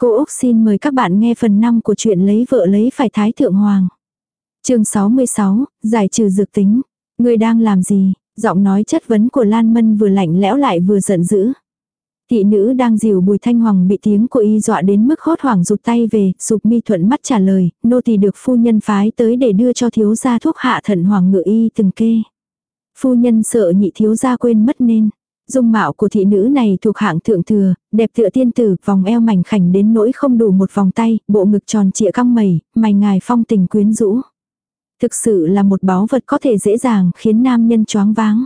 Cô Úc xin mời các bạn nghe phần 5 của chuyện lấy vợ lấy phải Thái Thượng Hoàng. chương 66, giải trừ dược tính. Người đang làm gì? Giọng nói chất vấn của Lan Mân vừa lạnh lẽo lại vừa giận dữ. Thị nữ đang dìu bùi thanh hoàng bị tiếng của y dọa đến mức hốt hoảng rụt tay về, sụp mi thuận mắt trả lời, nô tỳ được phu nhân phái tới để đưa cho thiếu gia thuốc hạ thận hoàng ngự y từng kê. Phu nhân sợ nhị thiếu gia quên mất nên. Dung mạo của thị nữ này thuộc hạng thượng thừa, đẹp tựa tiên tử, vòng eo mảnh khảnh đến nỗi không đủ một vòng tay, bộ ngực tròn trịa căng mẩy, mày ngài phong tình quyến rũ. Thực sự là một báu vật có thể dễ dàng khiến nam nhân choáng váng.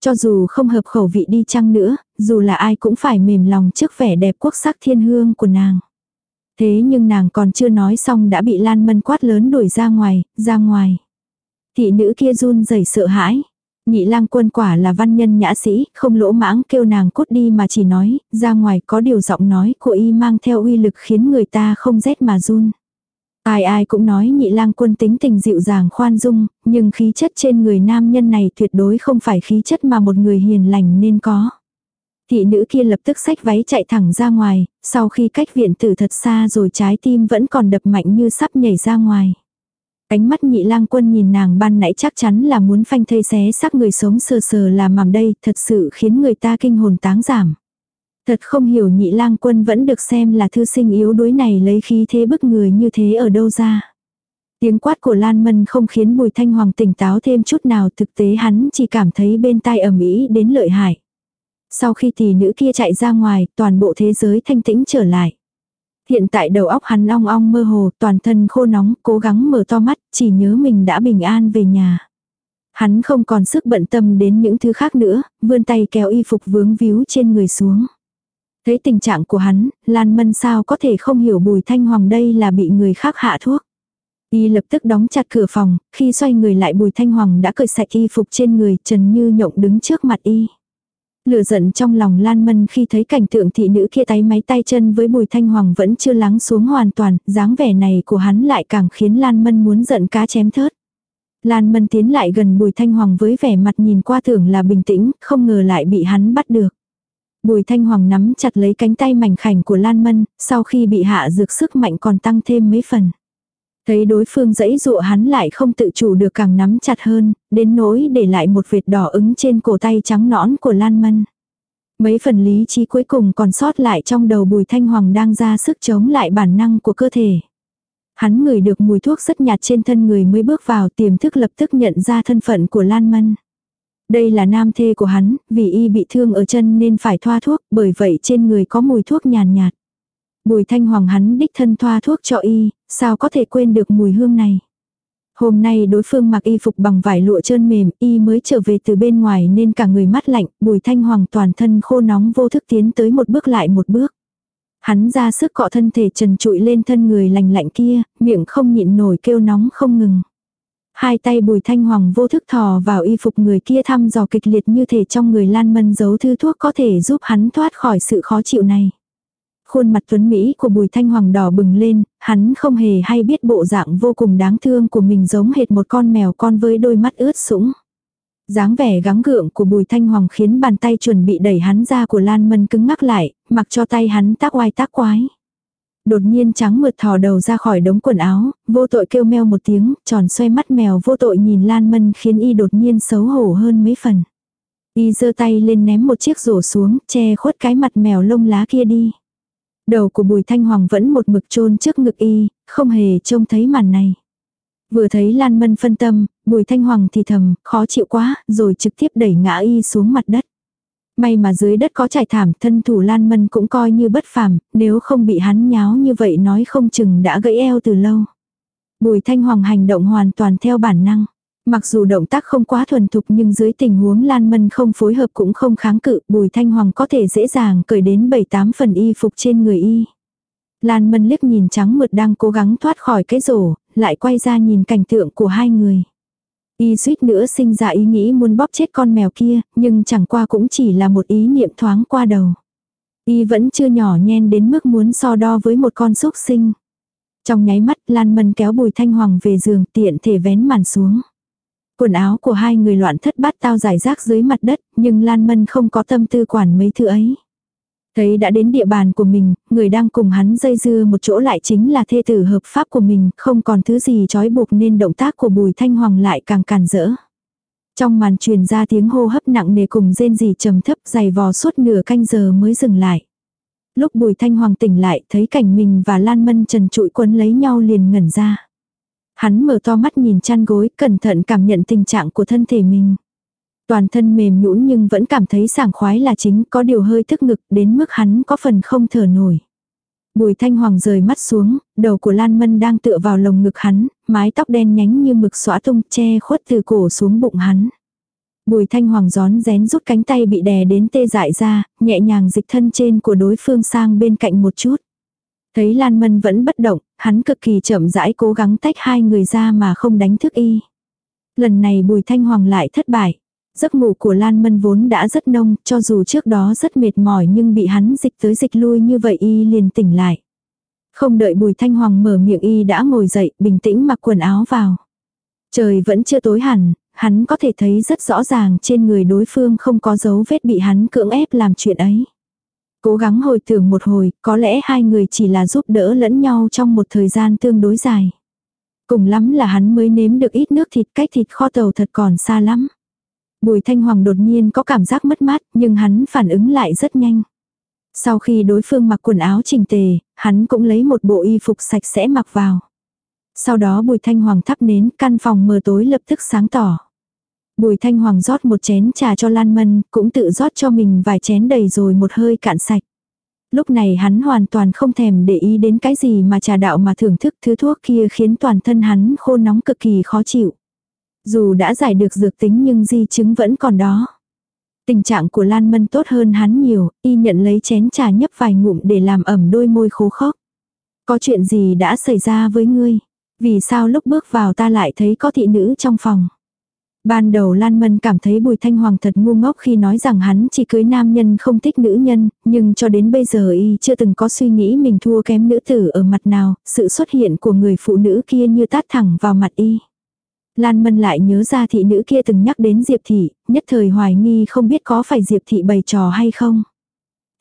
Cho dù không hợp khẩu vị đi chăng nữa, dù là ai cũng phải mềm lòng trước vẻ đẹp quốc sắc thiên hương của nàng. Thế nhưng nàng còn chưa nói xong đã bị Lan Mân quát lớn đuổi ra ngoài, ra ngoài. Thị nữ kia run rẩy sợ hãi. Nhị lang quân quả là văn nhân nhã sĩ, không lỗ mãng kêu nàng cút đi mà chỉ nói, ra ngoài có điều giọng nói của y mang theo uy lực khiến người ta không rét mà run. Ai ai cũng nói nhị lang quân tính tình dịu dàng khoan dung, nhưng khí chất trên người nam nhân này tuyệt đối không phải khí chất mà một người hiền lành nên có. Thị nữ kia lập tức xách váy chạy thẳng ra ngoài, sau khi cách viện tử thật xa rồi trái tim vẫn còn đập mạnh như sắp nhảy ra ngoài. Ánh mắt nhị lang quân nhìn nàng ban nãy chắc chắn là muốn phanh thây xé xác người sống sờ sờ là mầm đây, thật sự khiến người ta kinh hồn táng giảm. Thật không hiểu nhị lang quân vẫn được xem là thư sinh yếu đuối này lấy khí thế bức người như thế ở đâu ra. Tiếng quát của Lan Mân không khiến Bùi Thanh Hoàng tỉnh táo thêm chút nào thực tế hắn chỉ cảm thấy bên tai ẩm ý đến lợi hại. Sau khi tỷ nữ kia chạy ra ngoài, toàn bộ thế giới thanh tĩnh trở lại. Hiện tại đầu óc hắn ong ong mơ hồ, toàn thân khô nóng, cố gắng mở to mắt, chỉ nhớ mình đã bình an về nhà. Hắn không còn sức bận tâm đến những thứ khác nữa, vươn tay kéo y phục vướng víu trên người xuống. Thấy tình trạng của hắn, Lan Mân sao có thể không hiểu Bùi Thanh Hoàng đây là bị người khác hạ thuốc. Y lập tức đóng chặt cửa phòng, khi xoay người lại Bùi Thanh Hoàng đã cởi sạch y phục trên người, Trần Như Nhộng đứng trước mặt Y. Lửa giận trong lòng Lan Mân khi thấy cảnh tượng thị nữ kia tay máy tay chân với Bùi Thanh Hoàng vẫn chưa lắng xuống hoàn toàn, dáng vẻ này của hắn lại càng khiến Lan Mân muốn giận cá chém thớt. Lan Mân tiến lại gần Bùi Thanh Hoàng với vẻ mặt nhìn qua tưởng là bình tĩnh, không ngờ lại bị hắn bắt được. Bùi Thanh Hoàng nắm chặt lấy cánh tay mảnh khảnh của Lan Mân, sau khi bị hạ dược sức mạnh còn tăng thêm mấy phần. Thấy đối phương dẫy dụa hắn lại không tự chủ được càng nắm chặt hơn, đến nỗi để lại một vệt đỏ ứng trên cổ tay trắng nõn của Lan Mân. Mấy phần lý trí cuối cùng còn sót lại trong đầu Bùi Thanh Hoàng đang ra sức chống lại bản năng của cơ thể. Hắn ngửi được mùi thuốc rất nhạt trên thân người mới bước vào tiềm thức lập tức nhận ra thân phận của Lan Mân. Đây là nam thê của hắn, vì y bị thương ở chân nên phải thoa thuốc, bởi vậy trên người có mùi thuốc nhàn nhạt, Bùi thanh hoàng hắn đích thân thoa thuốc cho y, sao có thể quên được mùi hương này. Hôm nay đối phương mặc y phục bằng vải lụa trơn mềm, y mới trở về từ bên ngoài nên cả người mắt lạnh, bùi thanh hoàng toàn thân khô nóng vô thức tiến tới một bước lại một bước. Hắn ra sức cọ thân thể trần trụi lên thân người lành lạnh kia, miệng không nhịn nổi kêu nóng không ngừng. Hai tay bùi thanh hoàng vô thức thò vào y phục người kia thăm dò kịch liệt như thể trong người lan mân giấu thư thuốc có thể giúp hắn thoát khỏi sự khó chịu này. Khuôn mặt tuấn Mỹ của bùi thanh hoàng đỏ bừng lên, hắn không hề hay biết bộ dạng vô cùng đáng thương của mình giống hệt một con mèo con với đôi mắt ướt sũng. dáng vẻ gắng gượng của bùi thanh hoàng khiến bàn tay chuẩn bị đẩy hắn ra của Lan Mân cứng ngắc lại, mặc cho tay hắn tác oai tác quái. Đột nhiên trắng mượt thò đầu ra khỏi đống quần áo, vô tội kêu meo một tiếng, tròn xoay mắt mèo vô tội nhìn Lan Mân khiến y đột nhiên xấu hổ hơn mấy phần. Y giơ tay lên ném một chiếc rổ xuống, che khuất cái mặt mèo lông lá kia đi. Đầu của Bùi Thanh Hoàng vẫn một mực chôn trước ngực y, không hề trông thấy màn này. Vừa thấy Lan Mân phân tâm, Bùi Thanh Hoàng thì thầm, khó chịu quá, rồi trực tiếp đẩy ngã y xuống mặt đất. May mà dưới đất có trải thảm, thân thủ Lan Mân cũng coi như bất phàm, nếu không bị hắn nháo như vậy nói không chừng đã gãy eo từ lâu. Bùi Thanh Hoàng hành động hoàn toàn theo bản năng. Mặc dù động tác không quá thuần thục nhưng dưới tình huống Lan Mân không phối hợp cũng không kháng cự, Bùi Thanh Hoàng có thể dễ dàng cởi đến 7-8 phần y phục trên người y. Lan Mân liếc nhìn trắng mượt đang cố gắng thoát khỏi cái rổ, lại quay ra nhìn cảnh tượng của hai người. Y suýt nữa sinh ra ý nghĩ muốn bóp chết con mèo kia, nhưng chẳng qua cũng chỉ là một ý niệm thoáng qua đầu. Y vẫn chưa nhỏ nhen đến mức muốn so đo với một con súc sinh. Trong nháy mắt Lan Mân kéo Bùi Thanh Hoàng về giường tiện thể vén màn xuống. Quần áo của hai người loạn thất bát tao giải rác dưới mặt đất, nhưng Lan Mân không có tâm tư quản mấy thứ ấy. Thấy đã đến địa bàn của mình, người đang cùng hắn dây dưa một chỗ lại chính là thê tử hợp pháp của mình, không còn thứ gì trói buộc nên động tác của Bùi Thanh Hoàng lại càng càn rỡ. Trong màn truyền ra tiếng hô hấp nặng nề cùng rên rỉ trầm thấp dày vò suốt nửa canh giờ mới dừng lại. Lúc Bùi Thanh Hoàng tỉnh lại thấy cảnh mình và Lan Mân trần trụi quấn lấy nhau liền ngẩn ra. Hắn mở to mắt nhìn chăn gối, cẩn thận cảm nhận tình trạng của thân thể mình. Toàn thân mềm nhũn nhưng vẫn cảm thấy sảng khoái là chính, có điều hơi thức ngực đến mức hắn có phần không thở nổi. Bùi thanh hoàng rời mắt xuống, đầu của Lan Mân đang tựa vào lồng ngực hắn, mái tóc đen nhánh như mực xõa tung che khuất từ cổ xuống bụng hắn. Bùi thanh hoàng gión rén rút cánh tay bị đè đến tê dại ra, nhẹ nhàng dịch thân trên của đối phương sang bên cạnh một chút. Thấy Lan Mân vẫn bất động, hắn cực kỳ chậm rãi cố gắng tách hai người ra mà không đánh thức y. Lần này bùi thanh hoàng lại thất bại. Giấc ngủ của Lan Mân vốn đã rất nông, cho dù trước đó rất mệt mỏi nhưng bị hắn dịch tới dịch lui như vậy y liền tỉnh lại. Không đợi Bùi Thanh Hoàng mở miệng y đã ngồi dậy, bình tĩnh mặc quần áo vào. Trời vẫn chưa tối hẳn, hắn có thể thấy rất rõ ràng trên người đối phương không có dấu vết bị hắn cưỡng ép làm chuyện ấy. Cố gắng hồi tưởng một hồi, có lẽ hai người chỉ là giúp đỡ lẫn nhau trong một thời gian tương đối dài. Cùng lắm là hắn mới nếm được ít nước thịt cách thịt kho tàu thật còn xa lắm. Bùi Thanh Hoàng đột nhiên có cảm giác mất mát, nhưng hắn phản ứng lại rất nhanh. Sau khi đối phương mặc quần áo chỉnh tề, hắn cũng lấy một bộ y phục sạch sẽ mặc vào. Sau đó Bùi Thanh Hoàng thắp nến, căn phòng mờ tối lập tức sáng tỏ. Bùi Thanh Hoàng rót một chén trà cho Lan Mân, cũng tự rót cho mình vài chén đầy rồi một hơi cạn sạch. Lúc này hắn hoàn toàn không thèm để ý đến cái gì mà trà đạo mà thưởng thức thứ thuốc kia khiến toàn thân hắn khô nóng cực kỳ khó chịu. Dù đã giải được dược tính nhưng di chứng vẫn còn đó. Tình trạng của Lan Mân tốt hơn hắn nhiều, y nhận lấy chén trà nhấp vài ngụm để làm ẩm đôi môi khô khóc. Có chuyện gì đã xảy ra với ngươi? Vì sao lúc bước vào ta lại thấy có thị nữ trong phòng? Ban đầu Lan Mân cảm thấy Bùi Thanh Hoàng thật ngu ngốc khi nói rằng hắn chỉ cưới nam nhân không thích nữ nhân, nhưng cho đến bây giờ y chưa từng có suy nghĩ mình thua kém nữ tử ở mặt nào, sự xuất hiện của người phụ nữ kia như tát thẳng vào mặt y. Lan Mân lại nhớ ra thị nữ kia từng nhắc đến Diệp Thị, nhất thời hoài nghi không biết có phải Diệp Thị bày trò hay không.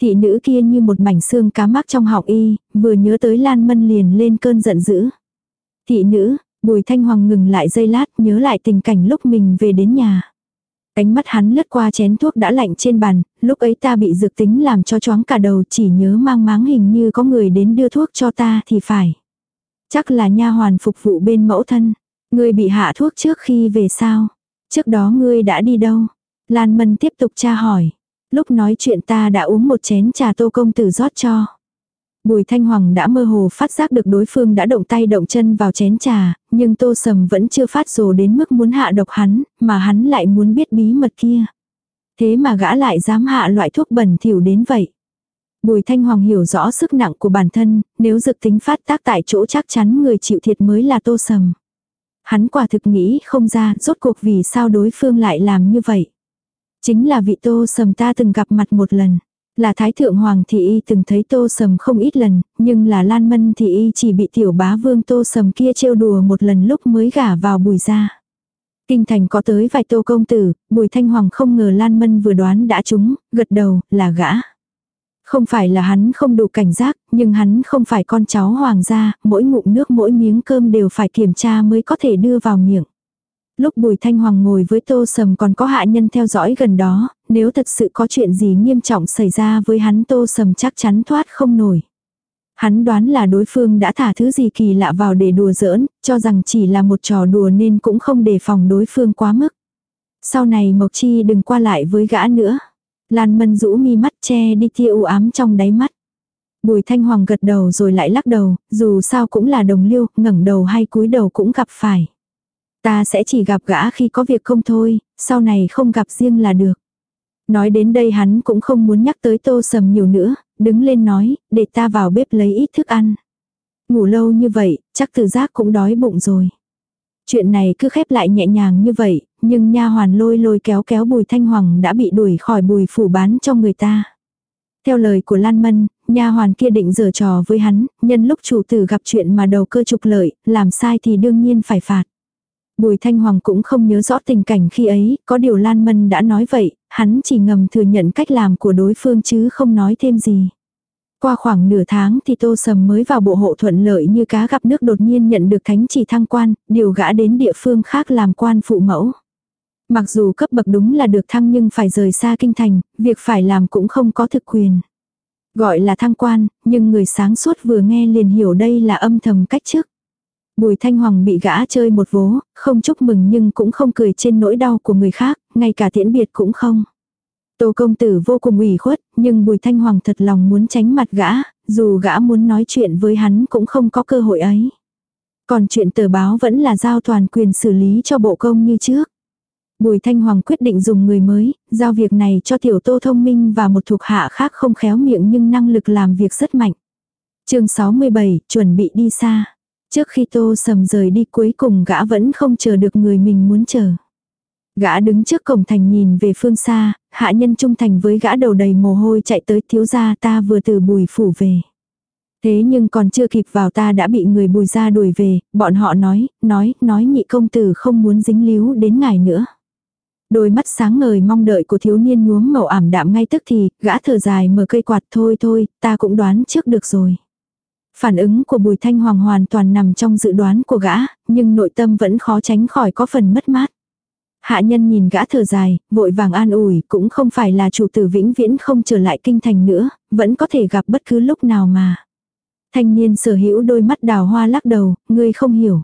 Thị nữ kia như một mảnh xương cá mắc trong họng y, vừa nhớ tới Lan Mân liền lên cơn giận dữ. Thị nữ, Bùi Thanh Hoàng ngừng lại giây lát nhớ lại tình cảnh lúc mình về đến nhà. Ánh mắt hắn lướt qua chén thuốc đã lạnh trên bàn, lúc ấy ta bị dược tính làm cho choáng cả đầu chỉ nhớ mang máng hình như có người đến đưa thuốc cho ta thì phải. Chắc là nha hoàn phục vụ bên mẫu thân. Ngươi bị hạ thuốc trước khi về sao? Trước đó ngươi đã đi đâu? Lan Mân tiếp tục tra hỏi. Lúc nói chuyện ta đã uống một chén trà tô công tử rót cho. Bùi Thanh Hoàng đã mơ hồ phát giác được đối phương đã động tay động chân vào chén trà, nhưng tô sầm vẫn chưa phát rồ đến mức muốn hạ độc hắn, mà hắn lại muốn biết bí mật kia. Thế mà gã lại dám hạ loại thuốc bẩn thỉu đến vậy. Bùi Thanh Hoàng hiểu rõ sức nặng của bản thân, nếu dược tính phát tác tại chỗ chắc chắn người chịu thiệt mới là tô sầm. Hắn quả thực nghĩ không ra rốt cuộc vì sao đối phương lại làm như vậy. Chính là vị tô sầm ta từng gặp mặt một lần. Là Thái Thượng Hoàng thì y từng thấy tô sầm không ít lần, nhưng là Lan Mân thì y chỉ bị tiểu bá vương tô sầm kia trêu đùa một lần lúc mới gả vào bùi ra. Kinh thành có tới vài tô công tử, bùi thanh hoàng không ngờ Lan Mân vừa đoán đã trúng, gật đầu, là gã. Không phải là hắn không đủ cảnh giác, nhưng hắn không phải con cháu hoàng gia, mỗi ngụm nước mỗi miếng cơm đều phải kiểm tra mới có thể đưa vào miệng. Lúc Bùi Thanh Hoàng ngồi với Tô Sầm còn có hạ nhân theo dõi gần đó, nếu thật sự có chuyện gì nghiêm trọng xảy ra với hắn Tô Sầm chắc chắn thoát không nổi. Hắn đoán là đối phương đã thả thứ gì kỳ lạ vào để đùa giỡn, cho rằng chỉ là một trò đùa nên cũng không đề phòng đối phương quá mức. Sau này Mộc Chi đừng qua lại với gã nữa. Lan Mân rũ mi mắt che đi tia u ám trong đáy mắt. Bùi Thanh Hoàng gật đầu rồi lại lắc đầu, dù sao cũng là đồng liêu, ngẩng đầu hay cúi đầu cũng gặp phải. Ta sẽ chỉ gặp gã khi có việc không thôi, sau này không gặp riêng là được. Nói đến đây hắn cũng không muốn nhắc tới tô sầm nhiều nữa, đứng lên nói, để ta vào bếp lấy ít thức ăn. Ngủ lâu như vậy, chắc từ giác cũng đói bụng rồi. Chuyện này cứ khép lại nhẹ nhàng như vậy, nhưng nha hoàn lôi lôi kéo kéo bùi thanh hoàng đã bị đuổi khỏi bùi phủ bán cho người ta. Theo lời của Lan Mân, nha hoàn kia định giở trò với hắn, nhân lúc chủ tử gặp chuyện mà đầu cơ trục lợi, làm sai thì đương nhiên phải phạt. Bùi Thanh Hoàng cũng không nhớ rõ tình cảnh khi ấy, có điều Lan Mân đã nói vậy, hắn chỉ ngầm thừa nhận cách làm của đối phương chứ không nói thêm gì. Qua khoảng nửa tháng thì Tô Sầm mới vào bộ hộ thuận lợi như cá gặp nước đột nhiên nhận được thánh chỉ thăng quan, điều gã đến địa phương khác làm quan phụ mẫu. Mặc dù cấp bậc đúng là được thăng nhưng phải rời xa kinh thành, việc phải làm cũng không có thực quyền. Gọi là thăng quan, nhưng người sáng suốt vừa nghe liền hiểu đây là âm thầm cách chức. Bùi Thanh Hoàng bị gã chơi một vố, không chúc mừng nhưng cũng không cười trên nỗi đau của người khác, ngay cả tiễn biệt cũng không. Tô công tử vô cùng ủy khuất, nhưng Bùi Thanh Hoàng thật lòng muốn tránh mặt gã, dù gã muốn nói chuyện với hắn cũng không có cơ hội ấy. Còn chuyện tờ báo vẫn là giao toàn quyền xử lý cho bộ công như trước. Bùi Thanh Hoàng quyết định dùng người mới, giao việc này cho tiểu tô thông minh và một thuộc hạ khác không khéo miệng nhưng năng lực làm việc rất mạnh. chương 67, chuẩn bị đi xa. Trước khi tô sầm rời đi cuối cùng gã vẫn không chờ được người mình muốn chờ. Gã đứng trước cổng thành nhìn về phương xa, hạ nhân trung thành với gã đầu đầy mồ hôi chạy tới thiếu gia ta vừa từ bùi phủ về. Thế nhưng còn chưa kịp vào ta đã bị người bùi ra đuổi về, bọn họ nói, nói, nói nhị công tử không muốn dính líu đến ngài nữa. Đôi mắt sáng ngời mong đợi của thiếu niên nhuốm màu ảm đạm ngay tức thì, gã thở dài mở cây quạt thôi thôi, ta cũng đoán trước được rồi. Phản ứng của Bùi Thanh Hoàng hoàn toàn nằm trong dự đoán của gã, nhưng nội tâm vẫn khó tránh khỏi có phần mất mát. Hạ nhân nhìn gã thở dài, vội vàng an ủi, cũng không phải là chủ tử vĩnh viễn không trở lại kinh thành nữa, vẫn có thể gặp bất cứ lúc nào mà. Thanh niên sở hữu đôi mắt đào hoa lắc đầu, ngươi không hiểu.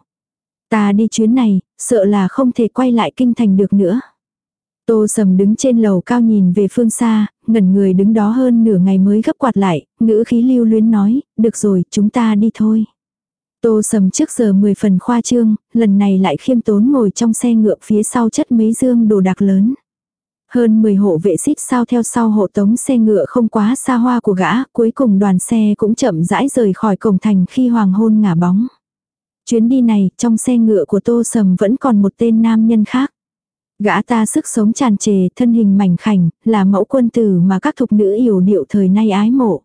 Ta đi chuyến này, sợ là không thể quay lại kinh thành được nữa. Tô sầm đứng trên lầu cao nhìn về phương xa, ngẩn người đứng đó hơn nửa ngày mới gấp quạt lại, ngữ khí lưu luyến nói, được rồi, chúng ta đi thôi. Tô sầm trước giờ 10 phần khoa trương, lần này lại khiêm tốn ngồi trong xe ngựa phía sau chất mấy dương đồ đạc lớn. Hơn 10 hộ vệ xích sao theo sau hộ tống xe ngựa không quá xa hoa của gã, cuối cùng đoàn xe cũng chậm rãi rời khỏi cổng thành khi hoàng hôn ngả bóng. Chuyến đi này, trong xe ngựa của Tô Sầm vẫn còn một tên nam nhân khác. Gã ta sức sống tràn trề, thân hình mảnh khảnh, là mẫu quân tử mà các thục nữ yểu điệu thời nay ái mộ.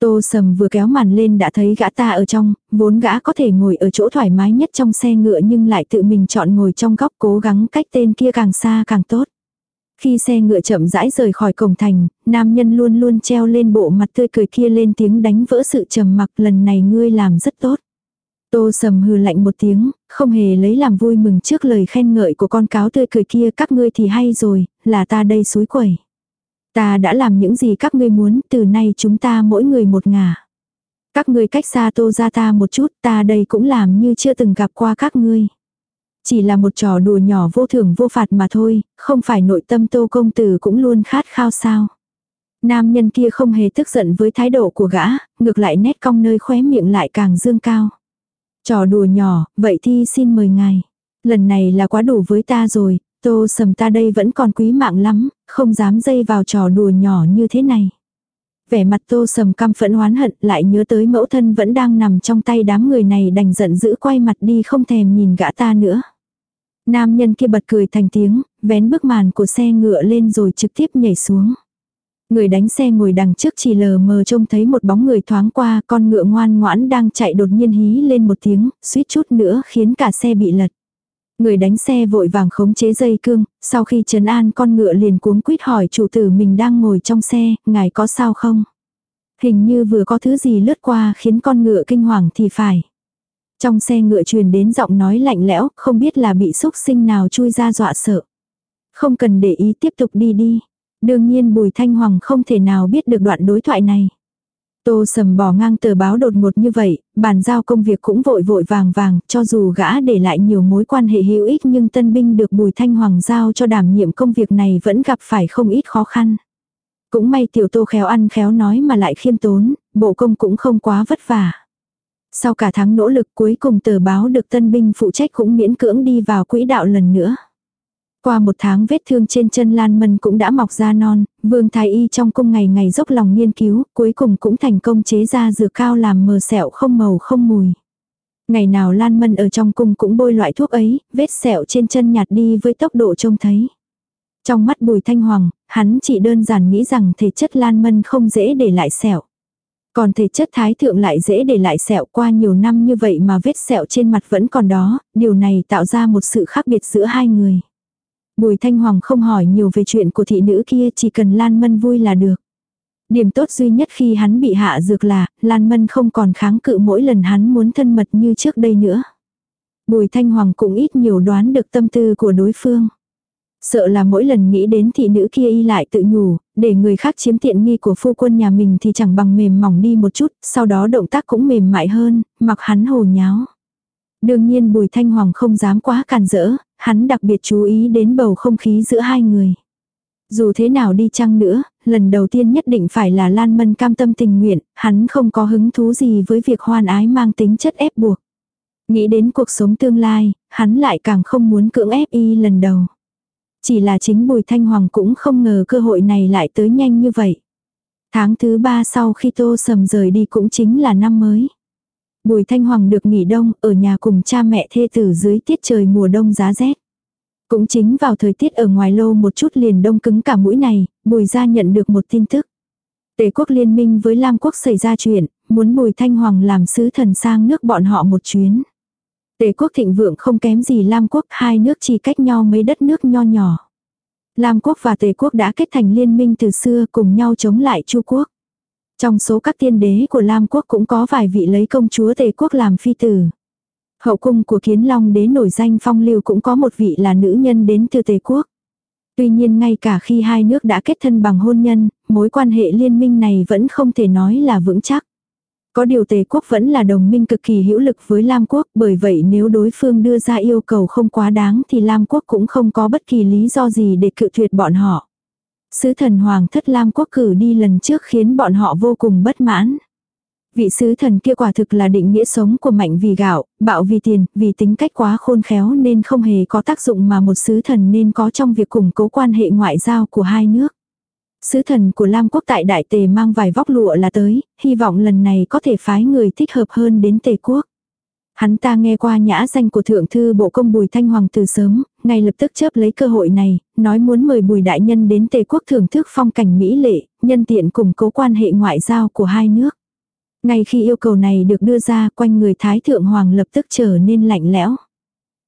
Tô sầm vừa kéo màn lên đã thấy gã ta ở trong, vốn gã có thể ngồi ở chỗ thoải mái nhất trong xe ngựa nhưng lại tự mình chọn ngồi trong góc cố gắng cách tên kia càng xa càng tốt. Khi xe ngựa chậm rãi rời khỏi cổng thành, nam nhân luôn luôn treo lên bộ mặt tươi cười kia lên tiếng đánh vỡ sự trầm mặc lần này ngươi làm rất tốt. Tô sầm hừ lạnh một tiếng, không hề lấy làm vui mừng trước lời khen ngợi của con cáo tươi cười kia các ngươi thì hay rồi, là ta đây suối quẩy. Ta đã làm những gì các ngươi muốn, từ nay chúng ta mỗi người một ngả. Các ngươi cách xa tô ra ta một chút, ta đây cũng làm như chưa từng gặp qua các ngươi. Chỉ là một trò đùa nhỏ vô thưởng vô phạt mà thôi, không phải nội tâm tô công tử cũng luôn khát khao sao. Nam nhân kia không hề tức giận với thái độ của gã, ngược lại nét cong nơi khóe miệng lại càng dương cao. Trò đùa nhỏ, vậy thì xin mời ngài. Lần này là quá đủ với ta rồi, tô sầm ta đây vẫn còn quý mạng lắm, không dám dây vào trò đùa nhỏ như thế này. Vẻ mặt tô sầm căm phẫn oán hận lại nhớ tới mẫu thân vẫn đang nằm trong tay đám người này đành giận dữ quay mặt đi không thèm nhìn gã ta nữa. Nam nhân kia bật cười thành tiếng, vén bức màn của xe ngựa lên rồi trực tiếp nhảy xuống. Người đánh xe ngồi đằng trước chỉ lờ mờ trông thấy một bóng người thoáng qua con ngựa ngoan ngoãn đang chạy đột nhiên hí lên một tiếng, suýt chút nữa khiến cả xe bị lật. Người đánh xe vội vàng khống chế dây cương, sau khi trấn an con ngựa liền cuống quýt hỏi chủ tử mình đang ngồi trong xe, ngài có sao không? Hình như vừa có thứ gì lướt qua khiến con ngựa kinh hoàng thì phải. Trong xe ngựa truyền đến giọng nói lạnh lẽo, không biết là bị xúc sinh nào chui ra dọa sợ. Không cần để ý tiếp tục đi đi. Đương nhiên Bùi Thanh Hoàng không thể nào biết được đoạn đối thoại này. Tô sầm bỏ ngang tờ báo đột ngột như vậy, bàn giao công việc cũng vội vội vàng vàng, cho dù gã để lại nhiều mối quan hệ hữu ích nhưng tân binh được Bùi Thanh Hoàng giao cho đảm nhiệm công việc này vẫn gặp phải không ít khó khăn. Cũng may tiểu tô khéo ăn khéo nói mà lại khiêm tốn, bộ công cũng không quá vất vả. Sau cả tháng nỗ lực cuối cùng tờ báo được tân binh phụ trách cũng miễn cưỡng đi vào quỹ đạo lần nữa. Qua một tháng vết thương trên chân Lan Mân cũng đã mọc ra non, Vương Thái Y trong cung ngày ngày dốc lòng nghiên cứu, cuối cùng cũng thành công chế ra dược cao làm mờ sẹo không màu không mùi. Ngày nào Lan Mân ở trong cung cũng bôi loại thuốc ấy, vết sẹo trên chân nhạt đi với tốc độ trông thấy. Trong mắt Bùi Thanh Hoàng, hắn chỉ đơn giản nghĩ rằng thể chất Lan Mân không dễ để lại sẹo. Còn thể chất thái thượng lại dễ để lại sẹo qua nhiều năm như vậy mà vết sẹo trên mặt vẫn còn đó, điều này tạo ra một sự khác biệt giữa hai người. Bùi Thanh Hoàng không hỏi nhiều về chuyện của thị nữ kia chỉ cần Lan Mân vui là được. Điểm tốt duy nhất khi hắn bị hạ dược là, Lan Mân không còn kháng cự mỗi lần hắn muốn thân mật như trước đây nữa. Bùi Thanh Hoàng cũng ít nhiều đoán được tâm tư của đối phương. Sợ là mỗi lần nghĩ đến thị nữ kia y lại tự nhủ, để người khác chiếm tiện nghi của phu quân nhà mình thì chẳng bằng mềm mỏng đi một chút, sau đó động tác cũng mềm mại hơn, mặc hắn hồ nháo. Đương nhiên Bùi Thanh Hoàng không dám quá càn rỡ, hắn đặc biệt chú ý đến bầu không khí giữa hai người. Dù thế nào đi chăng nữa, lần đầu tiên nhất định phải là Lan Mân cam tâm tình nguyện, hắn không có hứng thú gì với việc hoan ái mang tính chất ép buộc. Nghĩ đến cuộc sống tương lai, hắn lại càng không muốn cưỡng ép y lần đầu. Chỉ là chính Bùi Thanh Hoàng cũng không ngờ cơ hội này lại tới nhanh như vậy. Tháng thứ ba sau khi Tô Sầm rời đi cũng chính là năm mới. Bùi Thanh Hoàng được nghỉ đông ở nhà cùng cha mẹ thê tử dưới tiết trời mùa đông giá rét. Cũng chính vào thời tiết ở ngoài lô một chút liền đông cứng cả mũi này, Bùi ra nhận được một tin tức. Tề quốc liên minh với Lam quốc xảy ra chuyện, muốn Bùi Thanh Hoàng làm sứ thần sang nước bọn họ một chuyến. Tề quốc thịnh vượng không kém gì Lam quốc, hai nước chỉ cách nhau mấy đất nước nho nhỏ. Lam quốc và Tề quốc đã kết thành liên minh từ xưa cùng nhau chống lại Chu quốc. Trong số các tiên đế của Lam quốc cũng có vài vị lấy công chúa Tề quốc làm phi tử. Hậu cung của Kiến Long đế nổi danh phong lưu cũng có một vị là nữ nhân đến từ Tề quốc. Tuy nhiên ngay cả khi hai nước đã kết thân bằng hôn nhân, mối quan hệ liên minh này vẫn không thể nói là vững chắc. Có điều tề quốc vẫn là đồng minh cực kỳ hữu lực với Lam quốc, bởi vậy nếu đối phương đưa ra yêu cầu không quá đáng thì Lam quốc cũng không có bất kỳ lý do gì để cự tuyệt bọn họ. Sứ thần hoàng thất Lam quốc cử đi lần trước khiến bọn họ vô cùng bất mãn. Vị sứ thần kia quả thực là định nghĩa sống của mạnh vì gạo, bạo vì tiền, vì tính cách quá khôn khéo nên không hề có tác dụng mà một sứ thần nên có trong việc củng cố quan hệ ngoại giao của hai nước. Sứ thần của Lam quốc tại Đại Tề mang vài vóc lụa là tới, hy vọng lần này có thể phái người thích hợp hơn đến Tề quốc. Hắn ta nghe qua nhã danh của thượng thư bộ công Bùi Thanh Hoàng từ sớm, ngay lập tức chớp lấy cơ hội này, nói muốn mời Bùi Đại Nhân đến Tề quốc thưởng thức phong cảnh mỹ lệ, nhân tiện củng cố quan hệ ngoại giao của hai nước. Ngay khi yêu cầu này được đưa ra quanh người Thái Thượng Hoàng lập tức trở nên lạnh lẽo.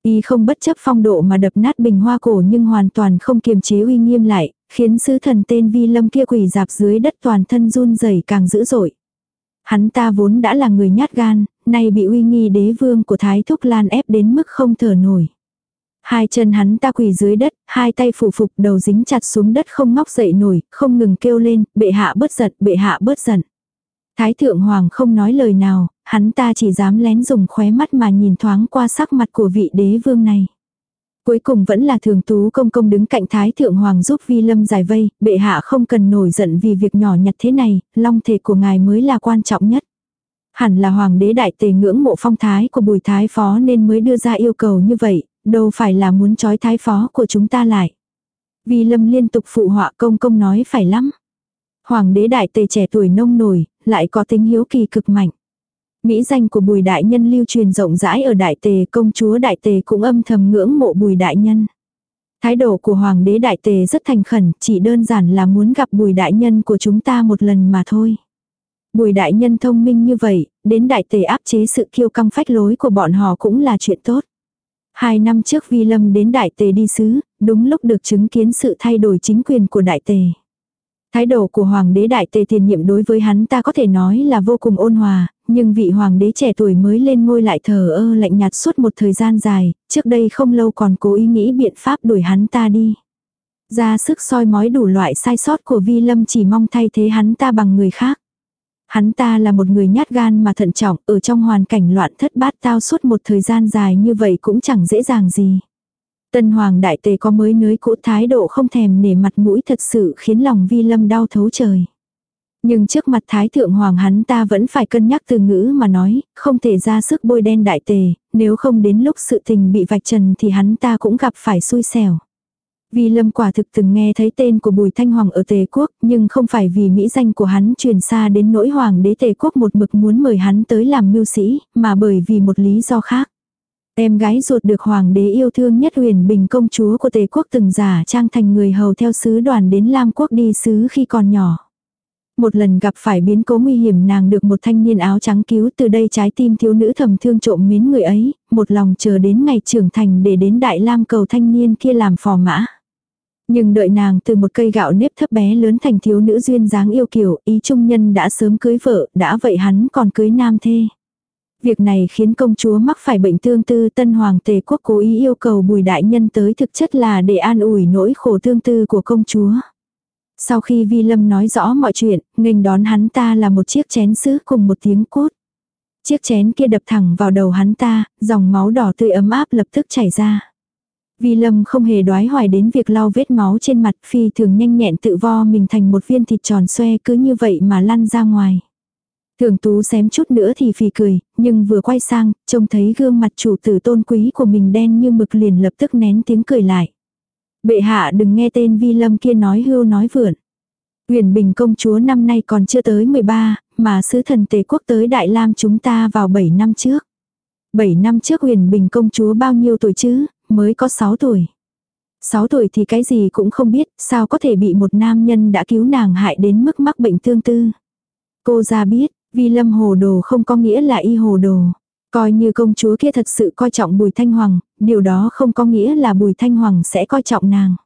Y không bất chấp phong độ mà đập nát bình hoa cổ nhưng hoàn toàn không kiềm chế uy nghiêm lại, khiến sứ thần tên vi lâm kia quỳ dạp dưới đất toàn thân run rẩy càng dữ dội. Hắn ta vốn đã là người nhát gan, nay bị uy nghi đế vương của Thái Thúc Lan ép đến mức không thở nổi. Hai chân hắn ta quỳ dưới đất, hai tay phủ phục đầu dính chặt xuống đất không ngóc dậy nổi, không ngừng kêu lên, bệ hạ bớt giận, bệ hạ bớt giận. Thái thượng hoàng không nói lời nào, hắn ta chỉ dám lén dùng khóe mắt mà nhìn thoáng qua sắc mặt của vị đế vương này. Cuối cùng vẫn là thường tú công công đứng cạnh Thái Thượng Hoàng giúp Vi Lâm giải vây, bệ hạ không cần nổi giận vì việc nhỏ nhặt thế này, long thể của ngài mới là quan trọng nhất. Hẳn là Hoàng đế đại tề ngưỡng mộ phong thái của bùi thái phó nên mới đưa ra yêu cầu như vậy, đâu phải là muốn trói thái phó của chúng ta lại. vì Lâm liên tục phụ họa công công nói phải lắm. Hoàng đế đại tề trẻ tuổi nông nổi, lại có tính hiếu kỳ cực mạnh. Mỹ danh của Bùi Đại Nhân lưu truyền rộng rãi ở Đại Tề, công chúa Đại Tề cũng âm thầm ngưỡng mộ Bùi Đại Nhân. Thái độ của Hoàng đế Đại Tề rất thành khẩn, chỉ đơn giản là muốn gặp Bùi Đại Nhân của chúng ta một lần mà thôi. Bùi Đại Nhân thông minh như vậy, đến Đại Tề áp chế sự kiêu căng phách lối của bọn họ cũng là chuyện tốt. Hai năm trước Vi Lâm đến Đại Tề đi sứ, đúng lúc được chứng kiến sự thay đổi chính quyền của Đại Tề. Thái độ của Hoàng đế Đại Tề tiền nhiệm đối với hắn ta có thể nói là vô cùng ôn hòa, nhưng vị Hoàng đế trẻ tuổi mới lên ngôi lại thờ ơ lạnh nhạt suốt một thời gian dài, trước đây không lâu còn cố ý nghĩ biện pháp đuổi hắn ta đi. Ra sức soi mói đủ loại sai sót của Vi Lâm chỉ mong thay thế hắn ta bằng người khác. Hắn ta là một người nhát gan mà thận trọng, ở trong hoàn cảnh loạn thất bát tao suốt một thời gian dài như vậy cũng chẳng dễ dàng gì. Tân Hoàng Đại Tề có mới nới cũ thái độ không thèm nể mặt mũi thật sự khiến lòng vi lâm đau thấu trời. Nhưng trước mặt Thái Thượng Hoàng hắn ta vẫn phải cân nhắc từ ngữ mà nói, không thể ra sức bôi đen đại tề, nếu không đến lúc sự tình bị vạch trần thì hắn ta cũng gặp phải xui xẻo. Vì lâm quả thực từng nghe thấy tên của Bùi Thanh Hoàng ở Tề Quốc, nhưng không phải vì mỹ danh của hắn truyền xa đến nỗi Hoàng đế Tề Quốc một mực muốn mời hắn tới làm mưu sĩ, mà bởi vì một lý do khác. Em gái ruột được hoàng đế yêu thương nhất huyền bình công chúa của tề quốc từng giả trang thành người hầu theo sứ đoàn đến Lam quốc đi sứ khi còn nhỏ. Một lần gặp phải biến cố nguy hiểm nàng được một thanh niên áo trắng cứu từ đây trái tim thiếu nữ thầm thương trộm mến người ấy, một lòng chờ đến ngày trưởng thành để đến Đại Lam cầu thanh niên kia làm phò mã. Nhưng đợi nàng từ một cây gạo nếp thấp bé lớn thành thiếu nữ duyên dáng yêu kiều, ý trung nhân đã sớm cưới vợ, đã vậy hắn còn cưới nam thê. Việc này khiến công chúa mắc phải bệnh tương tư tân hoàng tề quốc cố ý yêu cầu bùi đại nhân tới thực chất là để an ủi nỗi khổ tương tư của công chúa. Sau khi Vi Lâm nói rõ mọi chuyện, nghênh đón hắn ta là một chiếc chén sứ cùng một tiếng cốt. Chiếc chén kia đập thẳng vào đầu hắn ta, dòng máu đỏ tươi ấm áp lập tức chảy ra. Vi Lâm không hề đoái hoài đến việc lau vết máu trên mặt phi thường nhanh nhẹn tự vo mình thành một viên thịt tròn xoe cứ như vậy mà lăn ra ngoài. Thường tú xém chút nữa thì phì cười, nhưng vừa quay sang, trông thấy gương mặt chủ tử tôn quý của mình đen như mực liền lập tức nén tiếng cười lại. Bệ hạ đừng nghe tên vi lâm kia nói hưu nói vượn. Huyền Bình công chúa năm nay còn chưa tới 13, mà sứ thần tề quốc tới Đại Lam chúng ta vào 7 năm trước. 7 năm trước Huyền Bình công chúa bao nhiêu tuổi chứ, mới có 6 tuổi. 6 tuổi thì cái gì cũng không biết, sao có thể bị một nam nhân đã cứu nàng hại đến mức mắc bệnh tương tư. Cô ra biết, vì lâm hồ đồ không có nghĩa là y hồ đồ. Coi như công chúa kia thật sự coi trọng Bùi Thanh Hoàng, điều đó không có nghĩa là Bùi Thanh Hoàng sẽ coi trọng nàng.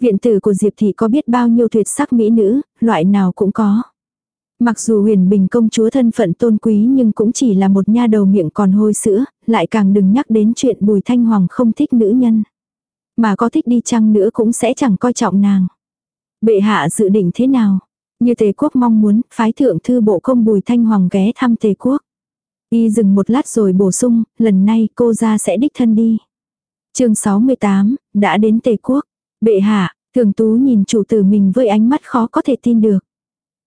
Viện tử của Diệp Thị có biết bao nhiêu tuyệt sắc mỹ nữ, loại nào cũng có. Mặc dù huyền bình công chúa thân phận tôn quý nhưng cũng chỉ là một nha đầu miệng còn hôi sữa, lại càng đừng nhắc đến chuyện Bùi Thanh Hoàng không thích nữ nhân. Mà có thích đi chăng nữa cũng sẽ chẳng coi trọng nàng. Bệ hạ dự định thế nào? Như tề quốc mong muốn, phái thượng thư bộ công Bùi Thanh Hoàng ghé thăm tề quốc. Y dừng một lát rồi bổ sung, lần này cô ra sẽ đích thân đi. chương 68, đã đến Tề Quốc. Bệ hạ, thường tú nhìn chủ tử mình với ánh mắt khó có thể tin được.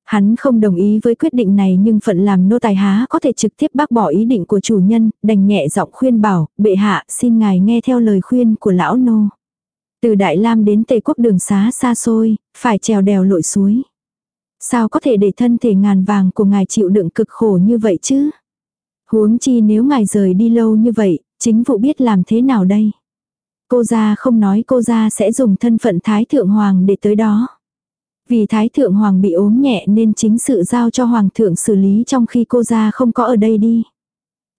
Hắn không đồng ý với quyết định này nhưng phận làm nô tài há có thể trực tiếp bác bỏ ý định của chủ nhân, đành nhẹ giọng khuyên bảo, bệ hạ xin ngài nghe theo lời khuyên của lão nô. Từ Đại Lam đến tây Quốc đường xá xa xôi, phải trèo đèo lội suối. Sao có thể để thân thể ngàn vàng của ngài chịu đựng cực khổ như vậy chứ? Huống chi nếu ngài rời đi lâu như vậy, chính vụ biết làm thế nào đây? Cô gia không nói cô gia sẽ dùng thân phận Thái Thượng Hoàng để tới đó. Vì Thái Thượng Hoàng bị ốm nhẹ nên chính sự giao cho Hoàng thượng xử lý trong khi cô gia không có ở đây đi.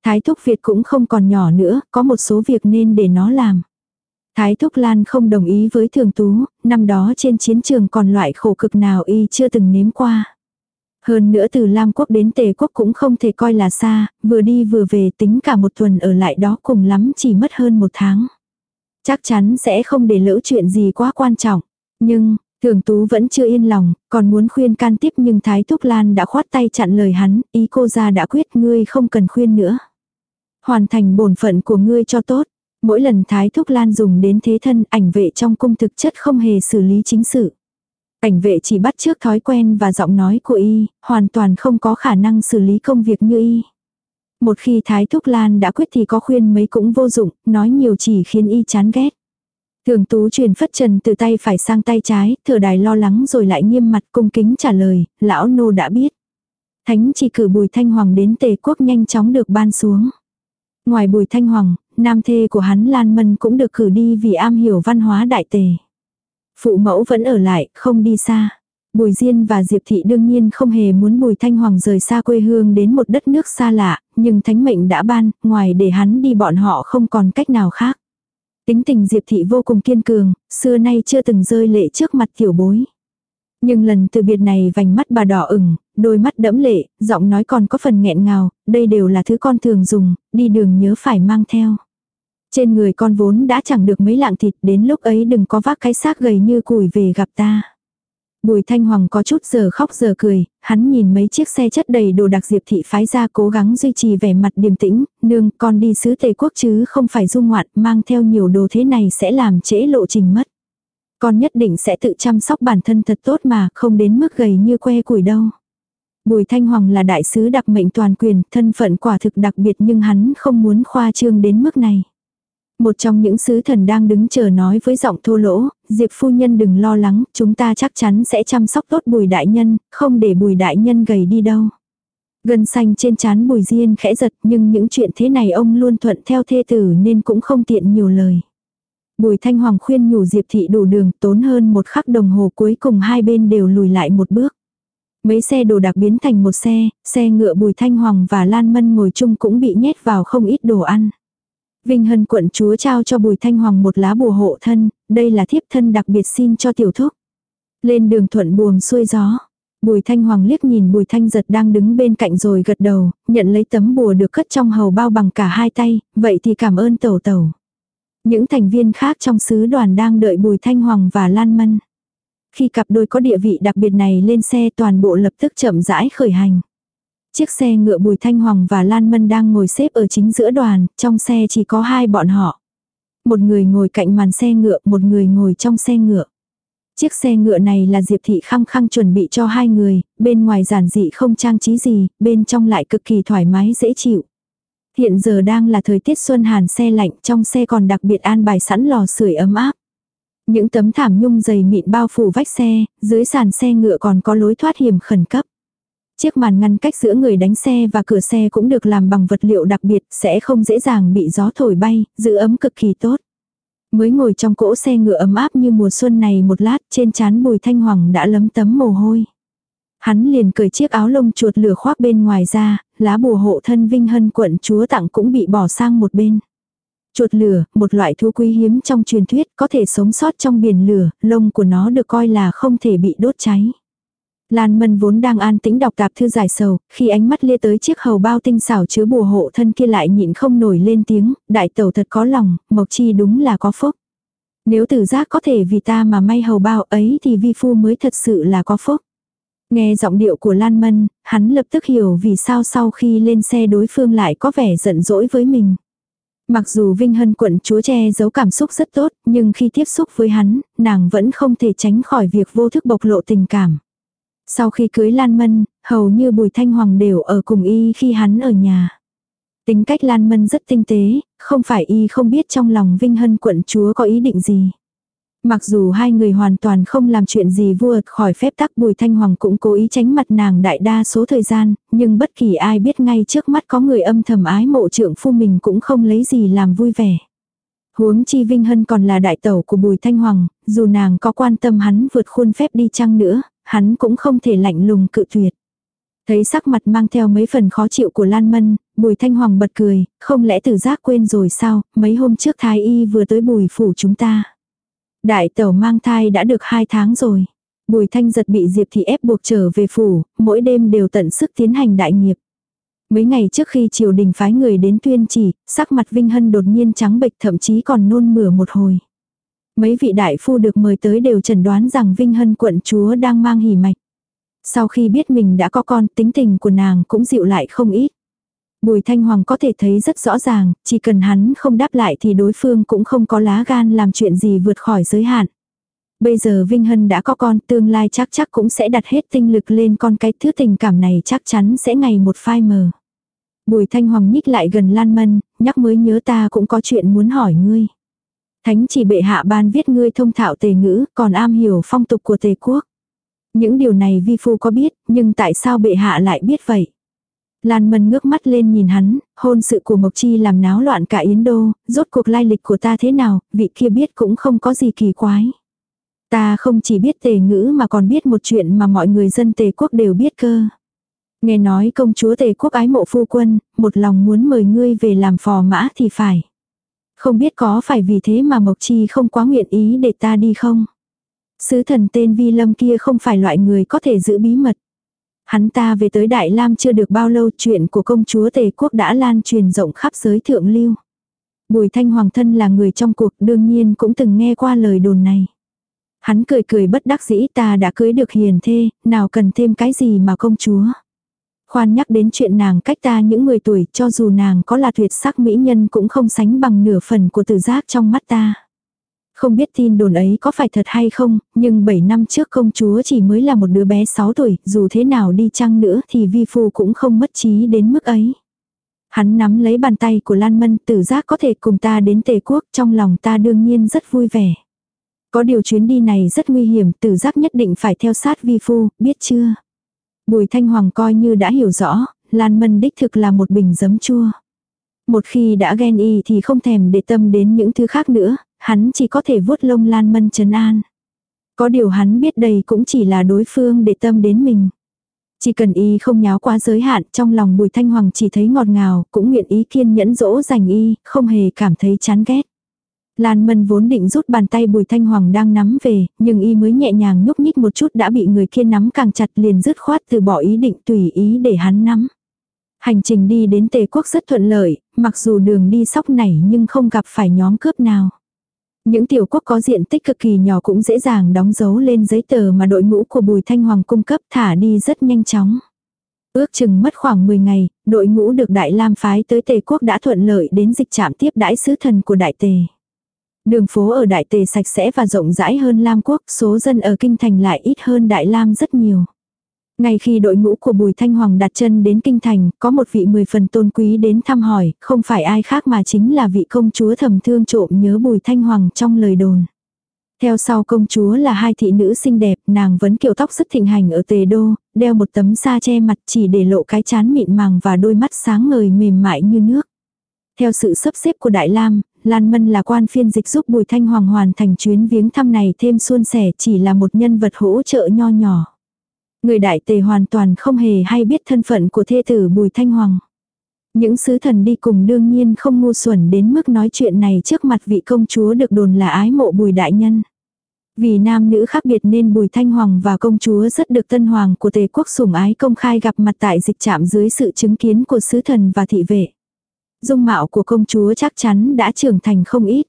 Thái Thúc Việt cũng không còn nhỏ nữa, có một số việc nên để nó làm. Thái Thúc Lan không đồng ý với Thường Tú, năm đó trên chiến trường còn loại khổ cực nào y chưa từng nếm qua. Hơn nữa từ Lam Quốc đến Tề Quốc cũng không thể coi là xa, vừa đi vừa về tính cả một tuần ở lại đó cùng lắm chỉ mất hơn một tháng. Chắc chắn sẽ không để lỡ chuyện gì quá quan trọng. Nhưng, Thường Tú vẫn chưa yên lòng, còn muốn khuyên can tiếp nhưng Thái Thúc Lan đã khoát tay chặn lời hắn, ý cô ra đã quyết ngươi không cần khuyên nữa. Hoàn thành bổn phận của ngươi cho tốt. Mỗi lần Thái Thúc Lan dùng đến thế thân ảnh vệ trong cung thực chất không hề xử lý chính sự.Ảnh vệ chỉ bắt trước thói quen và giọng nói của y, hoàn toàn không có khả năng xử lý công việc như y. Một khi Thái Thúc Lan đã quyết thì có khuyên mấy cũng vô dụng, nói nhiều chỉ khiến y chán ghét. Thường tú truyền phất trần từ tay phải sang tay trái, thừa đài lo lắng rồi lại nghiêm mặt cung kính trả lời, lão nô đã biết. Thánh chỉ cử bùi thanh hoàng đến tề quốc nhanh chóng được ban xuống. Ngoài bùi thanh hoàng, nam thê của hắn Lan Mân cũng được cử đi vì am hiểu văn hóa đại tề. Phụ mẫu vẫn ở lại, không đi xa. Bùi Diên và Diệp Thị đương nhiên không hề muốn Bùi Thanh Hoàng rời xa quê hương đến một đất nước xa lạ, nhưng thánh mệnh đã ban, ngoài để hắn đi bọn họ không còn cách nào khác. Tính tình Diệp Thị vô cùng kiên cường, xưa nay chưa từng rơi lệ trước mặt tiểu bối. Nhưng lần từ biệt này vành mắt bà đỏ ửng, đôi mắt đẫm lệ, giọng nói còn có phần nghẹn ngào, đây đều là thứ con thường dùng, đi đường nhớ phải mang theo. Trên người con vốn đã chẳng được mấy lạng thịt đến lúc ấy đừng có vác cái xác gầy như củi về gặp ta. Bùi Thanh Hoàng có chút giờ khóc giờ cười, hắn nhìn mấy chiếc xe chất đầy đồ đặc diệp thị phái ra cố gắng duy trì vẻ mặt điềm tĩnh, nương con đi sứ Tây Quốc chứ không phải du ngoạn, mang theo nhiều đồ thế này sẽ làm trễ lộ trình mất. Con nhất định sẽ tự chăm sóc bản thân thật tốt mà, không đến mức gầy như que củi đâu. Bùi Thanh Hoàng là đại sứ đặc mệnh toàn quyền, thân phận quả thực đặc biệt nhưng hắn không muốn khoa trương đến mức này. Một trong những sứ thần đang đứng chờ nói với giọng thô lỗ, Diệp phu nhân đừng lo lắng, chúng ta chắc chắn sẽ chăm sóc tốt bùi đại nhân, không để bùi đại nhân gầy đi đâu. Gân xanh trên chán bùi diên khẽ giật nhưng những chuyện thế này ông luôn thuận theo thê tử nên cũng không tiện nhiều lời. Bùi thanh hoàng khuyên nhủ Diệp thị đủ đường tốn hơn một khắc đồng hồ cuối cùng hai bên đều lùi lại một bước. Mấy xe đồ đặc biến thành một xe, xe ngựa Bùi Thanh Hoàng và Lan Mân ngồi chung cũng bị nhét vào không ít đồ ăn. Vinh Hân quận chúa trao cho Bùi Thanh Hoàng một lá bùa hộ thân, đây là thiếp thân đặc biệt xin cho tiểu thúc. Lên đường thuận buồm xuôi gió. Bùi Thanh Hoàng liếc nhìn Bùi Thanh giật đang đứng bên cạnh rồi gật đầu, nhận lấy tấm bùa được cất trong hầu bao bằng cả hai tay, vậy thì cảm ơn tẩu tẩu. Những thành viên khác trong sứ đoàn đang đợi Bùi Thanh Hoàng và Lan Mân. Khi cặp đôi có địa vị đặc biệt này lên xe toàn bộ lập tức chậm rãi khởi hành. Chiếc xe ngựa Bùi Thanh Hoàng và Lan Mân đang ngồi xếp ở chính giữa đoàn, trong xe chỉ có hai bọn họ. Một người ngồi cạnh màn xe ngựa, một người ngồi trong xe ngựa. Chiếc xe ngựa này là Diệp Thị khăng khăng chuẩn bị cho hai người, bên ngoài giản dị không trang trí gì, bên trong lại cực kỳ thoải mái dễ chịu. Hiện giờ đang là thời tiết xuân hàn xe lạnh, trong xe còn đặc biệt an bài sẵn lò sưởi ấm áp. Những tấm thảm nhung dày mịn bao phủ vách xe, dưới sàn xe ngựa còn có lối thoát hiểm khẩn cấp. Chiếc màn ngăn cách giữa người đánh xe và cửa xe cũng được làm bằng vật liệu đặc biệt, sẽ không dễ dàng bị gió thổi bay, giữ ấm cực kỳ tốt. Mới ngồi trong cỗ xe ngựa ấm áp như mùa xuân này một lát, trên trán Bùi Thanh Hoàng đã lấm tấm mồ hôi. Hắn liền cởi chiếc áo lông chuột lửa khoác bên ngoài ra, lá bùa hộ thân Vinh Hân quận chúa tặng cũng bị bỏ sang một bên. Chuột lửa, một loại thú quý hiếm trong truyền thuyết, có thể sống sót trong biển lửa, lông của nó được coi là không thể bị đốt cháy. Lan Mân vốn đang an tĩnh đọc tạp thư giải sầu, khi ánh mắt lia tới chiếc hầu bao tinh xảo chứa bùa hộ thân kia lại nhịn không nổi lên tiếng, đại tẩu thật có lòng, Mộc Chi đúng là có phúc. Nếu tử giác có thể vì ta mà may hầu bao ấy thì vi phu mới thật sự là có phúc. Nghe giọng điệu của Lan Mân, hắn lập tức hiểu vì sao sau khi lên xe đối phương lại có vẻ giận dỗi với mình. Mặc dù Vinh Hân quận chúa che giấu cảm xúc rất tốt, nhưng khi tiếp xúc với hắn, nàng vẫn không thể tránh khỏi việc vô thức bộc lộ tình cảm. Sau khi cưới Lan Mân, hầu như Bùi Thanh Hoàng đều ở cùng y khi hắn ở nhà. Tính cách Lan Mân rất tinh tế, không phải y không biết trong lòng Vinh Hân quận chúa có ý định gì. Mặc dù hai người hoàn toàn không làm chuyện gì vua khỏi phép tắc Bùi Thanh Hoàng cũng cố ý tránh mặt nàng đại đa số thời gian, nhưng bất kỳ ai biết ngay trước mắt có người âm thầm ái mộ trượng phu mình cũng không lấy gì làm vui vẻ. Huống chi Vinh Hân còn là đại tẩu của Bùi Thanh Hoàng, dù nàng có quan tâm hắn vượt khuôn phép đi chăng nữa, hắn cũng không thể lạnh lùng cự tuyệt. Thấy sắc mặt mang theo mấy phần khó chịu của Lan Mân, Bùi Thanh Hoàng bật cười, không lẽ tử giác quên rồi sao, mấy hôm trước Thái Y vừa tới bùi phủ chúng ta. Đại tẩu mang thai đã được hai tháng rồi. Bùi Thanh giật bị Diệp thì ép buộc trở về phủ, mỗi đêm đều tận sức tiến hành đại nghiệp. Mấy ngày trước khi triều đình phái người đến tuyên chỉ, sắc mặt Vinh Hân đột nhiên trắng bệch thậm chí còn nôn mửa một hồi. Mấy vị đại phu được mời tới đều chẩn đoán rằng Vinh Hân quận chúa đang mang hỉ mạch. Sau khi biết mình đã có con, tính tình của nàng cũng dịu lại không ít. Bùi Thanh Hoàng có thể thấy rất rõ ràng, chỉ cần hắn không đáp lại thì đối phương cũng không có lá gan làm chuyện gì vượt khỏi giới hạn. Bây giờ Vinh Hân đã có con, tương lai chắc chắc cũng sẽ đặt hết tinh lực lên con cái thứ tình cảm này chắc chắn sẽ ngày một phai mờ. Bùi Thanh Hoàng nhích lại gần Lan Mân, nhắc mới nhớ ta cũng có chuyện muốn hỏi ngươi. Thánh chỉ bệ hạ ban viết ngươi thông thạo tề ngữ, còn am hiểu phong tục của tề quốc. Những điều này vi phu có biết, nhưng tại sao bệ hạ lại biết vậy? Lan Mân ngước mắt lên nhìn hắn, hôn sự của Mộc Chi làm náo loạn cả Yến Đô, rốt cuộc lai lịch của ta thế nào, vị kia biết cũng không có gì kỳ quái. Ta không chỉ biết tề ngữ mà còn biết một chuyện mà mọi người dân tề quốc đều biết cơ. Nghe nói công chúa tề quốc ái mộ phu quân, một lòng muốn mời ngươi về làm phò mã thì phải. Không biết có phải vì thế mà Mộc Chi không quá nguyện ý để ta đi không? Sứ thần tên Vi Lâm kia không phải loại người có thể giữ bí mật. Hắn ta về tới Đại Lam chưa được bao lâu chuyện của công chúa Tề Quốc đã lan truyền rộng khắp giới thượng lưu. Bùi Thanh Hoàng thân là người trong cuộc đương nhiên cũng từng nghe qua lời đồn này. Hắn cười cười bất đắc dĩ ta đã cưới được hiền thê, nào cần thêm cái gì mà công chúa. Khoan nhắc đến chuyện nàng cách ta những 10 tuổi cho dù nàng có là tuyệt sắc mỹ nhân cũng không sánh bằng nửa phần của tử giác trong mắt ta. Không biết tin đồn ấy có phải thật hay không, nhưng 7 năm trước công chúa chỉ mới là một đứa bé 6 tuổi, dù thế nào đi chăng nữa thì vi phu cũng không mất trí đến mức ấy. Hắn nắm lấy bàn tay của Lan Mân tử giác có thể cùng ta đến tề quốc trong lòng ta đương nhiên rất vui vẻ. Có điều chuyến đi này rất nguy hiểm tử giác nhất định phải theo sát vi phu, biết chưa? Bùi Thanh Hoàng coi như đã hiểu rõ, Lan Mân đích thực là một bình giấm chua. Một khi đã ghen y thì không thèm để tâm đến những thứ khác nữa, hắn chỉ có thể vuốt lông Lan Mân trấn an. Có điều hắn biết đây cũng chỉ là đối phương để tâm đến mình. Chỉ cần y không nháo quá giới hạn, trong lòng Bùi Thanh Hoàng chỉ thấy ngọt ngào, cũng nguyện ý kiên nhẫn dỗ dành y, không hề cảm thấy chán ghét. Lan Mân vốn định rút bàn tay Bùi Thanh Hoàng đang nắm về, nhưng y mới nhẹ nhàng nhúc nhích một chút đã bị người kia nắm càng chặt liền dứt khoát từ bỏ ý định tùy ý để hắn nắm. Hành trình đi đến Tề quốc rất thuận lợi, mặc dù đường đi sóc nảy nhưng không gặp phải nhóm cướp nào. Những tiểu quốc có diện tích cực kỳ nhỏ cũng dễ dàng đóng dấu lên giấy tờ mà đội ngũ của Bùi Thanh Hoàng cung cấp thả đi rất nhanh chóng. Ước chừng mất khoảng 10 ngày, đội ngũ được Đại Lam phái tới Tề quốc đã thuận lợi đến dịch trạm tiếp đãi sứ thần của Đại Tề. Đường phố ở Đại Tề sạch sẽ và rộng rãi hơn Lam quốc, số dân ở Kinh Thành lại ít hơn Đại Lam rất nhiều. Ngay khi đội ngũ của Bùi Thanh Hoàng đặt chân đến Kinh Thành, có một vị mười phần tôn quý đến thăm hỏi, không phải ai khác mà chính là vị công chúa thầm thương trộm nhớ Bùi Thanh Hoàng trong lời đồn. Theo sau công chúa là hai thị nữ xinh đẹp, nàng vẫn kiểu tóc rất thịnh hành ở tề đô, đeo một tấm sa che mặt chỉ để lộ cái chán mịn màng và đôi mắt sáng ngời mềm mại như nước. Theo sự sắp xếp của Đại Lam, Lan Mân là quan phiên dịch giúp Bùi Thanh Hoàng hoàn thành chuyến viếng thăm này thêm suôn sẻ, chỉ là một nhân vật hỗ trợ nho nhỏ. Người đại tề hoàn toàn không hề hay biết thân phận của thê tử Bùi Thanh Hoàng. Những sứ thần đi cùng đương nhiên không ngu xuẩn đến mức nói chuyện này trước mặt vị công chúa được đồn là ái mộ Bùi Đại Nhân. Vì nam nữ khác biệt nên Bùi Thanh Hoàng và công chúa rất được tân hoàng của tề quốc sủng ái công khai gặp mặt tại dịch trạm dưới sự chứng kiến của sứ thần và thị vệ. Dung mạo của công chúa chắc chắn đã trưởng thành không ít.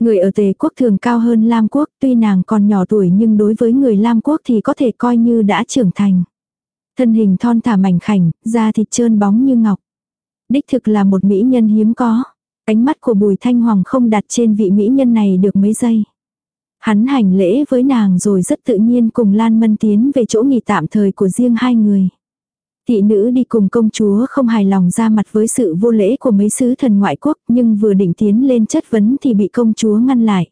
Người ở tề quốc thường cao hơn Lam quốc, tuy nàng còn nhỏ tuổi nhưng đối với người Lam quốc thì có thể coi như đã trưởng thành. Thân hình thon thả mảnh khảnh, da thịt trơn bóng như ngọc. Đích thực là một mỹ nhân hiếm có. Ánh mắt của Bùi Thanh Hoàng không đặt trên vị mỹ nhân này được mấy giây. Hắn hành lễ với nàng rồi rất tự nhiên cùng Lan Mân tiến về chỗ nghỉ tạm thời của riêng hai người. Thị nữ đi cùng công chúa không hài lòng ra mặt với sự vô lễ của mấy sứ thần ngoại quốc nhưng vừa định tiến lên chất vấn thì bị công chúa ngăn lại.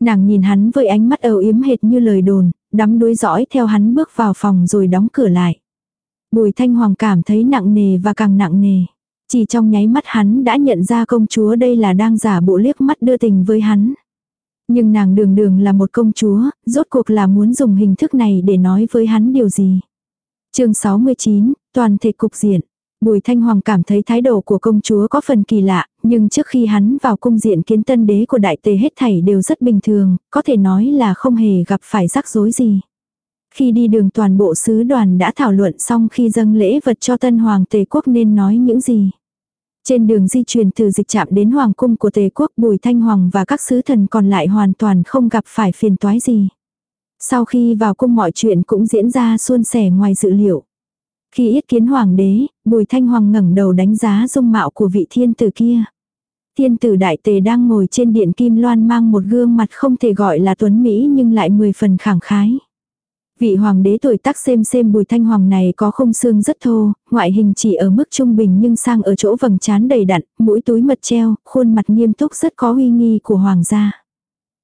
Nàng nhìn hắn với ánh mắt âu yếm hệt như lời đồn, đắm đuối dõi theo hắn bước vào phòng rồi đóng cửa lại. Bùi thanh hoàng cảm thấy nặng nề và càng nặng nề. Chỉ trong nháy mắt hắn đã nhận ra công chúa đây là đang giả bộ liếc mắt đưa tình với hắn. Nhưng nàng đường đường là một công chúa, rốt cuộc là muốn dùng hình thức này để nói với hắn điều gì chương 69, toàn thể cục diện. Bùi Thanh Hoàng cảm thấy thái độ của công chúa có phần kỳ lạ, nhưng trước khi hắn vào cung diện kiến tân đế của đại tề hết thảy đều rất bình thường, có thể nói là không hề gặp phải rắc rối gì. Khi đi đường toàn bộ sứ đoàn đã thảo luận xong khi dâng lễ vật cho tân hoàng tề quốc nên nói những gì. Trên đường di chuyển từ dịch trạm đến hoàng cung của tề quốc Bùi Thanh Hoàng và các sứ thần còn lại hoàn toàn không gặp phải phiền toái gì. Sau khi vào cung mọi chuyện cũng diễn ra suôn sẻ ngoài dự liệu. Khi yết kiến hoàng đế, Bùi Thanh Hoàng ngẩng đầu đánh giá dung mạo của vị thiên tử kia. Thiên tử đại tề đang ngồi trên điện kim loan mang một gương mặt không thể gọi là tuấn Mỹ nhưng lại mười phần khẳng khái. Vị hoàng đế tuổi tác xem xem bùi thanh hoàng này có không xương rất thô, ngoại hình chỉ ở mức trung bình nhưng sang ở chỗ vầng trán đầy đặn, mũi túi mật treo, khuôn mặt nghiêm túc rất có uy nghi của hoàng gia.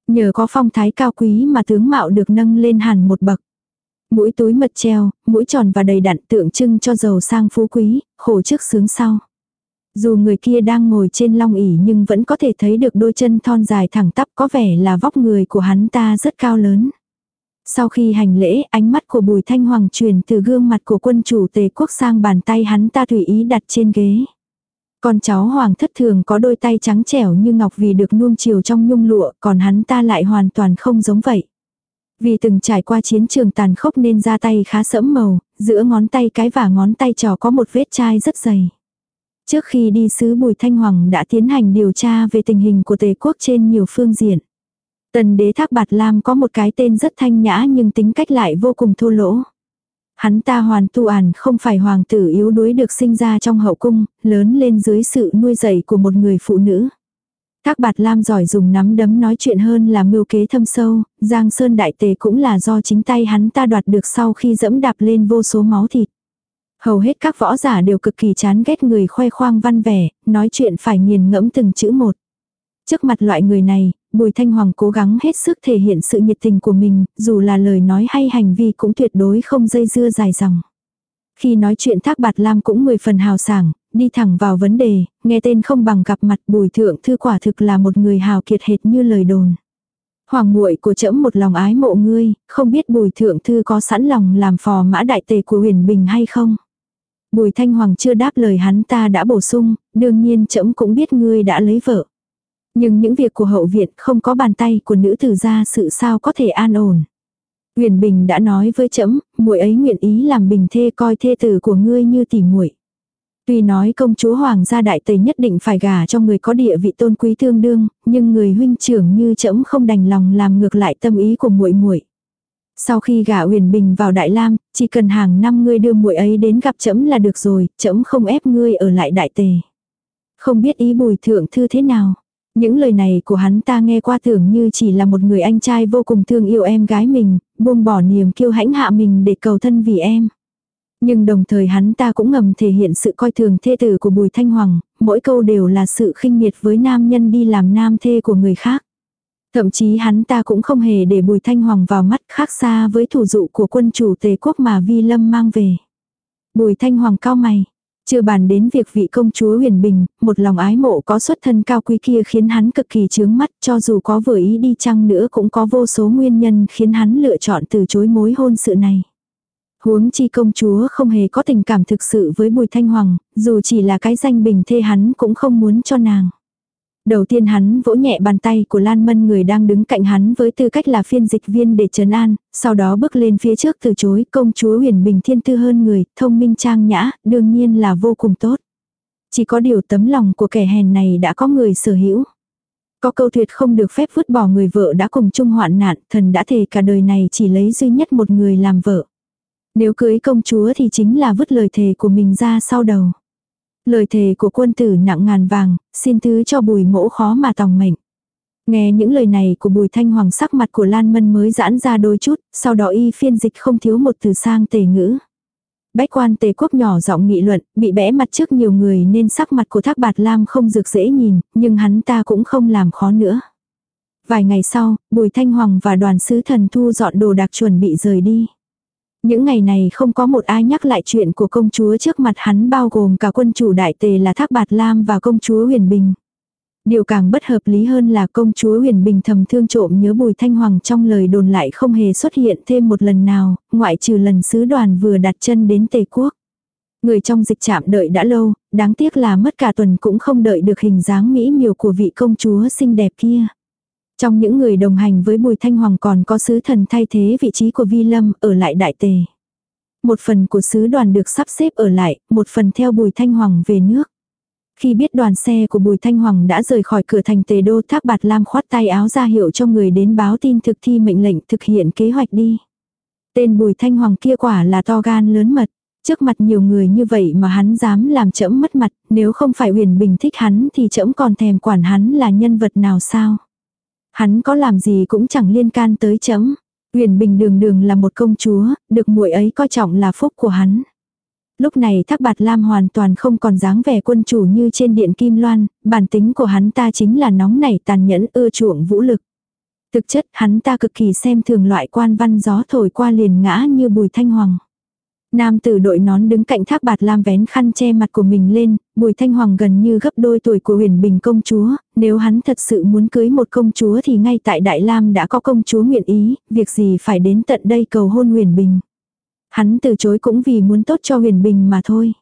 Nhờ có phong thái cao quý mà tướng mạo được nâng lên hẳn một bậc. Mũi túi mật treo, mũi tròn và đầy đặn tượng trưng cho giàu sang phú quý, khổ trước sướng sau. Dù người kia đang ngồi trên long ỷ nhưng vẫn có thể thấy được đôi chân thon dài thẳng tắp có vẻ là vóc người của hắn ta rất cao lớn. Sau khi hành lễ, ánh mắt của Bùi Thanh Hoàng truyền từ gương mặt của quân chủ tề quốc sang bàn tay hắn ta tùy ý đặt trên ghế. Con cháu hoàng thất thường có đôi tay trắng trẻo như ngọc vì được nuông chiều trong nhung lụa, còn hắn ta lại hoàn toàn không giống vậy. Vì từng trải qua chiến trường tàn khốc nên da tay khá sẫm màu, giữa ngón tay cái và ngón tay trò có một vết chai rất dày. Trước khi đi sứ Bùi Thanh Hoàng đã tiến hành điều tra về tình hình của tề quốc trên nhiều phương diện. Tần đế Thác Bạt Lam có một cái tên rất thanh nhã nhưng tính cách lại vô cùng thô lỗ. Hắn ta hoàn tu ản không phải hoàng tử yếu đuối được sinh ra trong hậu cung, lớn lên dưới sự nuôi dạy của một người phụ nữ. Các bạt lam giỏi dùng nắm đấm nói chuyện hơn là mưu kế thâm sâu, Giang Sơn Đại Tề cũng là do chính tay hắn ta đoạt được sau khi dẫm đạp lên vô số máu thịt. Hầu hết các võ giả đều cực kỳ chán ghét người khoe khoang văn vẻ, nói chuyện phải nghiền ngẫm từng chữ một. Trước mặt loại người này, Bùi Thanh Hoàng cố gắng hết sức thể hiện sự nhiệt tình của mình, dù là lời nói hay hành vi cũng tuyệt đối không dây dưa dài dòng. Khi nói chuyện Thác Bạt Lam cũng mười phần hào sảng, đi thẳng vào vấn đề, nghe tên không bằng gặp mặt Bùi Thượng Thư quả thực là một người hào kiệt hệt như lời đồn. Hoàng muội của trẫm một lòng ái mộ ngươi, không biết bùi thượng thư có sẵn lòng làm phò mã đại tề của huyền bình hay không? Bùi thanh hoàng chưa đáp lời hắn ta đã bổ sung, đương nhiên trẫm cũng biết ngươi đã lấy vợ. Nhưng những việc của hậu viện không có bàn tay của nữ tử ra sự sao có thể an ổn. Huyền Bình đã nói với trẫm, muội ấy nguyện ý làm bình thê coi thê tử của ngươi như tỷ muội. Tuy nói công chúa hoàng gia đại tề nhất định phải gả cho người có địa vị tôn quý tương đương, nhưng người huynh trưởng như trẫm không đành lòng làm ngược lại tâm ý của muội muội. Sau khi gả Huyền Bình vào Đại Lam, chỉ cần hàng năm ngươi đưa muội ấy đến gặp trẫm là được rồi, trẫm không ép ngươi ở lại đại tề. Không biết ý Bùi thượng thư thế nào. Những lời này của hắn ta nghe qua tưởng như chỉ là một người anh trai vô cùng thương yêu em gái mình, buông bỏ niềm kiêu hãnh hạ mình để cầu thân vì em. Nhưng đồng thời hắn ta cũng ngầm thể hiện sự coi thường thê tử của Bùi Thanh Hoàng, mỗi câu đều là sự khinh miệt với nam nhân đi làm nam thê của người khác. Thậm chí hắn ta cũng không hề để Bùi Thanh Hoàng vào mắt khác xa với thủ dụ của quân chủ tề quốc mà Vi Lâm mang về. Bùi Thanh Hoàng cao mày. Chưa bàn đến việc vị công chúa huyền bình, một lòng ái mộ có xuất thân cao quý kia khiến hắn cực kỳ chướng mắt cho dù có vừa ý đi chăng nữa cũng có vô số nguyên nhân khiến hắn lựa chọn từ chối mối hôn sự này. Huống chi công chúa không hề có tình cảm thực sự với Bùi Thanh Hoàng, dù chỉ là cái danh bình thê hắn cũng không muốn cho nàng. Đầu tiên hắn vỗ nhẹ bàn tay của Lan Mân người đang đứng cạnh hắn với tư cách là phiên dịch viên để trấn an, sau đó bước lên phía trước từ chối công chúa huyền bình thiên tư hơn người, thông minh trang nhã, đương nhiên là vô cùng tốt. Chỉ có điều tấm lòng của kẻ hèn này đã có người sở hữu. Có câu tuyệt không được phép vứt bỏ người vợ đã cùng chung hoạn nạn, thần đã thề cả đời này chỉ lấy duy nhất một người làm vợ. Nếu cưới công chúa thì chính là vứt lời thề của mình ra sau đầu. Lời thề của quân tử nặng ngàn vàng, xin thứ cho bùi mỗ khó mà tòng mệnh. Nghe những lời này của bùi thanh hoàng sắc mặt của Lan Mân mới giãn ra đôi chút, sau đó y phiên dịch không thiếu một từ sang tề ngữ. Bách quan tề quốc nhỏ giọng nghị luận, bị bẽ mặt trước nhiều người nên sắc mặt của thác bạt lam không rực dễ nhìn, nhưng hắn ta cũng không làm khó nữa. Vài ngày sau, bùi thanh hoàng và đoàn sứ thần thu dọn đồ đạc chuẩn bị rời đi. Những ngày này không có một ai nhắc lại chuyện của công chúa trước mặt hắn bao gồm cả quân chủ đại tề là Thác Bạt Lam và công chúa Huyền Bình. Điều càng bất hợp lý hơn là công chúa Huyền Bình thầm thương trộm nhớ Bùi Thanh Hoàng trong lời đồn lại không hề xuất hiện thêm một lần nào, ngoại trừ lần sứ đoàn vừa đặt chân đến Tề Quốc. Người trong dịch trạm đợi đã lâu, đáng tiếc là mất cả tuần cũng không đợi được hình dáng mỹ miều của vị công chúa xinh đẹp kia. Trong những người đồng hành với Bùi Thanh Hoàng còn có sứ thần thay thế vị trí của Vi Lâm ở lại Đại Tề. Một phần của sứ đoàn được sắp xếp ở lại, một phần theo Bùi Thanh Hoàng về nước. Khi biết đoàn xe của Bùi Thanh Hoàng đã rời khỏi cửa thành Tề Đô Thác Bạt Lam khoát tay áo ra hiệu cho người đến báo tin thực thi mệnh lệnh thực hiện kế hoạch đi. Tên Bùi Thanh Hoàng kia quả là to gan lớn mật. Trước mặt nhiều người như vậy mà hắn dám làm trẫm mất mặt, nếu không phải huyền bình thích hắn thì trẫm còn thèm quản hắn là nhân vật nào sao. Hắn có làm gì cũng chẳng liên can tới chấm. Huyền Bình đường đường là một công chúa, được muội ấy coi trọng là phúc của hắn. Lúc này Thác Bạt Lam hoàn toàn không còn dáng vẻ quân chủ như trên điện Kim Loan, bản tính của hắn ta chính là nóng nảy tàn nhẫn ưa chuộng vũ lực. Thực chất hắn ta cực kỳ xem thường loại quan văn gió thổi qua liền ngã như bùi thanh hoàng. Nam tử đội nón đứng cạnh thác bạt lam vén khăn che mặt của mình lên, bùi thanh hoàng gần như gấp đôi tuổi của huyền bình công chúa, nếu hắn thật sự muốn cưới một công chúa thì ngay tại Đại Lam đã có công chúa nguyện ý, việc gì phải đến tận đây cầu hôn huyền bình. Hắn từ chối cũng vì muốn tốt cho huyền bình mà thôi.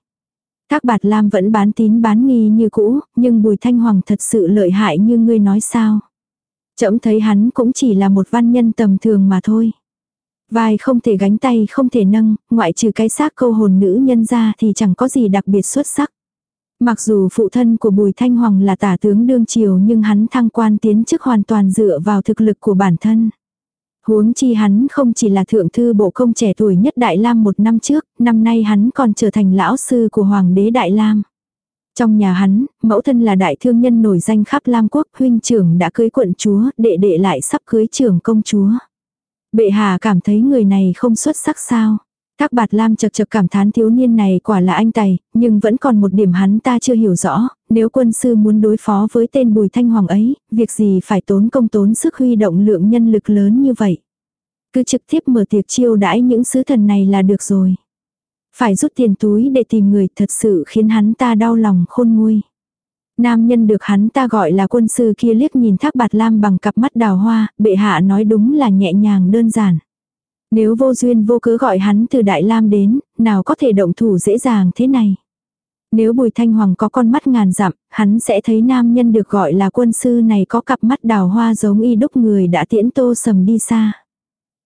Thác bạt lam vẫn bán tín bán nghi như cũ, nhưng bùi thanh hoàng thật sự lợi hại như ngươi nói sao. Chậm thấy hắn cũng chỉ là một văn nhân tầm thường mà thôi. Vai không thể gánh tay không thể nâng, ngoại trừ cái xác câu hồn nữ nhân ra thì chẳng có gì đặc biệt xuất sắc. Mặc dù phụ thân của Bùi Thanh Hoàng là tả tướng đương triều nhưng hắn thăng quan tiến chức hoàn toàn dựa vào thực lực của bản thân. Huống chi hắn không chỉ là thượng thư bộ công trẻ tuổi nhất Đại Lam một năm trước, năm nay hắn còn trở thành lão sư của Hoàng đế Đại Lam. Trong nhà hắn, mẫu thân là đại thương nhân nổi danh khắp Lam quốc, huynh trưởng đã cưới quận chúa, đệ đệ lại sắp cưới trưởng công chúa. Bệ hạ cảm thấy người này không xuất sắc sao. Thác bạt lam chật chật cảm thán thiếu niên này quả là anh tài, nhưng vẫn còn một điểm hắn ta chưa hiểu rõ, nếu quân sư muốn đối phó với tên bùi thanh hoàng ấy, việc gì phải tốn công tốn sức huy động lượng nhân lực lớn như vậy. Cứ trực tiếp mở tiệc chiêu đãi những sứ thần này là được rồi. Phải rút tiền túi để tìm người thật sự khiến hắn ta đau lòng khôn nguôi. Nam nhân được hắn ta gọi là quân sư kia liếc nhìn thác bạt lam bằng cặp mắt đào hoa, bệ hạ nói đúng là nhẹ nhàng đơn giản. Nếu vô duyên vô cớ gọi hắn từ Đại Lam đến, nào có thể động thủ dễ dàng thế này. Nếu Bùi Thanh Hoàng có con mắt ngàn dặm, hắn sẽ thấy nam nhân được gọi là quân sư này có cặp mắt đào hoa giống y đúc người đã tiễn tô sầm đi xa.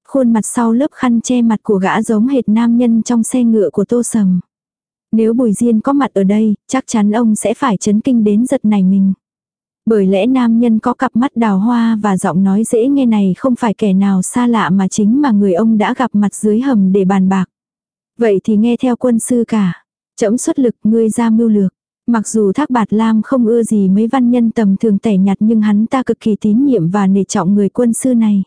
Khuôn mặt sau lớp khăn che mặt của gã giống hệt nam nhân trong xe ngựa của tô sầm. Nếu Bùi Diên có mặt ở đây, chắc chắn ông sẽ phải chấn kinh đến giật này mình. Bởi lẽ nam nhân có cặp mắt đào hoa và giọng nói dễ nghe này không phải kẻ nào xa lạ mà chính mà người ông đã gặp mặt dưới hầm để bàn bạc. Vậy thì nghe theo quân sư cả. Chấm xuất lực ngươi ra mưu lược. Mặc dù Thác Bạt Lam không ưa gì mấy văn nhân tầm thường tẻ nhạt nhưng hắn ta cực kỳ tín nhiệm và nể trọng người quân sư này.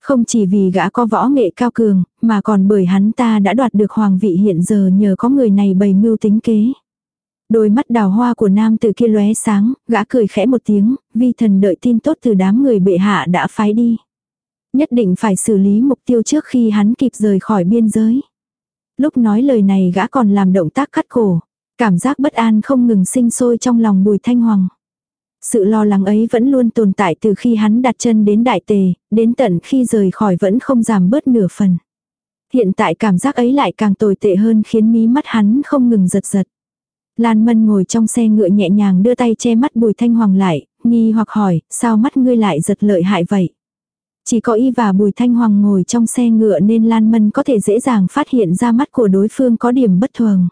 Không chỉ vì gã có võ nghệ cao cường, mà còn bởi hắn ta đã đoạt được hoàng vị hiện giờ nhờ có người này bày mưu tính kế. Đôi mắt đào hoa của nam từ kia lóe sáng, gã cười khẽ một tiếng, vi thần đợi tin tốt từ đám người bệ hạ đã phái đi. Nhất định phải xử lý mục tiêu trước khi hắn kịp rời khỏi biên giới. Lúc nói lời này gã còn làm động tác cắt cổ. Cảm giác bất an không ngừng sinh sôi trong lòng bùi thanh hoàng. Sự lo lắng ấy vẫn luôn tồn tại từ khi hắn đặt chân đến đại tề, đến tận khi rời khỏi vẫn không giảm bớt nửa phần. Hiện tại cảm giác ấy lại càng tồi tệ hơn khiến mí mắt hắn không ngừng giật giật. Lan Mân ngồi trong xe ngựa nhẹ nhàng đưa tay che mắt Bùi Thanh Hoàng lại, nghi hoặc hỏi, sao mắt ngươi lại giật lợi hại vậy? Chỉ có y và Bùi Thanh Hoàng ngồi trong xe ngựa nên Lan Mân có thể dễ dàng phát hiện ra mắt của đối phương có điểm bất thường.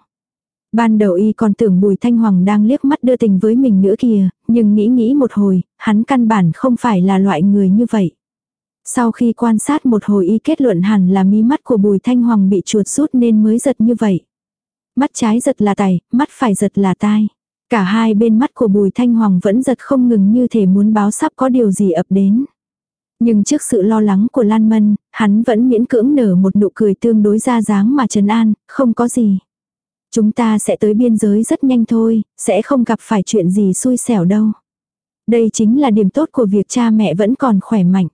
Ban đầu y còn tưởng Bùi Thanh Hoàng đang liếc mắt đưa tình với mình nữa kìa, nhưng nghĩ nghĩ một hồi, hắn căn bản không phải là loại người như vậy. Sau khi quan sát một hồi y kết luận hẳn là mí mắt của Bùi Thanh Hoàng bị chuột rút nên mới giật như vậy. Mắt trái giật là tài, mắt phải giật là tai. Cả hai bên mắt của Bùi Thanh Hoàng vẫn giật không ngừng như thể muốn báo sắp có điều gì ập đến. Nhưng trước sự lo lắng của Lan Mân, hắn vẫn miễn cưỡng nở một nụ cười tương đối ra dáng mà trấn an, không có gì. Chúng ta sẽ tới biên giới rất nhanh thôi, sẽ không gặp phải chuyện gì xui xẻo đâu. Đây chính là điểm tốt của việc cha mẹ vẫn còn khỏe mạnh.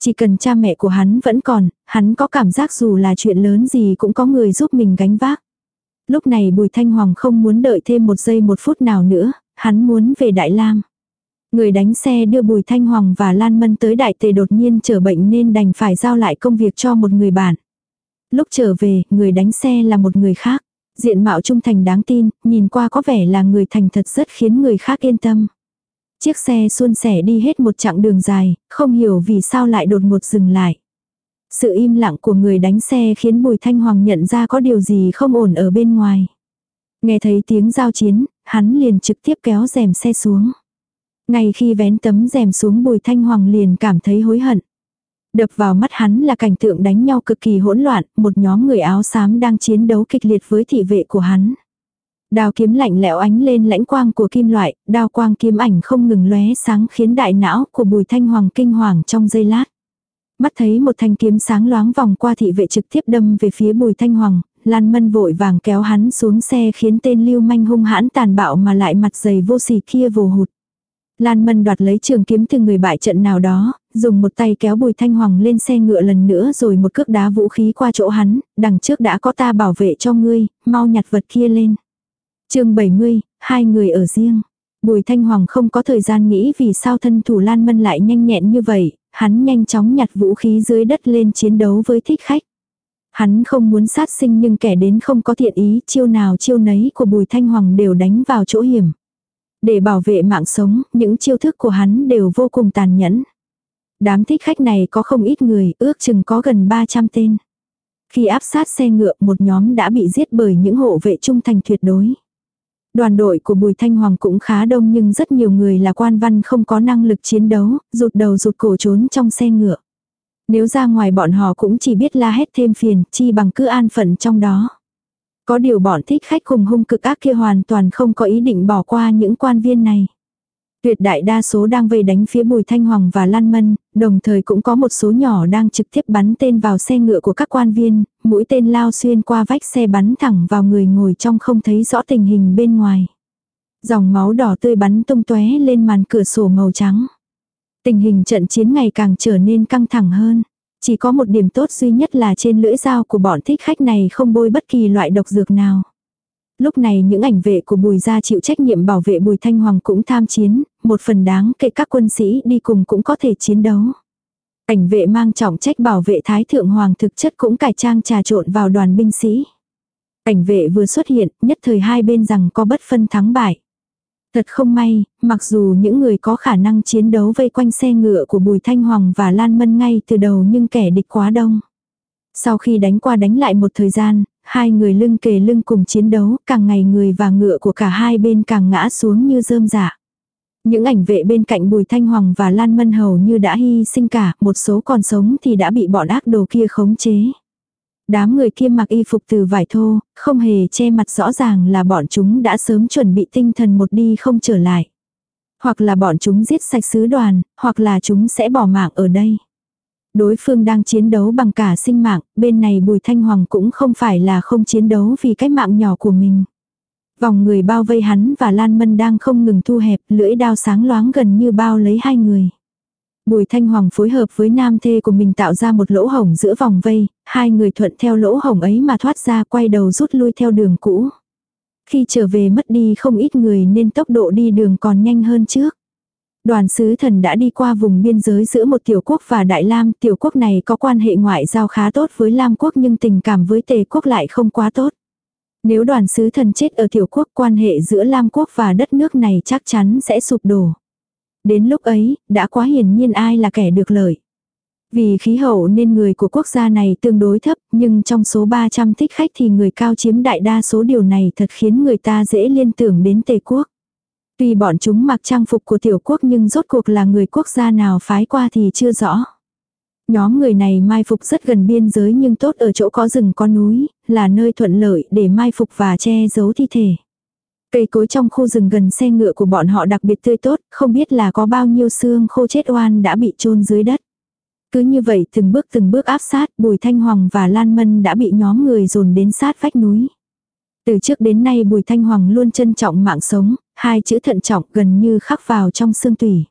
Chỉ cần cha mẹ của hắn vẫn còn, hắn có cảm giác dù là chuyện lớn gì cũng có người giúp mình gánh vác. Lúc này Bùi Thanh Hoàng không muốn đợi thêm một giây một phút nào nữa, hắn muốn về Đại Lam. Người đánh xe đưa Bùi Thanh Hoàng và Lan Mân tới Đại Tề đột nhiên trở bệnh nên đành phải giao lại công việc cho một người bạn. Lúc trở về, người đánh xe là một người khác. Diện mạo trung thành đáng tin, nhìn qua có vẻ là người thành thật rất khiến người khác yên tâm. Chiếc xe xuôn sẻ đi hết một chặng đường dài, không hiểu vì sao lại đột ngột dừng lại. Sự im lặng của người đánh xe khiến Bùi Thanh Hoàng nhận ra có điều gì không ổn ở bên ngoài. Nghe thấy tiếng giao chiến, hắn liền trực tiếp kéo rèm xe xuống. Ngay khi vén tấm rèm xuống Bùi Thanh Hoàng liền cảm thấy hối hận. Đập vào mắt hắn là cảnh tượng đánh nhau cực kỳ hỗn loạn, một nhóm người áo xám đang chiến đấu kịch liệt với thị vệ của hắn. Đao kiếm lạnh lẽo ánh lên lãnh quang của kim loại, đao quang kiếm ảnh không ngừng lóe sáng khiến đại não của Bùi Thanh Hoàng kinh hoàng trong giây lát. Mắt thấy một thanh kiếm sáng loáng vòng qua thị vệ trực tiếp đâm về phía Bùi Thanh Hoàng, Lan Mân vội vàng kéo hắn xuống xe khiến tên lưu manh hung hãn tàn bạo mà lại mặt dày vô sỉ kia vồ hụt. Lan Mân đoạt lấy trường kiếm từ người bại trận nào đó, dùng một tay kéo Bùi Thanh Hoàng lên xe ngựa lần nữa rồi một cước đá vũ khí qua chỗ hắn, đằng trước đã có ta bảo vệ cho ngươi, mau nhặt vật kia lên. chương 70, hai người ở riêng. Bùi Thanh Hoàng không có thời gian nghĩ vì sao thân thủ Lan Mân lại nhanh nhẹn như vậy, hắn nhanh chóng nhặt vũ khí dưới đất lên chiến đấu với thích khách. Hắn không muốn sát sinh nhưng kẻ đến không có thiện ý, chiêu nào chiêu nấy của Bùi Thanh Hoàng đều đánh vào chỗ hiểm. Để bảo vệ mạng sống, những chiêu thức của hắn đều vô cùng tàn nhẫn. Đám thích khách này có không ít người, ước chừng có gần 300 tên. Khi áp sát xe ngựa một nhóm đã bị giết bởi những hộ vệ trung thành tuyệt đối. Đoàn đội của Bùi Thanh Hoàng cũng khá đông nhưng rất nhiều người là quan văn không có năng lực chiến đấu, rụt đầu rụt cổ trốn trong xe ngựa. Nếu ra ngoài bọn họ cũng chỉ biết la hét thêm phiền, chi bằng cứ an phận trong đó. Có điều bọn thích khách cùng hung cực ác kia hoàn toàn không có ý định bỏ qua những quan viên này. Tuyệt đại đa số đang vây đánh phía Bùi Thanh Hoàng và Lan Mân, đồng thời cũng có một số nhỏ đang trực tiếp bắn tên vào xe ngựa của các quan viên, mũi tên lao xuyên qua vách xe bắn thẳng vào người ngồi trong không thấy rõ tình hình bên ngoài. Dòng máu đỏ tươi bắn tung tóe lên màn cửa sổ màu trắng. Tình hình trận chiến ngày càng trở nên căng thẳng hơn. Chỉ có một điểm tốt duy nhất là trên lưỡi dao của bọn thích khách này không bôi bất kỳ loại độc dược nào. Lúc này những ảnh vệ của Bùi gia chịu trách nhiệm bảo vệ Bùi Thanh Hoàng cũng tham chiến, một phần đáng kể các quân sĩ đi cùng cũng có thể chiến đấu. Ảnh vệ mang trọng trách bảo vệ Thái Thượng Hoàng thực chất cũng cải trang trà trộn vào đoàn binh sĩ. Ảnh vệ vừa xuất hiện, nhất thời hai bên rằng có bất phân thắng bại. Thật không may, mặc dù những người có khả năng chiến đấu vây quanh xe ngựa của Bùi Thanh Hoàng và Lan Mân ngay từ đầu nhưng kẻ địch quá đông. Sau khi đánh qua đánh lại một thời gian, hai người lưng kề lưng cùng chiến đấu, càng ngày người và ngựa của cả hai bên càng ngã xuống như rơm rạ. Những ảnh vệ bên cạnh Bùi Thanh Hoàng và Lan Mân hầu như đã hy sinh cả, một số còn sống thì đã bị bọn ác đồ kia khống chế. Đám người kia mặc y phục từ vải thô, không hề che mặt rõ ràng là bọn chúng đã sớm chuẩn bị tinh thần một đi không trở lại. Hoặc là bọn chúng giết sạch sứ đoàn, hoặc là chúng sẽ bỏ mạng ở đây. Đối phương đang chiến đấu bằng cả sinh mạng, bên này Bùi Thanh Hoàng cũng không phải là không chiến đấu vì cái mạng nhỏ của mình. Vòng người bao vây hắn và Lan Mân đang không ngừng thu hẹp, lưỡi đao sáng loáng gần như bao lấy hai người. Bùi Thanh Hoàng phối hợp với nam thê của mình tạo ra một lỗ hổng giữa vòng vây, hai người thuận theo lỗ hổng ấy mà thoát ra quay đầu rút lui theo đường cũ. Khi trở về mất đi không ít người nên tốc độ đi đường còn nhanh hơn trước. Đoàn sứ thần đã đi qua vùng biên giới giữa một tiểu quốc và Đại Lam, tiểu quốc này có quan hệ ngoại giao khá tốt với Lam quốc nhưng tình cảm với Tề quốc lại không quá tốt. Nếu đoàn sứ thần chết ở tiểu quốc quan hệ giữa Lam quốc và đất nước này chắc chắn sẽ sụp đổ. Đến lúc ấy, đã quá hiển nhiên ai là kẻ được lợi. Vì khí hậu nên người của quốc gia này tương đối thấp, nhưng trong số 300 thích khách thì người cao chiếm đại đa số điều này thật khiến người ta dễ liên tưởng đến Tề quốc. Tuy bọn chúng mặc trang phục của tiểu quốc nhưng rốt cuộc là người quốc gia nào phái qua thì chưa rõ. Nhóm người này mai phục rất gần biên giới nhưng tốt ở chỗ có rừng có núi, là nơi thuận lợi để mai phục và che giấu thi thể. Cây cối trong khu rừng gần xe ngựa của bọn họ đặc biệt tươi tốt, không biết là có bao nhiêu xương khô chết oan đã bị chôn dưới đất. Cứ như vậy từng bước từng bước áp sát, Bùi Thanh Hoàng và Lan Mân đã bị nhóm người dồn đến sát vách núi. Từ trước đến nay Bùi Thanh Hoàng luôn trân trọng mạng sống, hai chữ thận trọng gần như khắc vào trong xương tủy.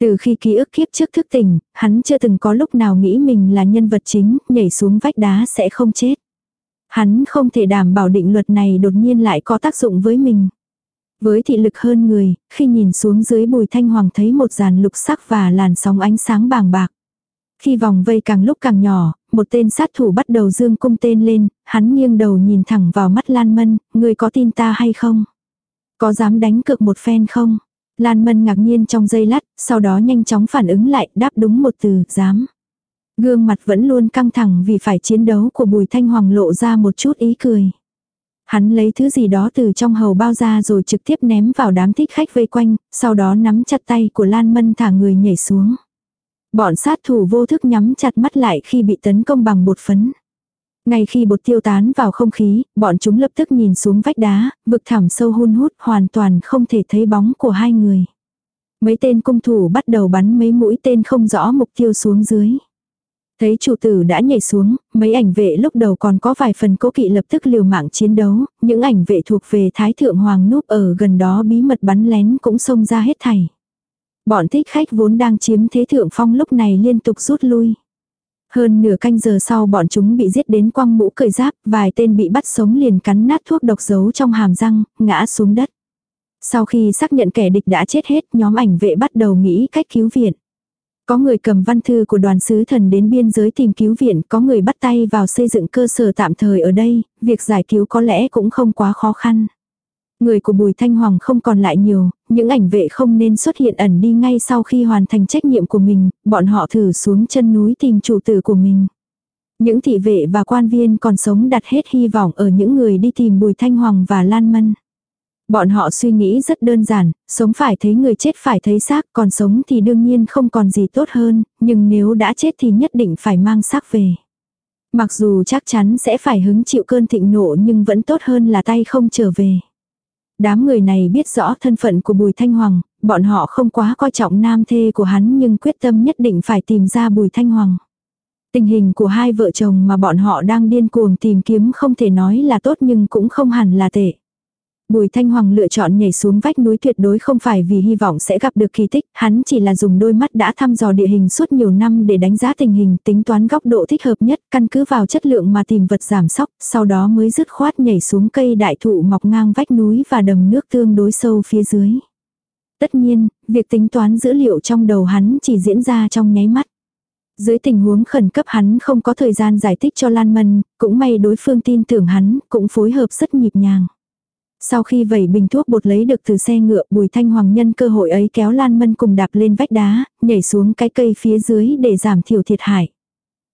Từ khi ký ức kiếp trước thức tỉnh, hắn chưa từng có lúc nào nghĩ mình là nhân vật chính, nhảy xuống vách đá sẽ không chết. Hắn không thể đảm bảo định luật này đột nhiên lại có tác dụng với mình. Với thị lực hơn người, khi nhìn xuống dưới bùi thanh hoàng thấy một dàn lục sắc và làn sóng ánh sáng bàng bạc. Khi vòng vây càng lúc càng nhỏ, một tên sát thủ bắt đầu dương cung tên lên, hắn nghiêng đầu nhìn thẳng vào mắt Lan Mân, người có tin ta hay không? Có dám đánh cược một phen không? Lan Mân ngạc nhiên trong giây lát, sau đó nhanh chóng phản ứng lại, đáp đúng một từ, dám. Gương mặt vẫn luôn căng thẳng vì phải chiến đấu của Bùi Thanh Hoàng lộ ra một chút ý cười. Hắn lấy thứ gì đó từ trong hầu bao ra rồi trực tiếp ném vào đám thích khách vây quanh, sau đó nắm chặt tay của Lan Mân thả người nhảy xuống. Bọn sát thủ vô thức nhắm chặt mắt lại khi bị tấn công bằng bột phấn. Ngay khi bột tiêu tán vào không khí, bọn chúng lập tức nhìn xuống vách đá, vực thẳm sâu hun hút hoàn toàn không thể thấy bóng của hai người. Mấy tên cung thủ bắt đầu bắn mấy mũi tên không rõ mục tiêu xuống dưới. Thấy chủ tử đã nhảy xuống, mấy ảnh vệ lúc đầu còn có vài phần cố kỵ lập tức liều mạng chiến đấu, những ảnh vệ thuộc về Thái Thượng Hoàng núp ở gần đó bí mật bắn lén cũng xông ra hết thảy. Bọn thích khách vốn đang chiếm thế thượng phong lúc này liên tục rút lui. Hơn nửa canh giờ sau bọn chúng bị giết đến quăng mũ cởi giáp, vài tên bị bắt sống liền cắn nát thuốc độc giấu trong hàm răng, ngã xuống đất. Sau khi xác nhận kẻ địch đã chết hết, nhóm ảnh vệ bắt đầu nghĩ cách cứu viện. Có người cầm văn thư của đoàn sứ thần đến biên giới tìm cứu viện, có người bắt tay vào xây dựng cơ sở tạm thời ở đây, việc giải cứu có lẽ cũng không quá khó khăn. Người của Bùi Thanh Hoàng không còn lại nhiều, những ảnh vệ không nên xuất hiện ẩn đi ngay sau khi hoàn thành trách nhiệm của mình, bọn họ thử xuống chân núi tìm chủ tử của mình. Những thị vệ và quan viên còn sống đặt hết hy vọng ở những người đi tìm Bùi Thanh Hoàng và Lan Mân. Bọn họ suy nghĩ rất đơn giản, sống phải thấy người chết phải thấy xác, còn sống thì đương nhiên không còn gì tốt hơn, nhưng nếu đã chết thì nhất định phải mang xác về. Mặc dù chắc chắn sẽ phải hứng chịu cơn thịnh nộ nhưng vẫn tốt hơn là tay không trở về. Đám người này biết rõ thân phận của Bùi Thanh Hoàng, bọn họ không quá coi trọng nam thê của hắn nhưng quyết tâm nhất định phải tìm ra Bùi Thanh Hoàng. Tình hình của hai vợ chồng mà bọn họ đang điên cuồng tìm kiếm không thể nói là tốt nhưng cũng không hẳn là tệ. Bùi Thanh Hoàng lựa chọn nhảy xuống vách núi tuyệt đối không phải vì hy vọng sẽ gặp được kỳ tích, hắn chỉ là dùng đôi mắt đã thăm dò địa hình suốt nhiều năm để đánh giá tình hình, tính toán góc độ thích hợp nhất, căn cứ vào chất lượng mà tìm vật giảm sóc, sau đó mới dứt khoát nhảy xuống cây đại thụ mọc ngang vách núi và đầm nước tương đối sâu phía dưới. Tất nhiên, việc tính toán dữ liệu trong đầu hắn chỉ diễn ra trong nháy mắt. Dưới tình huống khẩn cấp hắn không có thời gian giải thích cho Lan Mân, cũng may đối phương tin tưởng hắn, cũng phối hợp rất nhịp nhàng. Sau khi vẩy bình thuốc bột lấy được từ xe ngựa, Bùi Thanh Hoàng nhân cơ hội ấy kéo Lan Mân cùng đạp lên vách đá, nhảy xuống cái cây phía dưới để giảm thiểu thiệt hại.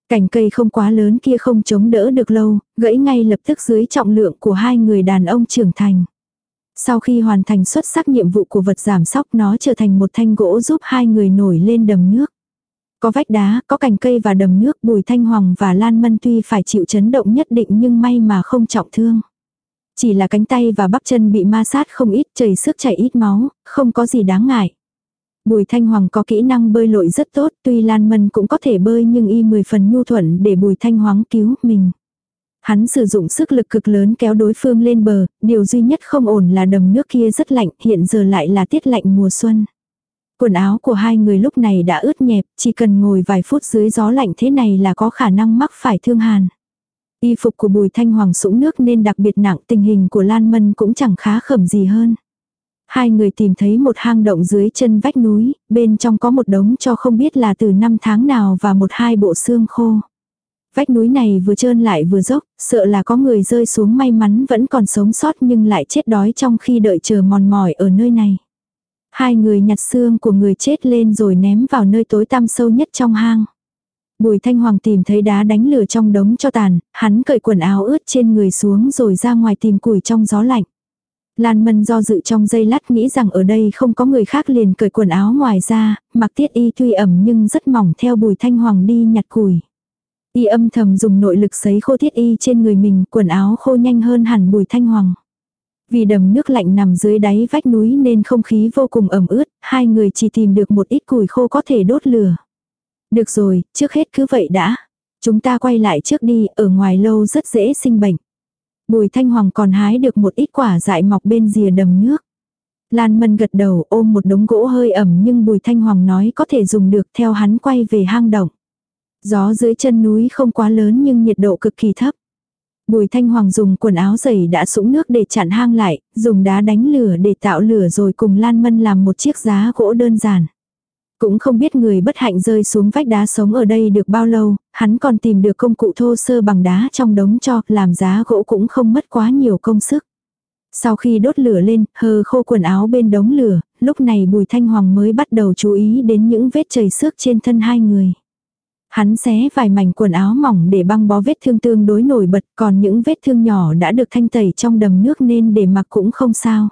Cành cây không quá lớn kia không chống đỡ được lâu, gãy ngay lập tức dưới trọng lượng của hai người đàn ông trưởng thành. Sau khi hoàn thành xuất sắc nhiệm vụ của vật giảm sóc nó trở thành một thanh gỗ giúp hai người nổi lên đầm nước. Có vách đá, có cành cây và đầm nước Bùi Thanh Hoàng và Lan Mân tuy phải chịu chấn động nhất định nhưng may mà không trọng thương. Chỉ là cánh tay và bắp chân bị ma sát không ít chảy sức chảy ít máu, không có gì đáng ngại. Bùi Thanh Hoàng có kỹ năng bơi lội rất tốt, tuy Lan Mân cũng có thể bơi nhưng y 10 phần nhu thuận để Bùi Thanh Hoàng cứu mình. Hắn sử dụng sức lực cực lớn kéo đối phương lên bờ, điều duy nhất không ổn là đầm nước kia rất lạnh, hiện giờ lại là tiết lạnh mùa xuân. Quần áo của hai người lúc này đã ướt nhẹp, chỉ cần ngồi vài phút dưới gió lạnh thế này là có khả năng mắc phải thương hàn. Y phục của Bùi Thanh Hoàng sũng nước nên đặc biệt nặng tình hình của Lan Mân cũng chẳng khá khẩm gì hơn. Hai người tìm thấy một hang động dưới chân vách núi, bên trong có một đống cho không biết là từ năm tháng nào và một hai bộ xương khô. Vách núi này vừa trơn lại vừa dốc, sợ là có người rơi xuống may mắn vẫn còn sống sót nhưng lại chết đói trong khi đợi chờ mòn mỏi ở nơi này. Hai người nhặt xương của người chết lên rồi ném vào nơi tối tăm sâu nhất trong hang. Bùi Thanh Hoàng tìm thấy đá đánh lửa trong đống cho tàn, hắn cởi quần áo ướt trên người xuống rồi ra ngoài tìm củi trong gió lạnh. Lan Mân do dự trong giây lát nghĩ rằng ở đây không có người khác liền cởi quần áo ngoài ra, mặc tiết y tuy ẩm nhưng rất mỏng theo Bùi Thanh Hoàng đi nhặt củi. Y âm thầm dùng nội lực sấy khô thiết y trên người mình, quần áo khô nhanh hơn hẳn Bùi Thanh Hoàng. Vì đầm nước lạnh nằm dưới đáy vách núi nên không khí vô cùng ẩm ướt, hai người chỉ tìm được một ít củi khô có thể đốt lửa. Được rồi, trước hết cứ vậy đã. Chúng ta quay lại trước đi, ở ngoài lâu rất dễ sinh bệnh. Bùi Thanh Hoàng còn hái được một ít quả dại mọc bên rìa đầm nước. Lan Mân gật đầu ôm một đống gỗ hơi ẩm nhưng Bùi Thanh Hoàng nói có thể dùng được theo hắn quay về hang động. Gió dưới chân núi không quá lớn nhưng nhiệt độ cực kỳ thấp. Bùi Thanh Hoàng dùng quần áo dày đã sũng nước để chặn hang lại, dùng đá đánh lửa để tạo lửa rồi cùng Lan Mân làm một chiếc giá gỗ đơn giản. Cũng không biết người bất hạnh rơi xuống vách đá sống ở đây được bao lâu, hắn còn tìm được công cụ thô sơ bằng đá trong đống cho, làm giá gỗ cũng không mất quá nhiều công sức. Sau khi đốt lửa lên, hờ khô quần áo bên đống lửa, lúc này Bùi Thanh Hoàng mới bắt đầu chú ý đến những vết chảy xước trên thân hai người. Hắn xé vài mảnh quần áo mỏng để băng bó vết thương tương đối nổi bật, còn những vết thương nhỏ đã được thanh tẩy trong đầm nước nên để mặc cũng không sao.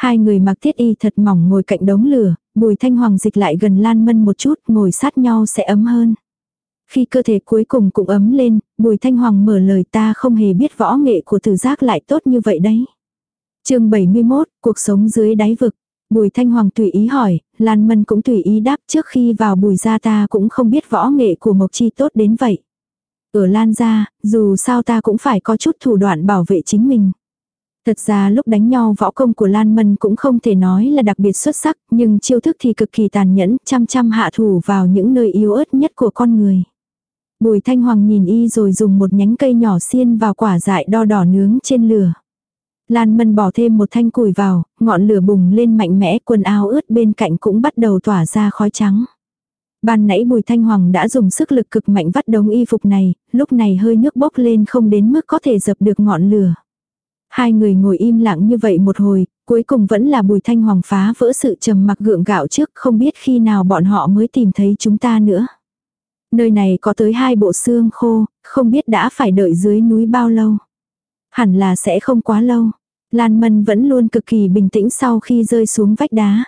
Hai người mặc thiết y thật mỏng ngồi cạnh đống lửa, bùi thanh hoàng dịch lại gần Lan Mân một chút, ngồi sát nhau sẽ ấm hơn. Khi cơ thể cuối cùng cũng ấm lên, bùi thanh hoàng mở lời ta không hề biết võ nghệ của tử giác lại tốt như vậy đấy. chương 71, cuộc sống dưới đáy vực. Bùi Thanh Hoàng tùy ý hỏi, Lan Mân cũng tùy ý đáp trước khi vào bùi gia ta cũng không biết võ nghệ của Mộc Chi tốt đến vậy. Ở Lan gia, dù sao ta cũng phải có chút thủ đoạn bảo vệ chính mình. Thật ra lúc đánh nhau võ công của Lan Mân cũng không thể nói là đặc biệt xuất sắc, nhưng chiêu thức thì cực kỳ tàn nhẫn, chăm chăm hạ thủ vào những nơi yếu ớt nhất của con người. Bùi Thanh Hoàng nhìn y rồi dùng một nhánh cây nhỏ xiên vào quả dại đo đỏ nướng trên lửa. Lan Mân bỏ thêm một thanh củi vào, ngọn lửa bùng lên mạnh mẽ, quần áo ướt bên cạnh cũng bắt đầu tỏa ra khói trắng. Ban nãy Bùi Thanh Hoàng đã dùng sức lực cực mạnh vắt đống y phục này, lúc này hơi nước bốc lên không đến mức có thể dập được ngọn lửa. Hai người ngồi im lặng như vậy một hồi, cuối cùng vẫn là Bùi Thanh Hoàng phá vỡ sự trầm mặc gượng gạo trước, không biết khi nào bọn họ mới tìm thấy chúng ta nữa. Nơi này có tới hai bộ xương khô, không biết đã phải đợi dưới núi bao lâu. Hẳn là sẽ không quá lâu. Lan Mân vẫn luôn cực kỳ bình tĩnh sau khi rơi xuống vách đá.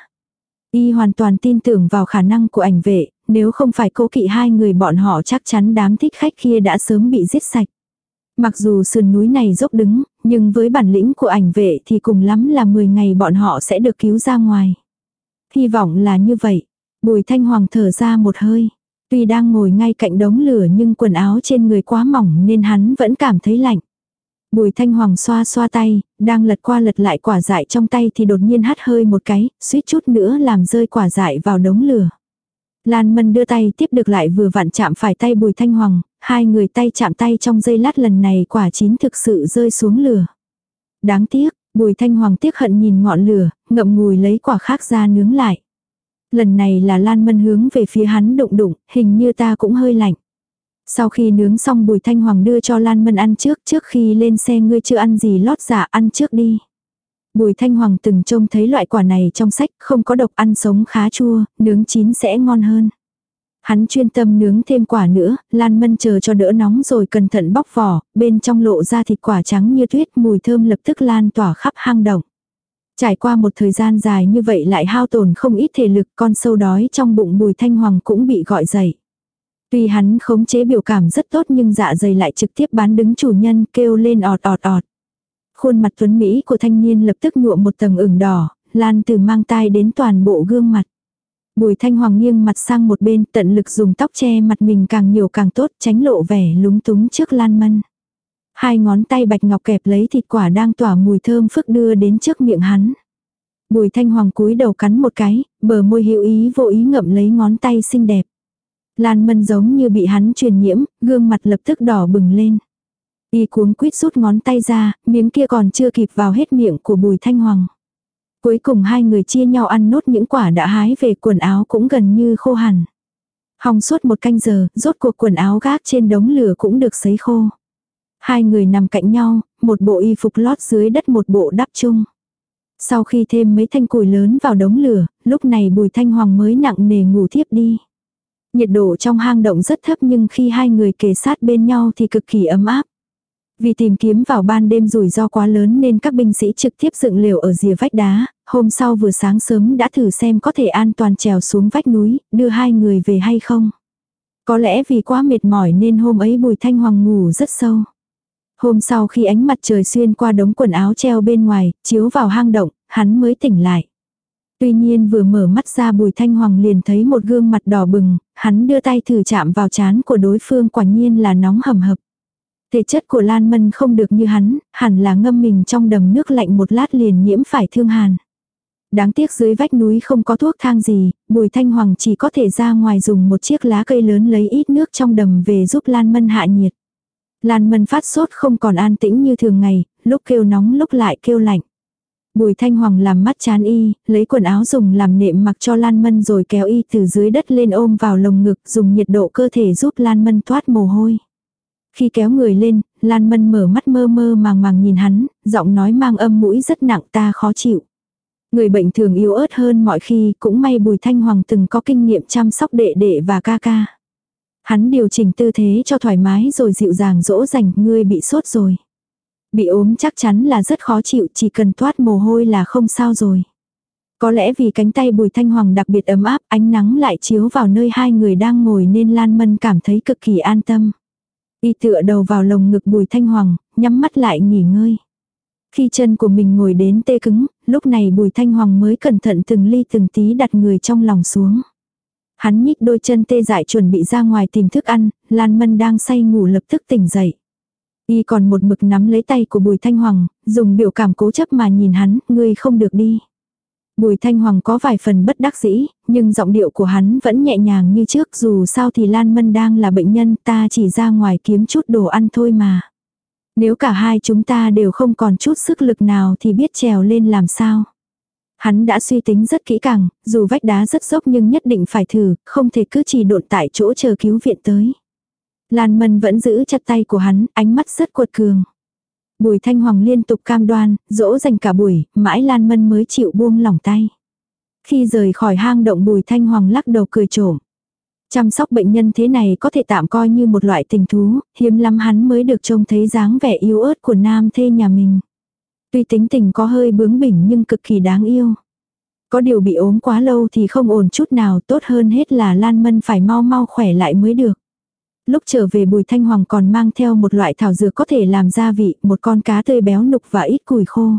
Y hoàn toàn tin tưởng vào khả năng của ảnh vệ, nếu không phải cố kỵ hai người bọn họ chắc chắn đám thích khách kia đã sớm bị giết sạch. Mặc dù sườn núi này dốc đứng, nhưng với bản lĩnh của ảnh vệ thì cùng lắm là 10 ngày bọn họ sẽ được cứu ra ngoài. Hy vọng là như vậy. Bùi thanh hoàng thở ra một hơi. Tuy đang ngồi ngay cạnh đống lửa nhưng quần áo trên người quá mỏng nên hắn vẫn cảm thấy lạnh. Bùi thanh hoàng xoa xoa tay, đang lật qua lật lại quả dại trong tay thì đột nhiên hắt hơi một cái, suýt chút nữa làm rơi quả dại vào đống lửa. Lan Mân đưa tay tiếp được lại vừa vặn chạm phải tay bùi thanh hoàng, hai người tay chạm tay trong giây lát lần này quả chín thực sự rơi xuống lửa. Đáng tiếc, bùi thanh hoàng tiếc hận nhìn ngọn lửa, ngậm ngùi lấy quả khác ra nướng lại. Lần này là Lan Mân hướng về phía hắn đụng đụng, hình như ta cũng hơi lạnh. Sau khi nướng xong Bùi Thanh Hoàng đưa cho Lan Mân ăn trước, trước khi lên xe ngươi chưa ăn gì lót dạ ăn trước đi. Bùi Thanh Hoàng từng trông thấy loại quả này trong sách, không có độc ăn sống khá chua, nướng chín sẽ ngon hơn. Hắn chuyên tâm nướng thêm quả nữa, Lan Mân chờ cho đỡ nóng rồi cẩn thận bóc vỏ, bên trong lộ ra thịt quả trắng như tuyết, mùi thơm lập tức lan tỏa khắp hang động. Trải qua một thời gian dài như vậy lại hao tổn không ít thể lực, con sâu đói trong bụng Bùi Thanh Hoàng cũng bị gọi dậy. Tuy hắn khống chế biểu cảm rất tốt nhưng dạ dày lại trực tiếp bán đứng chủ nhân kêu lên ọt ọt ọt. Khuôn mặt tuấn Mỹ của thanh niên lập tức nhuộm một tầng ửng đỏ, lan từ mang tai đến toàn bộ gương mặt. Bùi thanh hoàng nghiêng mặt sang một bên tận lực dùng tóc che mặt mình càng nhiều càng tốt tránh lộ vẻ lúng túng trước lan mân. Hai ngón tay bạch ngọc kẹp lấy thịt quả đang tỏa mùi thơm phức đưa đến trước miệng hắn. Bùi thanh hoàng cúi đầu cắn một cái, bờ môi hữu ý vô ý ngậm lấy ngón tay xinh đẹp. Lan mân giống như bị hắn truyền nhiễm, gương mặt lập tức đỏ bừng lên. Y cuống quýt rút ngón tay ra, miếng kia còn chưa kịp vào hết miệng của bùi thanh hoàng. Cuối cùng hai người chia nhau ăn nốt những quả đã hái về quần áo cũng gần như khô hẳn. Hòng suốt một canh giờ, rốt cuộc quần áo gác trên đống lửa cũng được sấy khô. Hai người nằm cạnh nhau, một bộ y phục lót dưới đất một bộ đắp chung. Sau khi thêm mấy thanh củi lớn vào đống lửa, lúc này bùi thanh hoàng mới nặng nề ngủ thiếp đi. Nhiệt độ trong hang động rất thấp nhưng khi hai người kề sát bên nhau thì cực kỳ ấm áp. Vì tìm kiếm vào ban đêm rủi ro quá lớn nên các binh sĩ trực tiếp dựng lều ở rìa vách đá, hôm sau vừa sáng sớm đã thử xem có thể an toàn trèo xuống vách núi, đưa hai người về hay không. Có lẽ vì quá mệt mỏi nên hôm ấy Bùi Thanh Hoàng ngủ rất sâu. Hôm sau khi ánh mặt trời xuyên qua đống quần áo treo bên ngoài, chiếu vào hang động, hắn mới tỉnh lại. Tuy nhiên vừa mở mắt ra Bùi Thanh Hoàng liền thấy một gương mặt đỏ bừng, hắn đưa tay thử chạm vào trán của đối phương quả nhiên là nóng hầm hập. Thể chất của Lan Mân không được như hắn, hẳn là ngâm mình trong đầm nước lạnh một lát liền nhiễm phải thương hàn. Đáng tiếc dưới vách núi không có thuốc thang gì, Bùi Thanh Hoàng chỉ có thể ra ngoài dùng một chiếc lá cây lớn lấy ít nước trong đầm về giúp Lan Mân hạ nhiệt. Lan Mân phát sốt không còn an tĩnh như thường ngày, lúc kêu nóng lúc lại kêu lạnh. Bùi Thanh Hoàng làm mắt chán y, lấy quần áo dùng làm nệm mặc cho Lan Mân rồi kéo y từ dưới đất lên ôm vào lồng ngực dùng nhiệt độ cơ thể giúp Lan Mân thoát mồ hôi. Khi kéo người lên, Lan Mân mở mắt mơ mơ màng màng nhìn hắn, giọng nói mang âm mũi rất nặng ta khó chịu. Người bệnh thường yếu ớt hơn mọi khi, cũng may Bùi Thanh Hoàng từng có kinh nghiệm chăm sóc đệ đệ và ca ca. Hắn điều chỉnh tư thế cho thoải mái rồi dịu dàng dỗ dành, ngươi bị sốt rồi. Bị ốm chắc chắn là rất khó chịu, chỉ cần thoát mồ hôi là không sao rồi. Có lẽ vì cánh tay Bùi Thanh Hoàng đặc biệt ấm áp, ánh nắng lại chiếu vào nơi hai người đang ngồi nên Lan Mân cảm thấy cực kỳ an tâm. Y tựa đầu vào lồng ngực Bùi Thanh Hoàng, nhắm mắt lại nghỉ ngơi. Khi chân của mình ngồi đến tê cứng, lúc này Bùi Thanh Hoàng mới cẩn thận từng ly từng tí đặt người trong lòng xuống. Hắn nhích đôi chân tê dại chuẩn bị ra ngoài tìm thức ăn, Lan Mân đang say ngủ lập tức tỉnh dậy. Y còn một mực nắm lấy tay của Bùi Thanh Hoàng, dùng biểu cảm cố chấp mà nhìn hắn, ngươi không được đi. Bùi Thanh Hoàng có vài phần bất đắc dĩ, nhưng giọng điệu của hắn vẫn nhẹ nhàng như trước dù sao thì Lan Mân đang là bệnh nhân ta chỉ ra ngoài kiếm chút đồ ăn thôi mà. Nếu cả hai chúng ta đều không còn chút sức lực nào thì biết trèo lên làm sao. Hắn đã suy tính rất kỹ càng, dù vách đá rất dốc nhưng nhất định phải thử, không thể cứ chỉ độn tại chỗ chờ cứu viện tới. Lan Mân vẫn giữ chặt tay của hắn, ánh mắt rất cuột cường. Bùi Thanh Hoàng liên tục cam đoan, dỗ dành cả buổi, mãi Lan Mân mới chịu buông lỏng tay. Khi rời khỏi hang động Bùi Thanh Hoàng lắc đầu cười trộm. Chăm sóc bệnh nhân thế này có thể tạm coi như một loại tình thú, hiếm lắm hắn mới được trông thấy dáng vẻ yếu ớt của nam thê nhà mình. Tuy tính tình có hơi bướng bỉnh nhưng cực kỳ đáng yêu. Có điều bị ốm quá lâu thì không ổn chút nào tốt hơn hết là Lan Mân phải mau mau khỏe lại mới được. Lúc trở về Bùi Thanh Hoàng còn mang theo một loại thảo dược có thể làm gia vị, một con cá tươi béo nục và ít củi khô.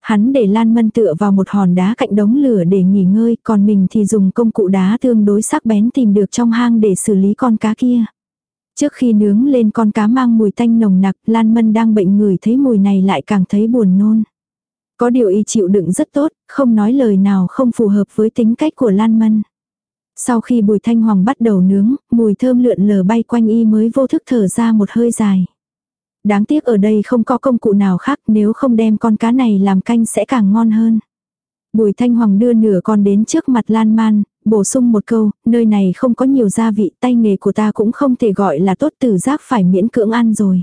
Hắn để Lan Mân tựa vào một hòn đá cạnh đống lửa để nghỉ ngơi, còn mình thì dùng công cụ đá tương đối sắc bén tìm được trong hang để xử lý con cá kia. Trước khi nướng lên con cá mang mùi tanh nồng nặc, Lan Mân đang bệnh người thấy mùi này lại càng thấy buồn nôn. Có điều y chịu đựng rất tốt, không nói lời nào không phù hợp với tính cách của Lan Mân. Sau khi bùi thanh hoàng bắt đầu nướng, mùi thơm lượn lờ bay quanh y mới vô thức thở ra một hơi dài. Đáng tiếc ở đây không có công cụ nào khác nếu không đem con cá này làm canh sẽ càng ngon hơn. Bùi thanh hoàng đưa nửa con đến trước mặt Lan Man, bổ sung một câu, nơi này không có nhiều gia vị, tay nghề của ta cũng không thể gọi là tốt tử giác phải miễn cưỡng ăn rồi.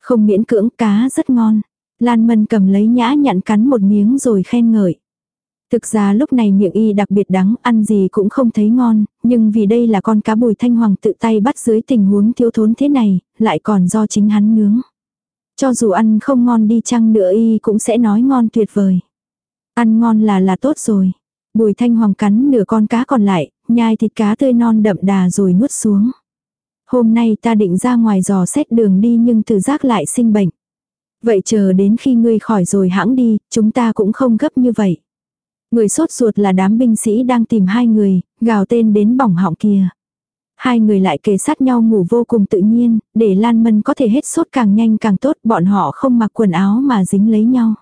Không miễn cưỡng, cá rất ngon. Lan Mân cầm lấy nhã nhặn cắn một miếng rồi khen ngợi. Thực ra lúc này miệng y đặc biệt đắng, ăn gì cũng không thấy ngon, nhưng vì đây là con cá bùi thanh hoàng tự tay bắt dưới tình huống thiếu thốn thế này, lại còn do chính hắn nướng. Cho dù ăn không ngon đi chăng nữa y cũng sẽ nói ngon tuyệt vời. Ăn ngon là là tốt rồi. Bùi thanh hoàng cắn nửa con cá còn lại, nhai thịt cá tươi non đậm đà rồi nuốt xuống. Hôm nay ta định ra ngoài dò xét đường đi nhưng tự giác lại sinh bệnh. Vậy chờ đến khi ngươi khỏi rồi hãng đi, chúng ta cũng không gấp như vậy. Người sốt ruột là đám binh sĩ đang tìm hai người, gào tên đến bỏng họng kia. Hai người lại kề sát nhau ngủ vô cùng tự nhiên, để Lan Mân có thể hết sốt càng nhanh càng tốt, bọn họ không mặc quần áo mà dính lấy nhau.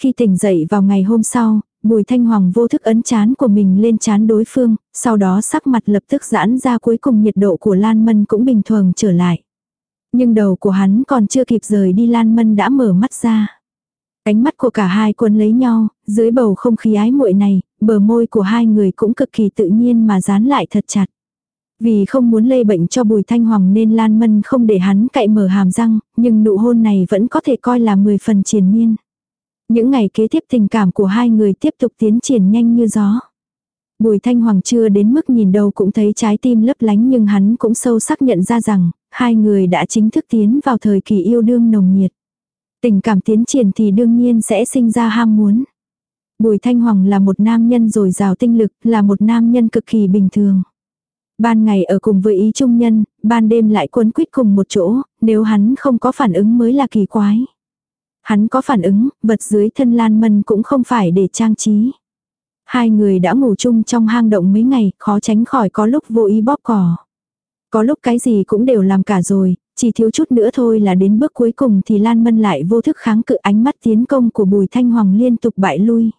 Khi tỉnh dậy vào ngày hôm sau, Bùi Thanh Hoàng vô thức ấn chán của mình lên chán đối phương, sau đó sắc mặt lập tức giãn ra cuối cùng nhiệt độ của Lan Mân cũng bình thường trở lại. Nhưng đầu của hắn còn chưa kịp rời đi Lan Mân đã mở mắt ra. Ánh mắt của cả hai quân lấy nhau, dưới bầu không khí ái muội này, bờ môi của hai người cũng cực kỳ tự nhiên mà dán lại thật chặt. Vì không muốn lây bệnh cho Bùi Thanh Hoàng nên Lan Mân không để hắn cậy mở hàm răng, nhưng nụ hôn này vẫn có thể coi là 10 phần triền miên. Những ngày kế tiếp tình cảm của hai người tiếp tục tiến triển nhanh như gió. Bùi Thanh Hoàng chưa đến mức nhìn đâu cũng thấy trái tim lấp lánh nhưng hắn cũng sâu sắc nhận ra rằng, hai người đã chính thức tiến vào thời kỳ yêu đương nồng nhiệt. Tình cảm tiến triển thì đương nhiên sẽ sinh ra ham muốn. Bùi Thanh Hoàng là một nam nhân dồi dào tinh lực, là một nam nhân cực kỳ bình thường. Ban ngày ở cùng với ý trung nhân, ban đêm lại quấn quýt cùng một chỗ, nếu hắn không có phản ứng mới là kỳ quái. Hắn có phản ứng, vật dưới thân Lan Mân cũng không phải để trang trí. Hai người đã ngủ chung trong hang động mấy ngày, khó tránh khỏi có lúc vô ý bóp cỏ. Có lúc cái gì cũng đều làm cả rồi, chỉ thiếu chút nữa thôi là đến bước cuối cùng thì Lan Mân lại vô thức kháng cự ánh mắt tiến công của Bùi Thanh Hoàng liên tục bại lui.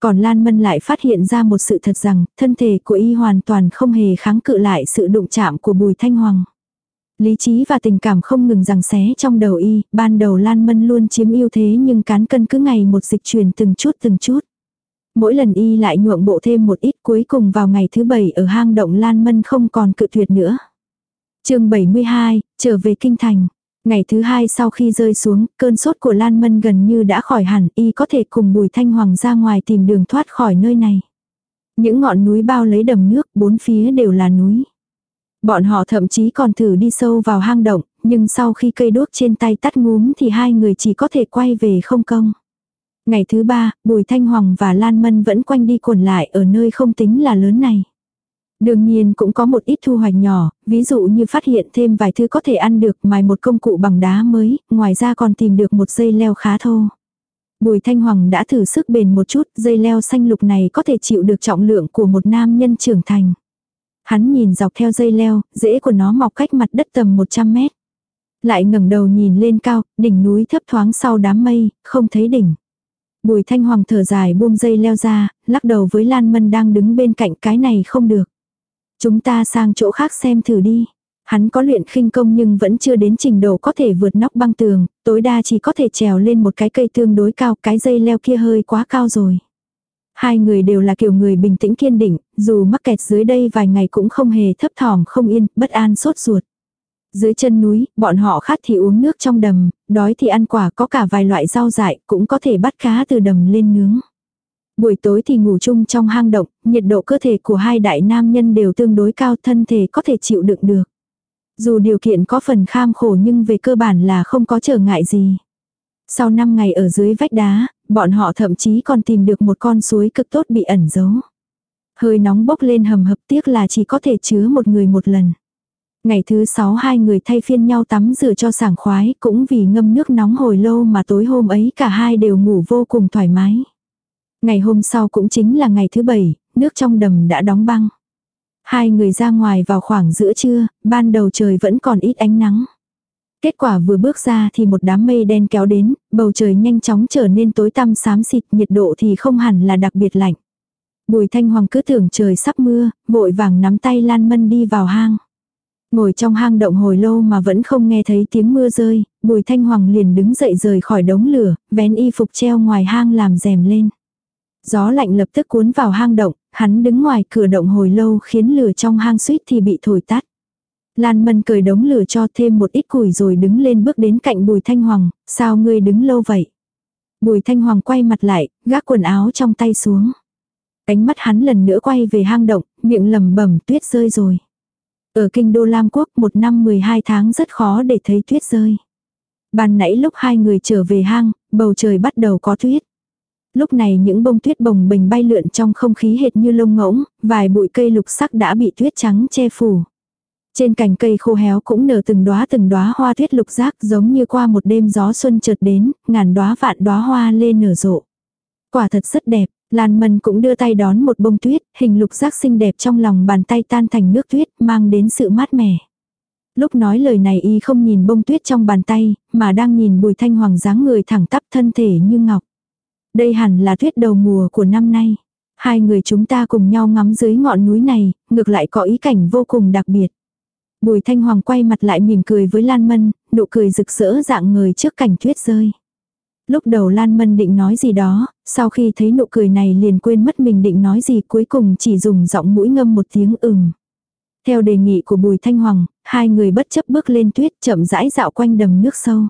Còn Lan Mân lại phát hiện ra một sự thật rằng, thân thể của y hoàn toàn không hề kháng cự lại sự đụng chạm của Bùi Thanh Hoàng. Lý trí và tình cảm không ngừng rằng xé trong đầu y, ban đầu Lan Mân luôn chiếm ưu thế nhưng cán cân cứ ngày một dịch chuyển từng chút từng chút. Mỗi lần y lại nhuộm bộ thêm một ít cuối cùng vào ngày thứ bảy ở hang động Lan Mân không còn cự tuyệt nữa. chương 72, trở về kinh thành. Ngày thứ hai sau khi rơi xuống, cơn sốt của Lan Mân gần như đã khỏi hẳn, y có thể cùng Bùi Thanh Hoàng ra ngoài tìm đường thoát khỏi nơi này. Những ngọn núi bao lấy đầm nước, bốn phía đều là núi. Bọn họ thậm chí còn thử đi sâu vào hang động, nhưng sau khi cây đốt trên tay tắt ngúm thì hai người chỉ có thể quay về không công. Ngày thứ ba, Bùi Thanh Hoàng và Lan Mân vẫn quanh đi quẩn lại ở nơi không tính là lớn này. Đương nhiên cũng có một ít thu hoạch nhỏ, ví dụ như phát hiện thêm vài thứ có thể ăn được mài một công cụ bằng đá mới, ngoài ra còn tìm được một dây leo khá thô. Bùi Thanh Hoàng đã thử sức bền một chút, dây leo xanh lục này có thể chịu được trọng lượng của một nam nhân trưởng thành. Hắn nhìn dọc theo dây leo, rễ của nó mọc cách mặt đất tầm 100 mét. Lại ngẩng đầu nhìn lên cao, đỉnh núi thấp thoáng sau đám mây, không thấy đỉnh. Bùi Thanh Hoàng thở dài buông dây leo ra, lắc đầu với Lan Mân đang đứng bên cạnh cái này không được. Chúng ta sang chỗ khác xem thử đi. Hắn có luyện khinh công nhưng vẫn chưa đến trình độ có thể vượt nóc băng tường, tối đa chỉ có thể trèo lên một cái cây tương đối cao, cái dây leo kia hơi quá cao rồi. Hai người đều là kiểu người bình tĩnh kiên định, dù mắc kẹt dưới đây vài ngày cũng không hề thấp thỏm không yên, bất an sốt ruột. Dưới chân núi, bọn họ khát thì uống nước trong đầm, đói thì ăn quả có cả vài loại rau dại, cũng có thể bắt cá từ đầm lên nướng. Buổi tối thì ngủ chung trong hang động, nhiệt độ cơ thể của hai đại nam nhân đều tương đối cao thân thể có thể chịu đựng được. Dù điều kiện có phần kham khổ nhưng về cơ bản là không có trở ngại gì. Sau 5 ngày ở dưới vách đá, bọn họ thậm chí còn tìm được một con suối cực tốt bị ẩn giấu. Hơi nóng bốc lên hầm hập tiếc là chỉ có thể chứa một người một lần. Ngày thứ sáu hai người thay phiên nhau tắm rửa cho sảng khoái cũng vì ngâm nước nóng hồi lâu mà tối hôm ấy cả hai đều ngủ vô cùng thoải mái. Ngày hôm sau cũng chính là ngày thứ bảy, nước trong đầm đã đóng băng. Hai người ra ngoài vào khoảng giữa trưa, ban đầu trời vẫn còn ít ánh nắng. Kết quả vừa bước ra thì một đám mây đen kéo đến, bầu trời nhanh chóng trở nên tối tăm xám xịt, nhiệt độ thì không hẳn là đặc biệt lạnh. Bùi Thanh Hoàng cứ tưởng trời sắp mưa, vội vàng nắm tay Lan Mân đi vào hang. Ngồi trong hang động hồi lâu mà vẫn không nghe thấy tiếng mưa rơi, Bùi Thanh Hoàng liền đứng dậy rời khỏi đống lửa, vén y phục treo ngoài hang làm rèm lên. Gió lạnh lập tức cuốn vào hang động, hắn đứng ngoài cửa động hồi lâu khiến lửa trong hang suýt thì bị thổi tắt. Lan Mân cười đống lửa cho thêm một ít củi rồi đứng lên bước đến cạnh Bùi Thanh Hoàng, sao ngươi đứng lâu vậy? Bùi Thanh Hoàng quay mặt lại, gác quần áo trong tay xuống. Ánh mắt hắn lần nữa quay về hang động, miệng lầm bẩm tuyết rơi rồi. Ở kinh đô Lam Quốc một năm 12 tháng rất khó để thấy tuyết rơi. Ban nãy lúc hai người trở về hang, bầu trời bắt đầu có tuyết. Lúc này những bông tuyết bồng bềnh bay lượn trong không khí hệt như lông ngỗng, vài bụi cây lục sắc đã bị tuyết trắng che phủ. Trên cành cây khô héo cũng nở từng đóa từng đóa hoa tuyết lục giác giống như qua một đêm gió xuân chợt đến, ngàn đóa vạn đóa hoa lên nở rộ. Quả thật rất đẹp, Lan Mân cũng đưa tay đón một bông tuyết, hình lục giác xinh đẹp trong lòng bàn tay tan thành nước tuyết, mang đến sự mát mẻ. Lúc nói lời này y không nhìn bông tuyết trong bàn tay, mà đang nhìn bùi thanh hoàng dáng người thẳng tắp thân thể như ngọc. Đây hẳn là tuyết đầu mùa của năm nay. Hai người chúng ta cùng nhau ngắm dưới ngọn núi này, ngược lại có ý cảnh vô cùng đặc biệt. Bùi thanh hoàng quay mặt lại mỉm cười với Lan Mân, nụ cười rực rỡ dạng người trước cảnh tuyết rơi. Lúc đầu Lan Mân định nói gì đó, sau khi thấy nụ cười này liền quên mất mình định nói gì cuối cùng chỉ dùng giọng mũi ngâm một tiếng ừm. Theo đề nghị của Bùi Thanh Hoàng, hai người bất chấp bước lên tuyết chậm rãi dạo quanh đầm nước sâu.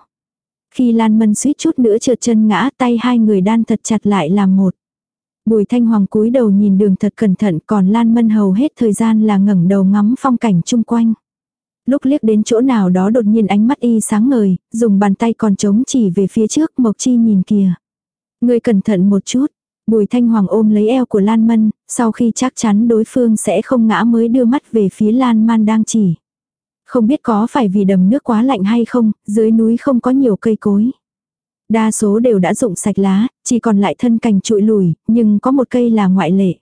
Khi Lan Mân suýt chút nữa trượt chân ngã tay hai người đan thật chặt lại làm một. Bùi Thanh Hoàng cúi đầu nhìn đường thật cẩn thận còn Lan Mân hầu hết thời gian là ngẩng đầu ngắm phong cảnh chung quanh. Lúc liếc đến chỗ nào đó đột nhiên ánh mắt y sáng ngời, dùng bàn tay còn trống chỉ về phía trước Mộc Chi nhìn kìa. Người cẩn thận một chút, Bùi Thanh Hoàng ôm lấy eo của Lan Mân, sau khi chắc chắn đối phương sẽ không ngã mới đưa mắt về phía Lan Man đang chỉ. Không biết có phải vì đầm nước quá lạnh hay không, dưới núi không có nhiều cây cối. Đa số đều đã rụng sạch lá, chỉ còn lại thân cành trụi lùi, nhưng có một cây là ngoại lệ.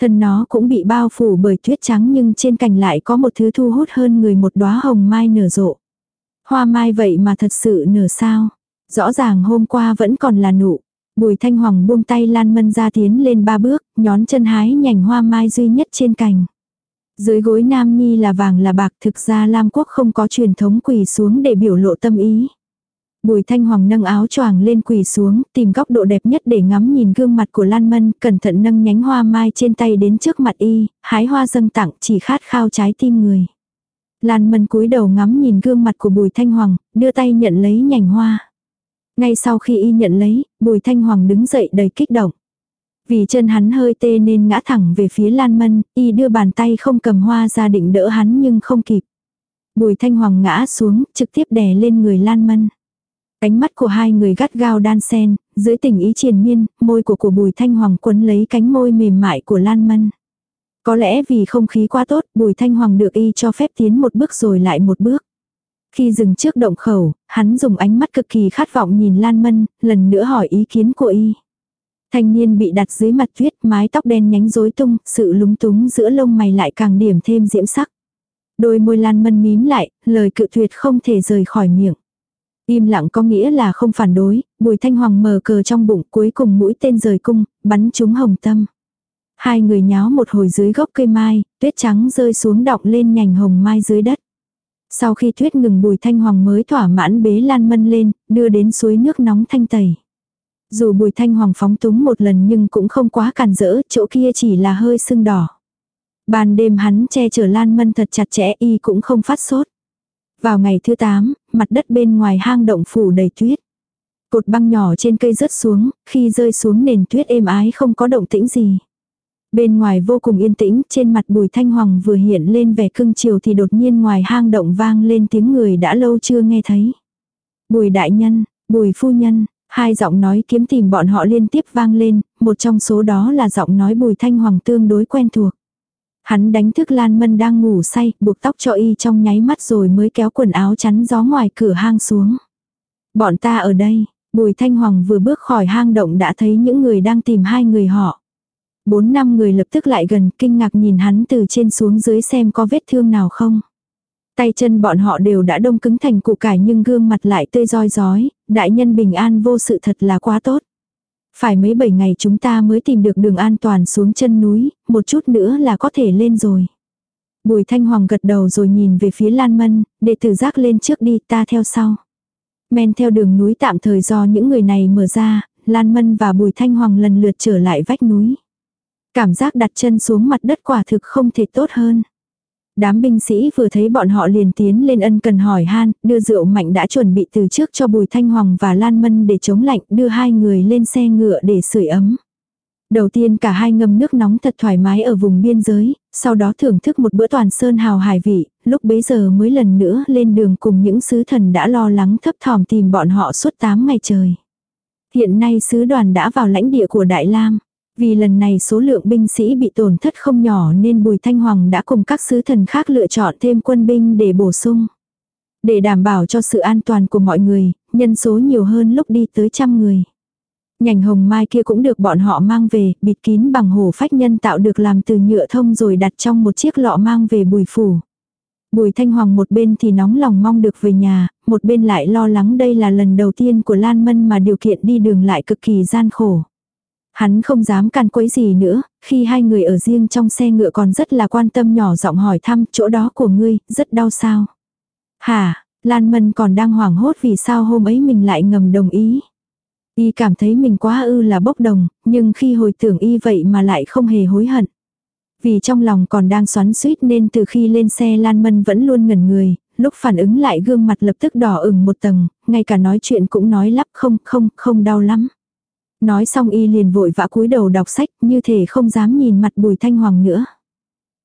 Thân nó cũng bị bao phủ bởi tuyết trắng nhưng trên cành lại có một thứ thu hút hơn người một đóa hồng mai nở rộ. Hoa mai vậy mà thật sự nở sao. Rõ ràng hôm qua vẫn còn là nụ. Bùi thanh hoàng buông tay lan mân ra tiến lên ba bước, nhón chân hái nhành hoa mai duy nhất trên cành. Dưới gối nam nhi là vàng là bạc thực ra Lam quốc không có truyền thống quỳ xuống để biểu lộ tâm ý. Bùi Thanh Hoàng nâng áo choàng lên quỳ xuống, tìm góc độ đẹp nhất để ngắm nhìn gương mặt của Lan Mân, cẩn thận nâng nhánh hoa mai trên tay đến trước mặt y, hái hoa dâng tặng chỉ khát khao trái tim người. Lan Mân cúi đầu ngắm nhìn gương mặt của Bùi Thanh Hoàng, đưa tay nhận lấy nhành hoa. Ngay sau khi y nhận lấy, Bùi Thanh Hoàng đứng dậy đầy kích động. Vì chân hắn hơi tê nên ngã thẳng về phía Lan Mân, y đưa bàn tay không cầm hoa ra định đỡ hắn nhưng không kịp. Bùi Thanh Hoàng ngã xuống, trực tiếp đè lên người Lan Mân. Cánh mắt của hai người gắt gao đan sen, dưới tình ý triền miên, môi của của Bùi Thanh Hoàng quấn lấy cánh môi mềm mại của Lan Mân. Có lẽ vì không khí quá tốt, Bùi Thanh Hoàng được y cho phép tiến một bước rồi lại một bước. Khi dừng trước động khẩu, hắn dùng ánh mắt cực kỳ khát vọng nhìn Lan Mân, lần nữa hỏi ý kiến của y. Thanh niên bị đặt dưới mặt tuyết, mái tóc đen nhánh rối tung, sự lúng túng giữa lông mày lại càng điểm thêm diễm sắc. Đôi môi Lan Mân mím lại, lời cự tuyệt không thể rời khỏi miệng. Im lặng có nghĩa là không phản đối, bùi thanh hoàng mờ cờ trong bụng cuối cùng mũi tên rời cung, bắn trúng hồng tâm. Hai người nháo một hồi dưới gốc cây mai, tuyết trắng rơi xuống đọng lên nhành hồng mai dưới đất. Sau khi tuyết ngừng bùi thanh hoàng mới thỏa mãn bế lan mân lên, đưa đến suối nước nóng thanh tẩy. Dù bùi thanh hoàng phóng túng một lần nhưng cũng không quá càn rỡ, chỗ kia chỉ là hơi sưng đỏ. Ban đêm hắn che chở lan mân thật chặt chẽ y cũng không phát sốt. Vào ngày thứ 8, mặt đất bên ngoài hang động phủ đầy tuyết. Cột băng nhỏ trên cây rớt xuống, khi rơi xuống nền tuyết êm ái không có động tĩnh gì. Bên ngoài vô cùng yên tĩnh, trên mặt bùi thanh hoàng vừa hiện lên vẻ cưng chiều thì đột nhiên ngoài hang động vang lên tiếng người đã lâu chưa nghe thấy. Bùi đại nhân, bùi phu nhân, hai giọng nói kiếm tìm bọn họ liên tiếp vang lên, một trong số đó là giọng nói bùi thanh hoàng tương đối quen thuộc. Hắn đánh thức Lan Mân đang ngủ say, buộc tóc cho y trong nháy mắt rồi mới kéo quần áo chắn gió ngoài cửa hang xuống. Bọn ta ở đây, Bùi Thanh Hoàng vừa bước khỏi hang động đã thấy những người đang tìm hai người họ. Bốn năm người lập tức lại gần kinh ngạc nhìn hắn từ trên xuống dưới xem có vết thương nào không. Tay chân bọn họ đều đã đông cứng thành củ cải nhưng gương mặt lại tươi roi rói, đại nhân bình an vô sự thật là quá tốt. Phải mấy bảy ngày chúng ta mới tìm được đường an toàn xuống chân núi, một chút nữa là có thể lên rồi. Bùi Thanh Hoàng gật đầu rồi nhìn về phía Lan Mân, để tử giác lên trước đi ta theo sau. Men theo đường núi tạm thời do những người này mở ra, Lan Mân và Bùi Thanh Hoàng lần lượt trở lại vách núi. Cảm giác đặt chân xuống mặt đất quả thực không thể tốt hơn. Đám binh sĩ vừa thấy bọn họ liền tiến lên ân cần hỏi han, đưa rượu mạnh đã chuẩn bị từ trước cho Bùi Thanh Hoàng và Lan Mân để chống lạnh, đưa hai người lên xe ngựa để sưởi ấm. Đầu tiên cả hai ngâm nước nóng thật thoải mái ở vùng biên giới, sau đó thưởng thức một bữa toàn sơn hào hải vị, lúc bấy giờ mới lần nữa lên đường cùng những sứ thần đã lo lắng thấp thỏm tìm bọn họ suốt 8 ngày trời. Hiện nay sứ đoàn đã vào lãnh địa của Đại Lam. Vì lần này số lượng binh sĩ bị tổn thất không nhỏ nên Bùi Thanh Hoàng đã cùng các sứ thần khác lựa chọn thêm quân binh để bổ sung. Để đảm bảo cho sự an toàn của mọi người, nhân số nhiều hơn lúc đi tới trăm người. Nhành hồng mai kia cũng được bọn họ mang về, bịt kín bằng hồ phách nhân tạo được làm từ nhựa thông rồi đặt trong một chiếc lọ mang về bùi phủ. Bùi Thanh Hoàng một bên thì nóng lòng mong được về nhà, một bên lại lo lắng đây là lần đầu tiên của Lan Mân mà điều kiện đi đường lại cực kỳ gian khổ. Hắn không dám can quấy gì nữa, khi hai người ở riêng trong xe ngựa còn rất là quan tâm nhỏ giọng hỏi thăm chỗ đó của ngươi, rất đau sao. Hả, Lan Mân còn đang hoảng hốt vì sao hôm ấy mình lại ngầm đồng ý. Y cảm thấy mình quá ư là bốc đồng, nhưng khi hồi tưởng y vậy mà lại không hề hối hận. Vì trong lòng còn đang xoắn suýt nên từ khi lên xe Lan Mân vẫn luôn ngẩn người, lúc phản ứng lại gương mặt lập tức đỏ ửng một tầng, ngay cả nói chuyện cũng nói lắp không không không đau lắm. Nói xong y liền vội vã cúi đầu đọc sách như thể không dám nhìn mặt Bùi Thanh Hoàng nữa.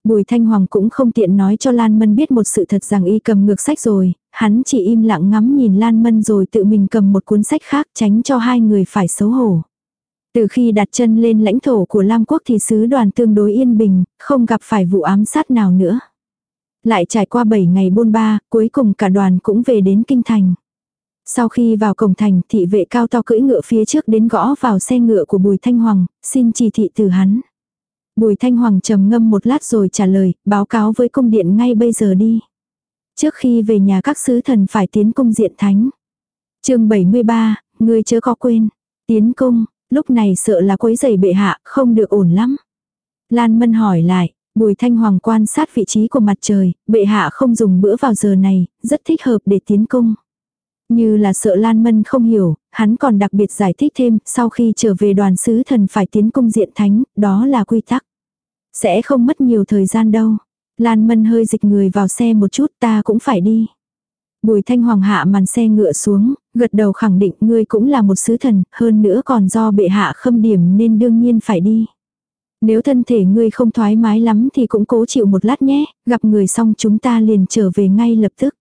Bùi Thanh Hoàng cũng không tiện nói cho Lan Mân biết một sự thật rằng y cầm ngược sách rồi, hắn chỉ im lặng ngắm nhìn Lan Mân rồi tự mình cầm một cuốn sách khác tránh cho hai người phải xấu hổ. Từ khi đặt chân lên lãnh thổ của Lam Quốc thì sứ đoàn tương đối yên bình, không gặp phải vụ ám sát nào nữa. Lại trải qua 7 ngày bôn ba, cuối cùng cả đoàn cũng về đến Kinh Thành. Sau khi vào cổng thành, thị vệ cao to cưỡi ngựa phía trước đến gõ vào xe ngựa của Bùi Thanh Hoàng, xin chỉ thị từ hắn. Bùi Thanh Hoàng trầm ngâm một lát rồi trả lời, báo cáo với cung điện ngay bây giờ đi. Trước khi về nhà các sứ thần phải tiến cung diện thánh. chương 73, người chớ có quên. Tiến cung, lúc này sợ là quấy giày bệ hạ, không được ổn lắm. Lan Mân hỏi lại, Bùi Thanh Hoàng quan sát vị trí của mặt trời, bệ hạ không dùng bữa vào giờ này, rất thích hợp để tiến cung. Như là sợ Lan Mân không hiểu, hắn còn đặc biệt giải thích thêm, sau khi trở về đoàn sứ thần phải tiến cung diện thánh, đó là quy tắc. Sẽ không mất nhiều thời gian đâu. Lan Mân hơi dịch người vào xe một chút ta cũng phải đi. Bùi Thanh Hoàng hạ màn xe ngựa xuống, gật đầu khẳng định ngươi cũng là một sứ thần, hơn nữa còn do bệ hạ khâm điểm nên đương nhiên phải đi. Nếu thân thể ngươi không thoải mái lắm thì cũng cố chịu một lát nhé, gặp người xong chúng ta liền trở về ngay lập tức.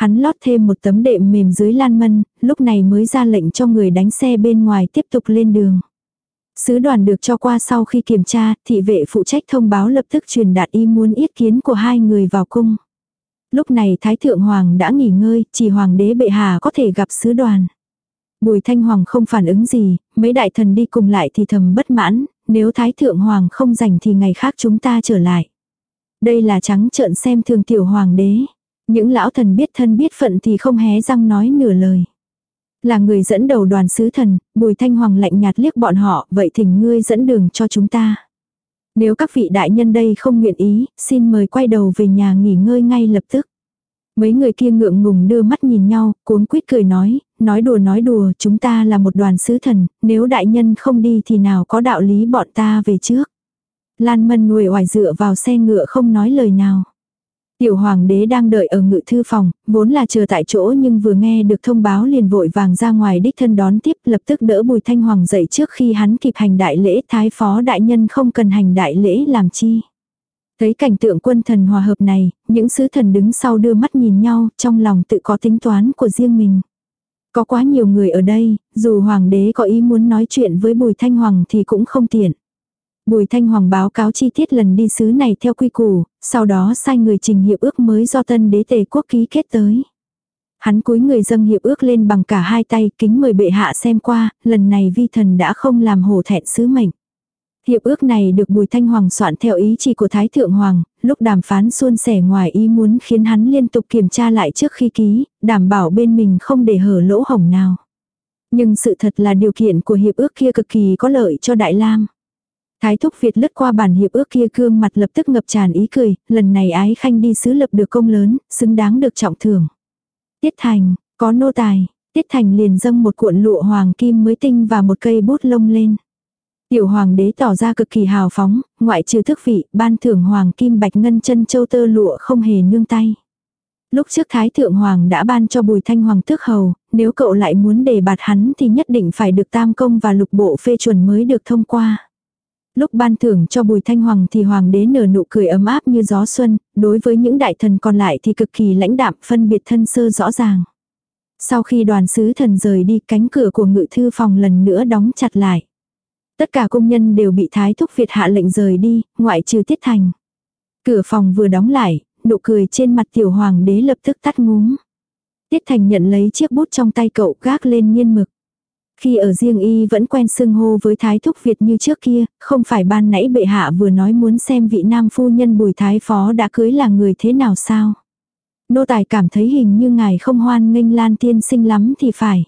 Hắn lót thêm một tấm đệm mềm dưới lan mân, lúc này mới ra lệnh cho người đánh xe bên ngoài tiếp tục lên đường. Sứ đoàn được cho qua sau khi kiểm tra, thị vệ phụ trách thông báo lập tức truyền đạt ý muốn ý kiến của hai người vào cung. Lúc này Thái Thượng Hoàng đã nghỉ ngơi, chỉ Hoàng đế bệ hạ có thể gặp sứ đoàn. Bùi Thanh Hoàng không phản ứng gì, mấy đại thần đi cùng lại thì thầm bất mãn, nếu Thái Thượng Hoàng không rảnh thì ngày khác chúng ta trở lại. Đây là trắng trợn xem thường tiểu Hoàng đế. Những lão thần biết thân biết phận thì không hé răng nói nửa lời. Là người dẫn đầu đoàn sứ thần, Bùi Thanh Hoàng lạnh nhạt liếc bọn họ, vậy thỉnh ngươi dẫn đường cho chúng ta. Nếu các vị đại nhân đây không nguyện ý, xin mời quay đầu về nhà nghỉ ngơi ngay lập tức. Mấy người kia ngượng ngùng đưa mắt nhìn nhau, cuốn quýt cười nói, nói đùa nói đùa, chúng ta là một đoàn sứ thần, nếu đại nhân không đi thì nào có đạo lý bọn ta về trước. Lan Mân nuôi oải dựa vào xe ngựa không nói lời nào. Tiểu hoàng đế đang đợi ở ngự thư phòng, vốn là chờ tại chỗ nhưng vừa nghe được thông báo liền vội vàng ra ngoài đích thân đón tiếp lập tức đỡ bùi thanh hoàng dậy trước khi hắn kịp hành đại lễ thái phó đại nhân không cần hành đại lễ làm chi. Thấy cảnh tượng quân thần hòa hợp này, những sứ thần đứng sau đưa mắt nhìn nhau, trong lòng tự có tính toán của riêng mình. Có quá nhiều người ở đây, dù hoàng đế có ý muốn nói chuyện với bùi thanh hoàng thì cũng không tiện. Bùi Thanh Hoàng báo cáo chi tiết lần đi sứ này theo quy củ, sau đó sai người trình hiệp ước mới do tân đế tề quốc ký kết tới. Hắn cúi người dâng hiệp ước lên bằng cả hai tay kính mời bệ hạ xem qua, lần này vi thần đã không làm hổ thẹn sứ mệnh. Hiệp ước này được Bùi Thanh Hoàng soạn theo ý chỉ của Thái Thượng Hoàng, lúc đàm phán suôn sẻ ngoài ý muốn khiến hắn liên tục kiểm tra lại trước khi ký, đảm bảo bên mình không để hở lỗ hổng nào. Nhưng sự thật là điều kiện của hiệp ước kia cực kỳ có lợi cho Đại Lam. Thái Thúc Việt lướt qua bản hiệp ước kia cương mặt lập tức ngập tràn ý cười, lần này ái khanh đi sứ lập được công lớn, xứng đáng được trọng thưởng. Tiết Thành, có nô tài, Tiết Thành liền dâng một cuộn lụa hoàng kim mới tinh và một cây bút lông lên. Tiểu hoàng đế tỏ ra cực kỳ hào phóng, ngoại trừ thức vị, ban thưởng hoàng kim bạch ngân chân châu tơ lụa không hề nương tay. Lúc trước Thái Thượng Hoàng đã ban cho Bùi Thanh Hoàng tước hầu, nếu cậu lại muốn đề bạt hắn thì nhất định phải được tam công và lục bộ phê chuẩn mới được thông qua. Lúc ban thưởng cho Bùi Thanh Hoàng thì Hoàng đế nở nụ cười ấm áp như gió xuân, đối với những đại thần còn lại thì cực kỳ lãnh đạm phân biệt thân sơ rõ ràng. Sau khi đoàn sứ thần rời đi cánh cửa của ngự thư phòng lần nữa đóng chặt lại. Tất cả công nhân đều bị Thái Thúc Việt hạ lệnh rời đi, ngoại trừ Tiết Thành. Cửa phòng vừa đóng lại, nụ cười trên mặt tiểu hoàng đế lập tức tắt ngúm. Tiết Thành nhận lấy chiếc bút trong tay cậu gác lên nghiên mực. Khi ở riêng y vẫn quen xưng hô với Thái Thúc Việt như trước kia, không phải ban nãy bệ hạ vừa nói muốn xem vị nam phu nhân bùi thái phó đã cưới là người thế nào sao. Nô tài cảm thấy hình như ngài không hoan nghênh lan tiên sinh lắm thì phải.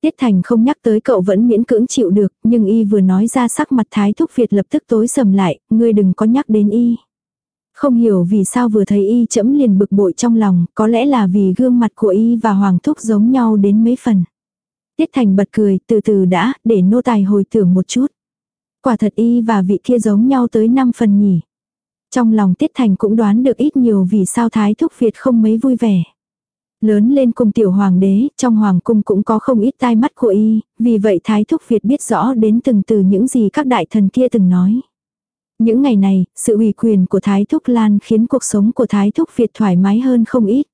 Tiết Thành không nhắc tới cậu vẫn miễn cưỡng chịu được, nhưng y vừa nói ra sắc mặt Thái Thúc Việt lập tức tối sầm lại, ngươi đừng có nhắc đến y. Không hiểu vì sao vừa thấy y chẫm liền bực bội trong lòng, có lẽ là vì gương mặt của y và Hoàng Thúc giống nhau đến mấy phần. Tiết Thành bật cười, từ từ đã, để nô tài hồi tưởng một chút. Quả thật y và vị kia giống nhau tới 5 phần nhỉ. Trong lòng Tiết Thành cũng đoán được ít nhiều vì sao Thái Thúc Việt không mấy vui vẻ. Lớn lên cùng tiểu hoàng đế, trong hoàng cung cũng có không ít tai mắt của y, vì vậy Thái Thúc Việt biết rõ đến từng từ những gì các đại thần kia từng nói. Những ngày này, sự ủy quyền của Thái Thúc Lan khiến cuộc sống của Thái Thúc Việt thoải mái hơn không ít.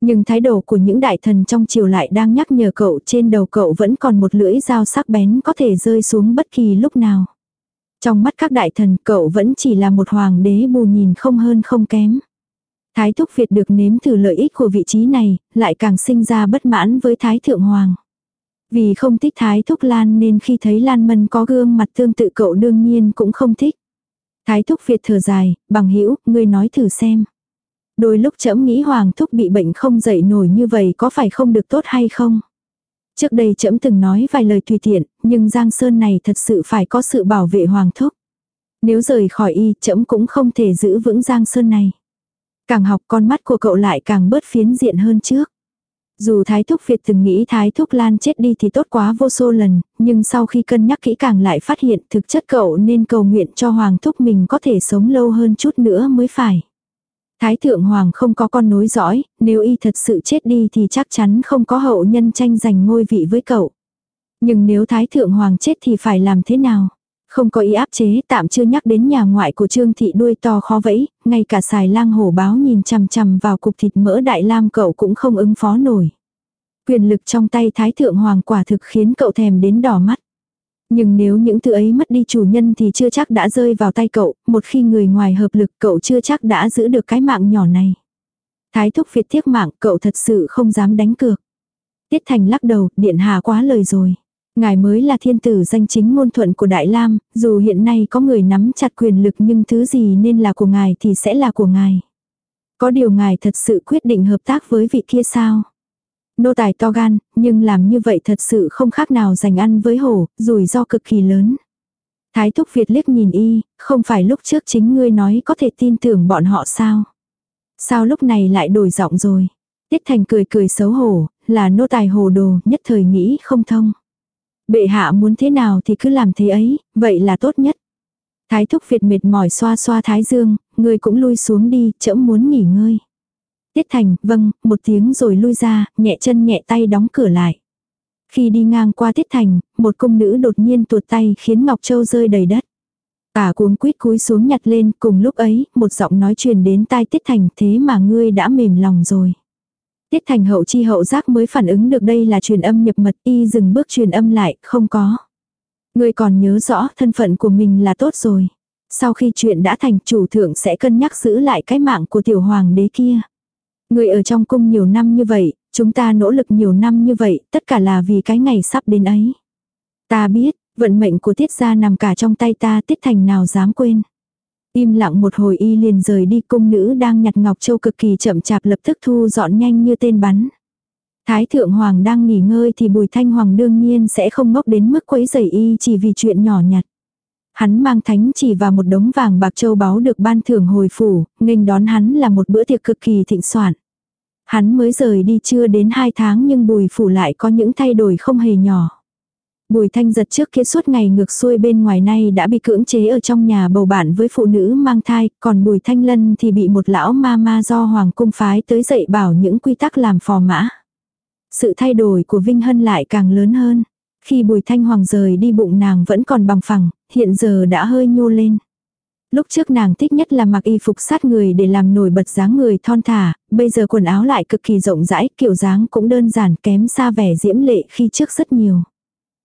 Nhưng thái độ của những đại thần trong triều lại đang nhắc nhở cậu trên đầu cậu vẫn còn một lưỡi dao sắc bén có thể rơi xuống bất kỳ lúc nào. Trong mắt các đại thần cậu vẫn chỉ là một hoàng đế bù nhìn không hơn không kém. Thái Thúc Việt được nếm thử lợi ích của vị trí này, lại càng sinh ra bất mãn với Thái Thượng Hoàng. Vì không thích Thái Thúc Lan nên khi thấy Lan Mân có gương mặt tương tự cậu đương nhiên cũng không thích. Thái Thúc Việt thở dài, bằng hữu ngươi nói thử xem. Đôi lúc trẫm nghĩ Hoàng Thúc bị bệnh không dậy nổi như vậy có phải không được tốt hay không? Trước đây trẫm từng nói vài lời tùy tiện, nhưng Giang Sơn này thật sự phải có sự bảo vệ Hoàng Thúc. Nếu rời khỏi y, trẫm cũng không thể giữ vững Giang Sơn này. Càng học con mắt của cậu lại càng bớt phiến diện hơn trước. Dù Thái Thúc Việt từng nghĩ Thái Thúc Lan chết đi thì tốt quá vô số lần, nhưng sau khi cân nhắc kỹ càng lại phát hiện thực chất cậu nên cầu nguyện cho Hoàng Thúc mình có thể sống lâu hơn chút nữa mới phải. Thái Thượng Hoàng không có con nối dõi, nếu y thật sự chết đi thì chắc chắn không có hậu nhân tranh giành ngôi vị với cậu. Nhưng nếu Thái Thượng Hoàng chết thì phải làm thế nào? Không có ý áp chế tạm chưa nhắc đến nhà ngoại của Trương Thị đuôi to khó vẫy, ngay cả xài lang hổ báo nhìn chằm chằm vào cục thịt mỡ đại lam cậu cũng không ứng phó nổi. Quyền lực trong tay Thái Thượng Hoàng quả thực khiến cậu thèm đến đỏ mắt. Nhưng nếu những thứ ấy mất đi chủ nhân thì chưa chắc đã rơi vào tay cậu, một khi người ngoài hợp lực cậu chưa chắc đã giữ được cái mạng nhỏ này. Thái thúc Việt tiếc mạng cậu thật sự không dám đánh cược. Tiết Thành lắc đầu, điện hạ quá lời rồi. Ngài mới là thiên tử danh chính ngôn thuận của Đại Lam, dù hiện nay có người nắm chặt quyền lực nhưng thứ gì nên là của ngài thì sẽ là của ngài. Có điều ngài thật sự quyết định hợp tác với vị kia sao? Nô tài to gan, nhưng làm như vậy thật sự không khác nào giành ăn với hổ, rủi ro cực kỳ lớn. Thái thúc Việt liếc nhìn y, không phải lúc trước chính ngươi nói có thể tin tưởng bọn họ sao? Sao lúc này lại đổi giọng rồi? Tiết Thành cười cười xấu hổ, là nô tài hồ đồ, nhất thời nghĩ không thông. Bệ hạ muốn thế nào thì cứ làm thế ấy, vậy là tốt nhất. Thái thúc Việt mệt mỏi xoa xoa thái dương, ngươi cũng lui xuống đi, chậm muốn nghỉ ngơi. Tiết Thành, vâng, một tiếng rồi lui ra, nhẹ chân nhẹ tay đóng cửa lại. Khi đi ngang qua Tiết Thành, một cung nữ đột nhiên tuột tay khiến Ngọc Châu rơi đầy đất. Cả cuốn quýt cúi xuống nhặt lên, cùng lúc ấy, một giọng nói truyền đến tai Tiết Thành thế mà ngươi đã mềm lòng rồi. Tiết Thành hậu chi hậu giác mới phản ứng được đây là truyền âm nhập mật y dừng bước truyền âm lại, không có. Ngươi còn nhớ rõ thân phận của mình là tốt rồi. Sau khi chuyện đã thành chủ thượng sẽ cân nhắc giữ lại cái mạng của tiểu hoàng đế kia. Người ở trong cung nhiều năm như vậy, chúng ta nỗ lực nhiều năm như vậy, tất cả là vì cái ngày sắp đến ấy. Ta biết, Vận mệnh của tiết gia nằm cả trong tay ta tiết thành nào dám quên. Im lặng một hồi y liền rời đi cung nữ đang nhặt ngọc châu cực kỳ chậm chạp lập tức thu dọn nhanh như tên bắn. Thái thượng hoàng đang nghỉ ngơi thì bùi thanh hoàng đương nhiên sẽ không ngốc đến mức quấy rầy y chỉ vì chuyện nhỏ nhặt. Hắn mang thánh chỉ và một đống vàng bạc châu báu được ban thưởng hồi phủ, nghênh đón hắn là một bữa tiệc cực kỳ thịnh soạn. Hắn mới rời đi chưa đến hai tháng nhưng bùi phủ lại có những thay đổi không hề nhỏ. Bùi thanh giật trước kia suốt ngày ngược xuôi bên ngoài nay đã bị cưỡng chế ở trong nhà bầu bạn với phụ nữ mang thai, còn bùi thanh lân thì bị một lão ma ma do hoàng cung phái tới dạy bảo những quy tắc làm phò mã. Sự thay đổi của Vinh Hân lại càng lớn hơn. Khi bùi thanh hoàng rời đi bụng nàng vẫn còn bằng phẳng, hiện giờ đã hơi nhô lên. Lúc trước nàng thích nhất là mặc y phục sát người để làm nổi bật dáng người thon thả, bây giờ quần áo lại cực kỳ rộng rãi, kiểu dáng cũng đơn giản kém xa vẻ diễm lệ khi trước rất nhiều.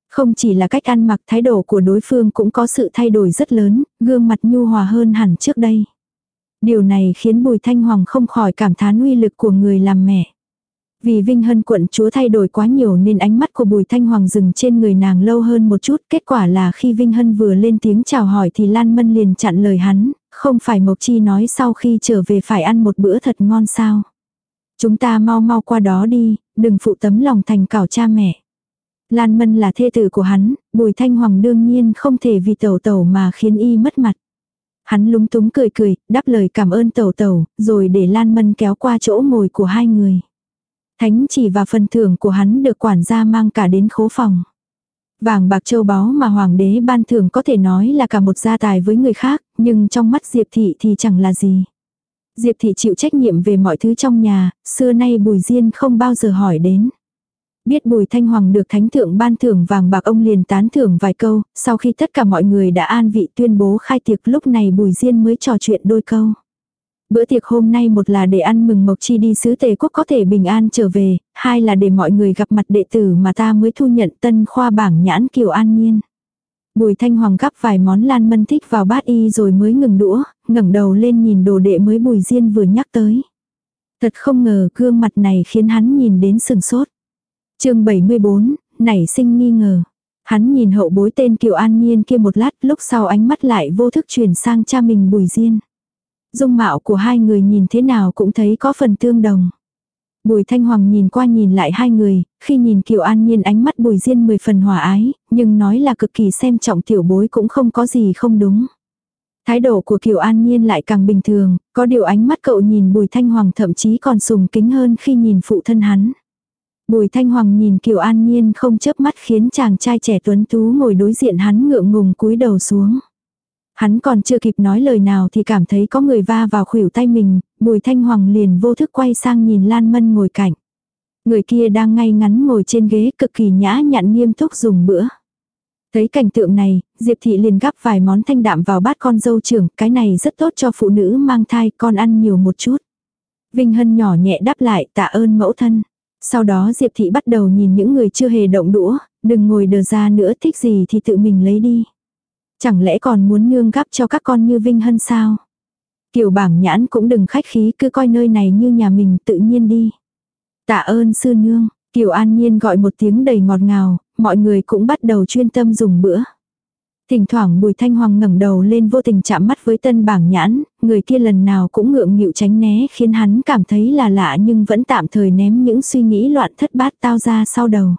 Không chỉ là cách ăn mặc thái độ của đối phương cũng có sự thay đổi rất lớn, gương mặt nhu hòa hơn hẳn trước đây. Điều này khiến Bùi Thanh Hoàng không khỏi cảm thán uy lực của người làm mẹ. Vì Vinh Hân quận chúa thay đổi quá nhiều nên ánh mắt của Bùi Thanh Hoàng dừng trên người nàng lâu hơn một chút. Kết quả là khi Vinh Hân vừa lên tiếng chào hỏi thì Lan Mân liền chặn lời hắn, không phải Mộc Chi nói sau khi trở về phải ăn một bữa thật ngon sao. Chúng ta mau mau qua đó đi, đừng phụ tấm lòng thành cảo cha mẹ. Lan Mân là thê tử của hắn, Bùi Thanh Hoàng đương nhiên không thể vì tẩu tẩu mà khiến y mất mặt. Hắn lúng túng cười cười, đáp lời cảm ơn tẩu tẩu, rồi để Lan Mân kéo qua chỗ ngồi của hai người. Thánh chỉ và phần thưởng của hắn được quản gia mang cả đến khố phòng. Vàng bạc châu báu mà hoàng đế ban thưởng có thể nói là cả một gia tài với người khác, nhưng trong mắt Diệp Thị thì chẳng là gì. Diệp Thị chịu trách nhiệm về mọi thứ trong nhà, xưa nay Bùi Diên không bao giờ hỏi đến. Biết Bùi Thanh Hoàng được thánh thượng ban thưởng vàng bạc ông liền tán thưởng vài câu, sau khi tất cả mọi người đã an vị tuyên bố khai tiệc lúc này Bùi Diên mới trò chuyện đôi câu. Bữa tiệc hôm nay một là để ăn mừng Mộc Chi đi sứ tề quốc có thể bình an trở về, hai là để mọi người gặp mặt đệ tử mà ta mới thu nhận tân khoa bảng nhãn kiều an nhiên. Bùi Thanh Hoàng gắp vài món lan mân thích vào bát y rồi mới ngừng đũa, ngẩng đầu lên nhìn đồ đệ mới Bùi Diên vừa nhắc tới. Thật không ngờ gương mặt này khiến hắn nhìn đến sừng sốt. chương 74, nảy sinh nghi ngờ. Hắn nhìn hậu bối tên Kiều An Nhiên kia một lát lúc sau ánh mắt lại vô thức chuyển sang cha mình Bùi Diên dung mạo của hai người nhìn thế nào cũng thấy có phần tương đồng. Bùi Thanh Hoàng nhìn qua nhìn lại hai người, khi nhìn Kiều An Nhiên ánh mắt Bùi Diên mười phần hòa ái, nhưng nói là cực kỳ xem trọng tiểu bối cũng không có gì không đúng. Thái độ của Kiều An Nhiên lại càng bình thường, có điều ánh mắt cậu nhìn Bùi Thanh Hoàng thậm chí còn sùng kính hơn khi nhìn phụ thân hắn. Bùi Thanh Hoàng nhìn Kiều An Nhiên không chớp mắt khiến chàng trai trẻ tuấn tú ngồi đối diện hắn ngượng ngùng cúi đầu xuống. Hắn còn chưa kịp nói lời nào thì cảm thấy có người va vào khuỷu tay mình, bùi thanh hoàng liền vô thức quay sang nhìn Lan Mân ngồi cạnh. Người kia đang ngay ngắn ngồi trên ghế cực kỳ nhã nhặn nghiêm túc dùng bữa. Thấy cảnh tượng này, Diệp Thị liền gắp vài món thanh đạm vào bát con dâu trưởng, cái này rất tốt cho phụ nữ mang thai, con ăn nhiều một chút. Vinh Hân nhỏ nhẹ đáp lại tạ ơn mẫu thân. Sau đó Diệp Thị bắt đầu nhìn những người chưa hề động đũa, đừng ngồi đờ ra nữa thích gì thì tự mình lấy đi. Chẳng lẽ còn muốn nương gắp cho các con như Vinh Hân sao? Kiều bảng nhãn cũng đừng khách khí cứ coi nơi này như nhà mình tự nhiên đi. Tạ ơn sư nương, Kiều an nhiên gọi một tiếng đầy ngọt ngào, mọi người cũng bắt đầu chuyên tâm dùng bữa. Thỉnh thoảng Bùi Thanh Hoàng ngẩng đầu lên vô tình chạm mắt với tân bảng nhãn, người kia lần nào cũng ngượng nghịu tránh né khiến hắn cảm thấy là lạ nhưng vẫn tạm thời ném những suy nghĩ loạn thất bát tao ra sau đầu.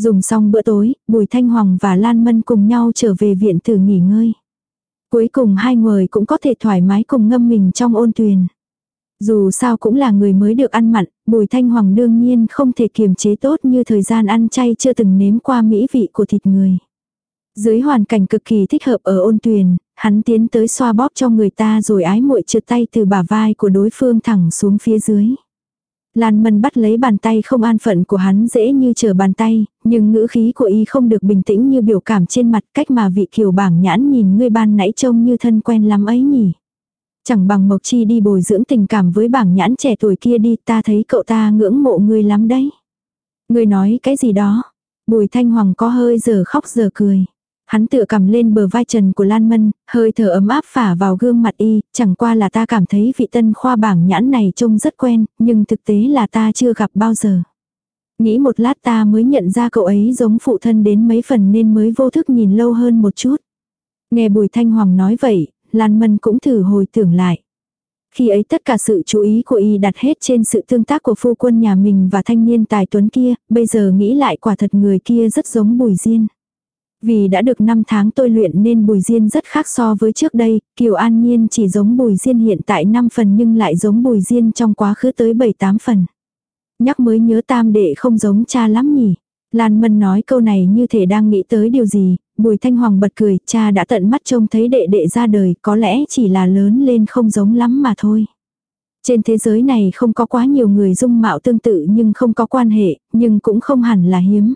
Dùng xong bữa tối, Bùi Thanh Hoàng và Lan Mân cùng nhau trở về viện thử nghỉ ngơi. Cuối cùng hai người cũng có thể thoải mái cùng ngâm mình trong ôn tuyền. Dù sao cũng là người mới được ăn mặn, Bùi Thanh Hoàng đương nhiên không thể kiềm chế tốt như thời gian ăn chay chưa từng nếm qua mỹ vị của thịt người. Dưới hoàn cảnh cực kỳ thích hợp ở ôn tuyền, hắn tiến tới xoa bóp cho người ta rồi ái muội trượt tay từ bả vai của đối phương thẳng xuống phía dưới. Lan Mân bắt lấy bàn tay không an phận của hắn dễ như chờ bàn tay, nhưng ngữ khí của y không được bình tĩnh như biểu cảm trên mặt cách mà vị kiều bảng nhãn nhìn ngươi ban nãy trông như thân quen lắm ấy nhỉ. Chẳng bằng Mộc Chi đi bồi dưỡng tình cảm với bảng nhãn trẻ tuổi kia đi ta thấy cậu ta ngưỡng mộ ngươi lắm đấy. Ngươi nói cái gì đó. Bùi Thanh Hoàng có hơi giờ khóc giờ cười. Hắn tựa cầm lên bờ vai trần của Lan Mân, hơi thở ấm áp phả vào gương mặt y, chẳng qua là ta cảm thấy vị tân khoa bảng nhãn này trông rất quen, nhưng thực tế là ta chưa gặp bao giờ. Nghĩ một lát ta mới nhận ra cậu ấy giống phụ thân đến mấy phần nên mới vô thức nhìn lâu hơn một chút. Nghe Bùi Thanh Hoàng nói vậy, Lan Mân cũng thử hồi tưởng lại. Khi ấy tất cả sự chú ý của y đặt hết trên sự tương tác của phu quân nhà mình và thanh niên tài tuấn kia, bây giờ nghĩ lại quả thật người kia rất giống Bùi Diên. Vì đã được 5 tháng tôi luyện nên Bùi Diên rất khác so với trước đây, Kiều An Nhiên chỉ giống Bùi Diên hiện tại 5 phần nhưng lại giống Bùi Diên trong quá khứ tới 7-8 phần. Nhắc mới nhớ tam đệ không giống cha lắm nhỉ. Lan Mân nói câu này như thể đang nghĩ tới điều gì, Bùi Thanh Hoàng bật cười, cha đã tận mắt trông thấy đệ đệ ra đời, có lẽ chỉ là lớn lên không giống lắm mà thôi. Trên thế giới này không có quá nhiều người dung mạo tương tự nhưng không có quan hệ, nhưng cũng không hẳn là hiếm.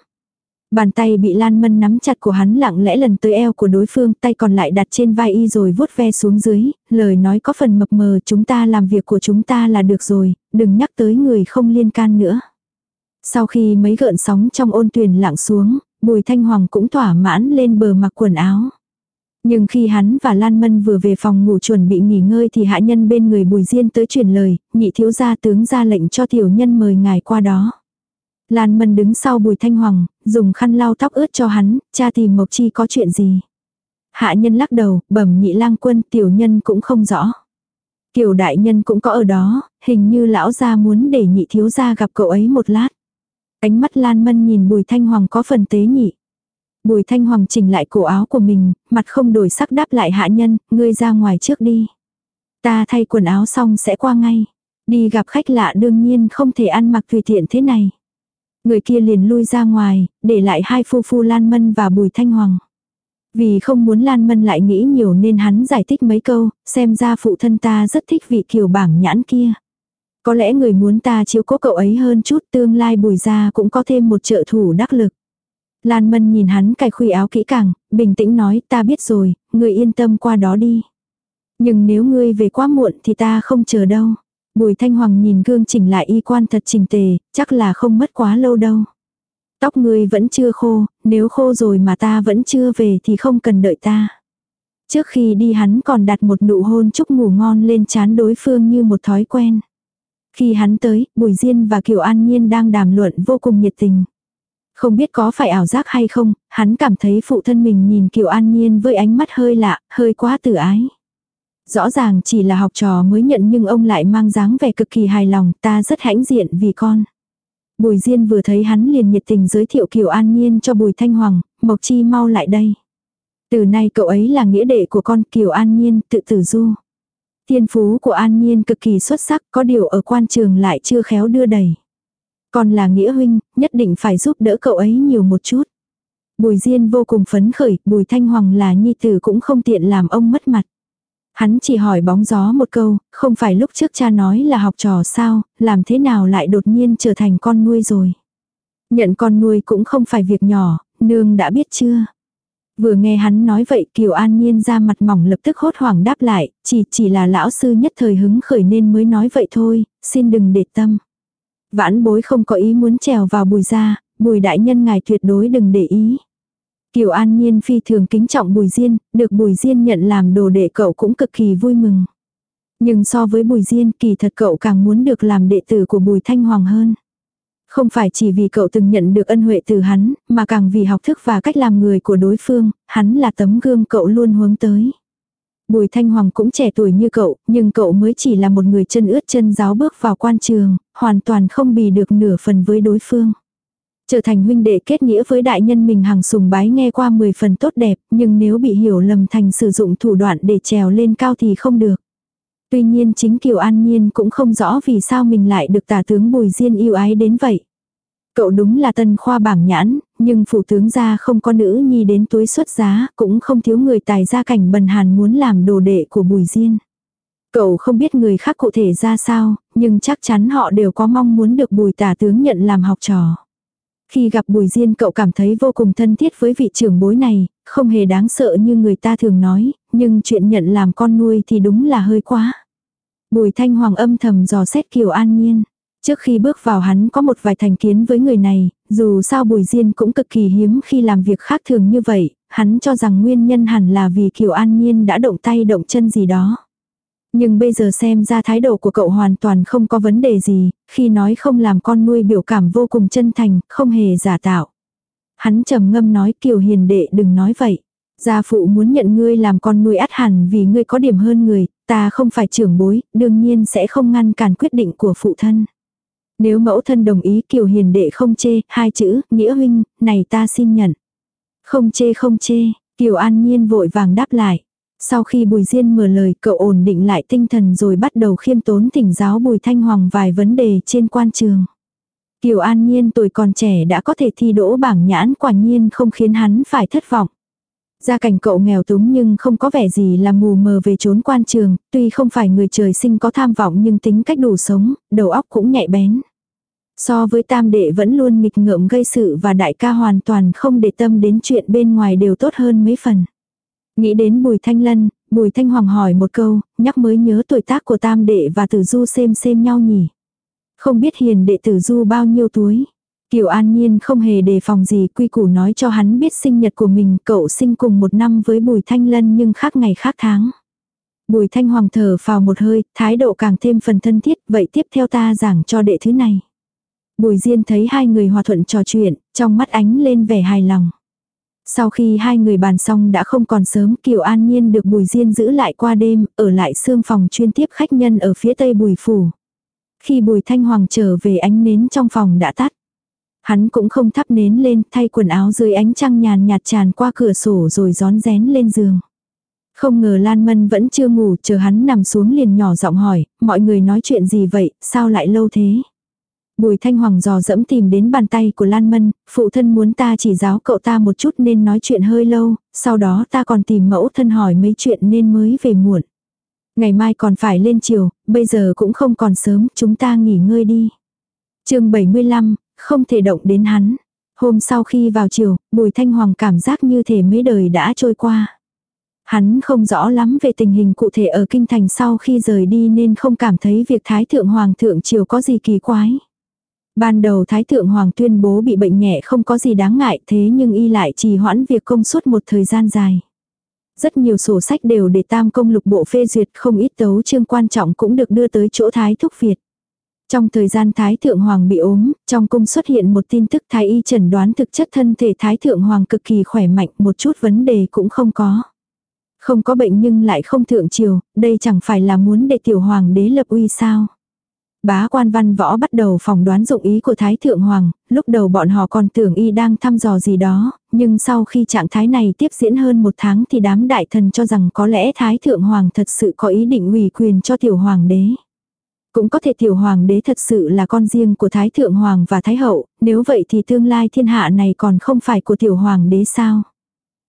Bàn tay bị Lan Mân nắm chặt của hắn lặng lẽ lần tới eo của đối phương, tay còn lại đặt trên vai y rồi vuốt ve xuống dưới, lời nói có phần mập mờ chúng ta làm việc của chúng ta là được rồi, đừng nhắc tới người không liên can nữa. Sau khi mấy gợn sóng trong ôn tuyền lặng xuống, Bùi Thanh Hoàng cũng thỏa mãn lên bờ mặc quần áo. Nhưng khi hắn và Lan Mân vừa về phòng ngủ chuẩn bị nghỉ ngơi thì hạ nhân bên người Bùi Diên tới truyền lời, nhị thiếu gia tướng ra lệnh cho tiểu nhân mời ngài qua đó. Lan Mân đứng sau Bùi Thanh Hoàng, dùng khăn lau tóc ướt cho hắn, cha tìm Mộc Chi có chuyện gì. Hạ nhân lắc đầu, bẩm nhị lang quân tiểu nhân cũng không rõ. Kiều đại nhân cũng có ở đó, hình như lão gia muốn để nhị thiếu gia gặp cậu ấy một lát. Ánh mắt Lan Mân nhìn Bùi Thanh Hoàng có phần tế nhị. Bùi Thanh Hoàng chỉnh lại cổ áo của mình, mặt không đổi sắc đáp lại hạ nhân, ngươi ra ngoài trước đi. Ta thay quần áo xong sẽ qua ngay. Đi gặp khách lạ đương nhiên không thể ăn mặc tùy tiện thế này. Người kia liền lui ra ngoài, để lại hai phu phu Lan Mân và Bùi Thanh Hoàng. Vì không muốn Lan Mân lại nghĩ nhiều nên hắn giải thích mấy câu, xem ra phụ thân ta rất thích vị kiều bảng nhãn kia. Có lẽ người muốn ta chiếu cố cậu ấy hơn chút tương lai bùi ra cũng có thêm một trợ thủ đắc lực. Lan Mân nhìn hắn cài khuy áo kỹ càng, bình tĩnh nói ta biết rồi, người yên tâm qua đó đi. Nhưng nếu ngươi về quá muộn thì ta không chờ đâu. Bùi Thanh Hoàng nhìn gương chỉnh lại y quan thật trình tề, chắc là không mất quá lâu đâu. Tóc ngươi vẫn chưa khô, nếu khô rồi mà ta vẫn chưa về thì không cần đợi ta. Trước khi đi hắn còn đặt một nụ hôn chúc ngủ ngon lên chán đối phương như một thói quen. Khi hắn tới, Bùi Diên và Kiều An Nhiên đang đàm luận vô cùng nhiệt tình. Không biết có phải ảo giác hay không, hắn cảm thấy phụ thân mình nhìn Kiều An Nhiên với ánh mắt hơi lạ, hơi quá tử ái. Rõ ràng chỉ là học trò mới nhận nhưng ông lại mang dáng vẻ cực kỳ hài lòng, ta rất hãnh diện vì con. Bùi Diên vừa thấy hắn liền nhiệt tình giới thiệu Kiều An Nhiên cho Bùi Thanh Hoàng, Mộc Chi mau lại đây. Từ nay cậu ấy là nghĩa đệ của con Kiều An Nhiên, tự tử du. Thiên phú của An Nhiên cực kỳ xuất sắc, có điều ở quan trường lại chưa khéo đưa đầy Còn là nghĩa huynh, nhất định phải giúp đỡ cậu ấy nhiều một chút. Bùi Diên vô cùng phấn khởi, Bùi Thanh Hoàng là nhi tử cũng không tiện làm ông mất mặt. Hắn chỉ hỏi bóng gió một câu, không phải lúc trước cha nói là học trò sao, làm thế nào lại đột nhiên trở thành con nuôi rồi. Nhận con nuôi cũng không phải việc nhỏ, nương đã biết chưa. Vừa nghe hắn nói vậy Kiều An Nhiên ra mặt mỏng lập tức hốt hoảng đáp lại, chỉ chỉ là lão sư nhất thời hứng khởi nên mới nói vậy thôi, xin đừng để tâm. Vãn bối không có ý muốn trèo vào bùi ra, bùi đại nhân ngài tuyệt đối đừng để ý. Kiều An Nhiên phi thường kính trọng Bùi Diên, được Bùi Diên nhận làm đồ đệ cậu cũng cực kỳ vui mừng. Nhưng so với Bùi Diên kỳ thật cậu càng muốn được làm đệ tử của Bùi Thanh Hoàng hơn. Không phải chỉ vì cậu từng nhận được ân huệ từ hắn, mà càng vì học thức và cách làm người của đối phương, hắn là tấm gương cậu luôn hướng tới. Bùi Thanh Hoàng cũng trẻ tuổi như cậu, nhưng cậu mới chỉ là một người chân ướt chân giáo bước vào quan trường, hoàn toàn không bì được nửa phần với đối phương. Trở thành huynh đệ kết nghĩa với đại nhân mình hàng sùng bái nghe qua 10 phần tốt đẹp, nhưng nếu bị hiểu lầm thành sử dụng thủ đoạn để trèo lên cao thì không được. Tuy nhiên chính Kiều An Nhiên cũng không rõ vì sao mình lại được tả tướng Bùi Diên yêu ái đến vậy. Cậu đúng là tân khoa bảng nhãn, nhưng phủ tướng gia không có nữ nhi đến túi xuất giá, cũng không thiếu người tài gia cảnh bần hàn muốn làm đồ đệ của Bùi Diên. Cậu không biết người khác cụ thể ra sao, nhưng chắc chắn họ đều có mong muốn được Bùi tả tướng nhận làm học trò. Khi gặp Bùi Diên cậu cảm thấy vô cùng thân thiết với vị trưởng bối này, không hề đáng sợ như người ta thường nói, nhưng chuyện nhận làm con nuôi thì đúng là hơi quá. Bùi Thanh Hoàng âm thầm dò xét Kiều An Nhiên. Trước khi bước vào hắn có một vài thành kiến với người này, dù sao Bùi Diên cũng cực kỳ hiếm khi làm việc khác thường như vậy, hắn cho rằng nguyên nhân hẳn là vì Kiều An Nhiên đã động tay động chân gì đó. Nhưng bây giờ xem ra thái độ của cậu hoàn toàn không có vấn đề gì, khi nói không làm con nuôi biểu cảm vô cùng chân thành, không hề giả tạo. Hắn trầm ngâm nói kiều hiền đệ đừng nói vậy. Gia phụ muốn nhận ngươi làm con nuôi ắt hẳn vì ngươi có điểm hơn người, ta không phải trưởng bối, đương nhiên sẽ không ngăn cản quyết định của phụ thân. Nếu mẫu thân đồng ý kiều hiền đệ không chê, hai chữ, nghĩa huynh, này ta xin nhận. Không chê không chê, kiều an nhiên vội vàng đáp lại. Sau khi Bùi Diên mở lời cậu ổn định lại tinh thần rồi bắt đầu khiêm tốn thỉnh giáo Bùi Thanh Hoàng vài vấn đề trên quan trường. Kiều An Nhiên tuổi còn trẻ đã có thể thi đỗ bảng nhãn quả nhiên không khiến hắn phải thất vọng. Gia cảnh cậu nghèo túng nhưng không có vẻ gì là mù mờ về trốn quan trường, tuy không phải người trời sinh có tham vọng nhưng tính cách đủ sống, đầu óc cũng nhạy bén. So với tam đệ vẫn luôn nghịch ngợm gây sự và đại ca hoàn toàn không để tâm đến chuyện bên ngoài đều tốt hơn mấy phần. Nghĩ đến Bùi Thanh Lân, Bùi Thanh Hoàng hỏi một câu, nhắc mới nhớ tuổi tác của tam đệ và tử du xem xem nhau nhỉ. Không biết hiền đệ tử du bao nhiêu tuổi. Kiều An Nhiên không hề đề phòng gì quy củ nói cho hắn biết sinh nhật của mình cậu sinh cùng một năm với Bùi Thanh Lân nhưng khác ngày khác tháng. Bùi Thanh Hoàng thở vào một hơi, thái độ càng thêm phần thân thiết, vậy tiếp theo ta giảng cho đệ thứ này. Bùi Diên thấy hai người hòa thuận trò chuyện, trong mắt ánh lên vẻ hài lòng. Sau khi hai người bàn xong đã không còn sớm Kiều An Nhiên được Bùi Diên giữ lại qua đêm, ở lại xương phòng chuyên tiếp khách nhân ở phía tây Bùi Phủ. Khi Bùi Thanh Hoàng trở về ánh nến trong phòng đã tắt. Hắn cũng không thắp nến lên thay quần áo dưới ánh trăng nhàn nhạt tràn qua cửa sổ rồi gión rén lên giường. Không ngờ Lan Mân vẫn chưa ngủ chờ hắn nằm xuống liền nhỏ giọng hỏi, mọi người nói chuyện gì vậy, sao lại lâu thế? Bùi Thanh Hoàng dò dẫm tìm đến bàn tay của Lan Mân, phụ thân muốn ta chỉ giáo cậu ta một chút nên nói chuyện hơi lâu, sau đó ta còn tìm mẫu thân hỏi mấy chuyện nên mới về muộn. Ngày mai còn phải lên chiều, bây giờ cũng không còn sớm, chúng ta nghỉ ngơi đi. chương 75, không thể động đến hắn. Hôm sau khi vào chiều, Bùi Thanh Hoàng cảm giác như thể mấy đời đã trôi qua. Hắn không rõ lắm về tình hình cụ thể ở kinh thành sau khi rời đi nên không cảm thấy việc Thái Thượng Hoàng thượng triều có gì kỳ quái. Ban đầu Thái Thượng Hoàng tuyên bố bị bệnh nhẹ không có gì đáng ngại thế nhưng y lại trì hoãn việc công suốt một thời gian dài. Rất nhiều sổ sách đều để tam công lục bộ phê duyệt không ít tấu chương quan trọng cũng được đưa tới chỗ Thái Thúc Việt. Trong thời gian Thái Thượng Hoàng bị ốm, trong cung xuất hiện một tin tức Thái Y chẩn đoán thực chất thân thể Thái Thượng Hoàng cực kỳ khỏe mạnh, một chút vấn đề cũng không có. Không có bệnh nhưng lại không thượng triều, đây chẳng phải là muốn để tiểu hoàng đế lập uy sao. Bá quan văn võ bắt đầu phỏng đoán dụng ý của Thái Thượng Hoàng, lúc đầu bọn họ còn tưởng y đang thăm dò gì đó, nhưng sau khi trạng thái này tiếp diễn hơn một tháng thì đám đại thần cho rằng có lẽ Thái Thượng Hoàng thật sự có ý định ủy quyền cho tiểu hoàng đế. Cũng có thể tiểu hoàng đế thật sự là con riêng của Thái Thượng Hoàng và Thái Hậu, nếu vậy thì tương lai thiên hạ này còn không phải của tiểu hoàng đế sao?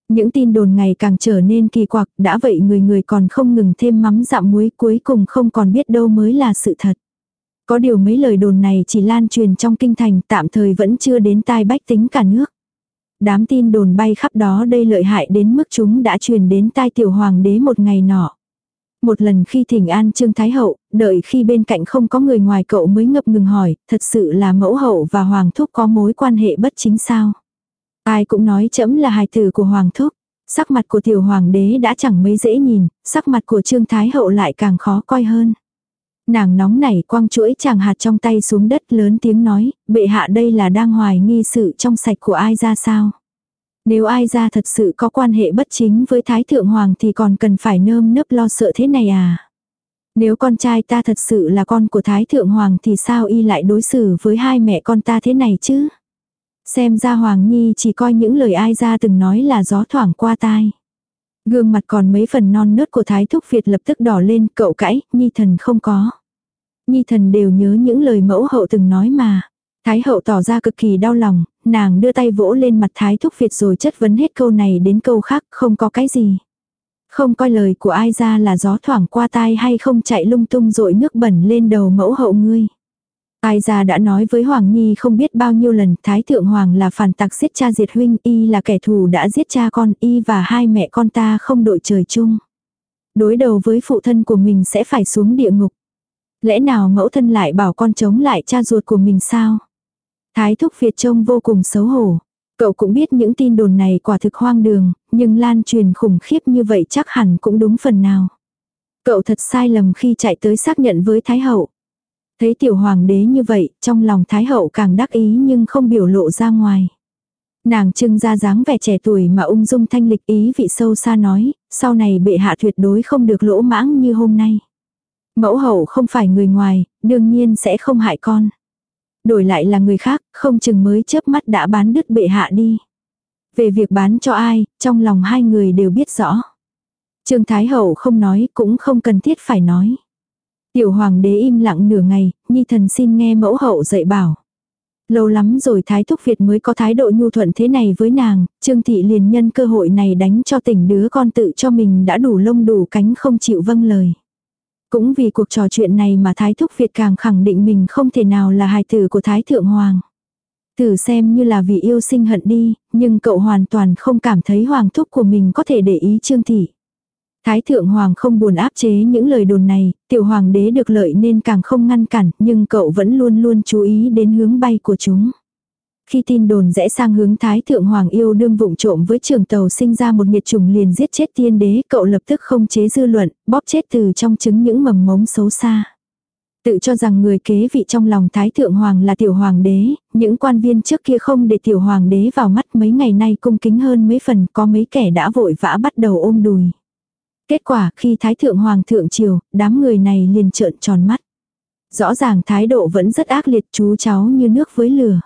Những tin đồn ngày càng trở nên kỳ quặc, đã vậy người người còn không ngừng thêm mắm dặm muối cuối cùng không còn biết đâu mới là sự thật. Có điều mấy lời đồn này chỉ lan truyền trong kinh thành tạm thời vẫn chưa đến tai bách tính cả nước. Đám tin đồn bay khắp đó đây lợi hại đến mức chúng đã truyền đến tai tiểu hoàng đế một ngày nọ. Một lần khi thỉnh an Trương Thái Hậu, đợi khi bên cạnh không có người ngoài cậu mới ngập ngừng hỏi, thật sự là mẫu hậu và hoàng thúc có mối quan hệ bất chính sao? Ai cũng nói chấm là hài tử của hoàng thúc. Sắc mặt của tiểu hoàng đế đã chẳng mấy dễ nhìn, sắc mặt của Trương Thái Hậu lại càng khó coi hơn. Nàng nóng nảy quăng chuỗi chàng hạt trong tay xuống đất lớn tiếng nói, bệ hạ đây là đang hoài nghi sự trong sạch của ai ra sao. Nếu ai ra thật sự có quan hệ bất chính với Thái Thượng Hoàng thì còn cần phải nơm nớp lo sợ thế này à. Nếu con trai ta thật sự là con của Thái Thượng Hoàng thì sao y lại đối xử với hai mẹ con ta thế này chứ? Xem ra Hoàng Nhi chỉ coi những lời ai ra từng nói là gió thoảng qua tai. Gương mặt còn mấy phần non nớt của Thái Thúc Việt lập tức đỏ lên, cậu cãi, Nhi thần không có. Nhi thần đều nhớ những lời mẫu hậu từng nói mà. Thái hậu tỏ ra cực kỳ đau lòng, nàng đưa tay vỗ lên mặt Thái Thúc Việt rồi chất vấn hết câu này đến câu khác, không có cái gì. Không coi lời của ai ra là gió thoảng qua tai hay không chạy lung tung rội nước bẩn lên đầu mẫu hậu ngươi. Ai ra đã nói với Hoàng Nhi không biết bao nhiêu lần Thái Thượng Hoàng là phản tặc giết cha diệt huynh, y là kẻ thù đã giết cha con, y và hai mẹ con ta không đội trời chung. Đối đầu với phụ thân của mình sẽ phải xuống địa ngục. Lẽ nào mẫu thân lại bảo con chống lại cha ruột của mình sao? Thái Thúc Việt trông vô cùng xấu hổ. Cậu cũng biết những tin đồn này quả thực hoang đường, nhưng lan truyền khủng khiếp như vậy chắc hẳn cũng đúng phần nào. Cậu thật sai lầm khi chạy tới xác nhận với Thái Hậu. Thấy tiểu hoàng đế như vậy, trong lòng Thái Hậu càng đắc ý nhưng không biểu lộ ra ngoài. Nàng trưng ra dáng vẻ trẻ tuổi mà ung dung thanh lịch ý vị sâu xa nói, sau này bệ hạ tuyệt đối không được lỗ mãng như hôm nay. Mẫu hậu không phải người ngoài, đương nhiên sẽ không hại con. Đổi lại là người khác, không chừng mới chớp mắt đã bán đứt bệ hạ đi. Về việc bán cho ai, trong lòng hai người đều biết rõ. Trương Thái Hậu không nói, cũng không cần thiết phải nói. Tiểu hoàng đế im lặng nửa ngày, nhi thần xin nghe mẫu hậu dạy bảo. Lâu lắm rồi Thái Thúc Việt mới có thái độ nhu thuận thế này với nàng, Trương Thị liền nhân cơ hội này đánh cho tỉnh đứa con tự cho mình đã đủ lông đủ cánh không chịu vâng lời. Cũng vì cuộc trò chuyện này mà Thái Thúc Việt càng khẳng định mình không thể nào là hài tử của Thái Thượng Hoàng. Thử xem như là vì yêu sinh hận đi, nhưng cậu hoàn toàn không cảm thấy Hoàng Thúc của mình có thể để ý Trương Thị. Thái thượng hoàng không buồn áp chế những lời đồn này, tiểu hoàng đế được lợi nên càng không ngăn cản, nhưng cậu vẫn luôn luôn chú ý đến hướng bay của chúng. Khi tin đồn rẽ sang hướng Thái Thượng Hoàng yêu đương vụng trộm với trường tàu sinh ra một nhiệt trùng liền giết chết tiên đế, cậu lập tức không chế dư luận, bóp chết từ trong trứng những mầm mống xấu xa. Tự cho rằng người kế vị trong lòng Thái Thượng Hoàng là tiểu hoàng đế, những quan viên trước kia không để tiểu hoàng đế vào mắt mấy ngày nay cung kính hơn mấy phần có mấy kẻ đã vội vã bắt đầu ôm đùi. Kết quả khi Thái Thượng Hoàng thượng triều, đám người này liền trợn tròn mắt. Rõ ràng thái độ vẫn rất ác liệt chú cháu như nước với lửa.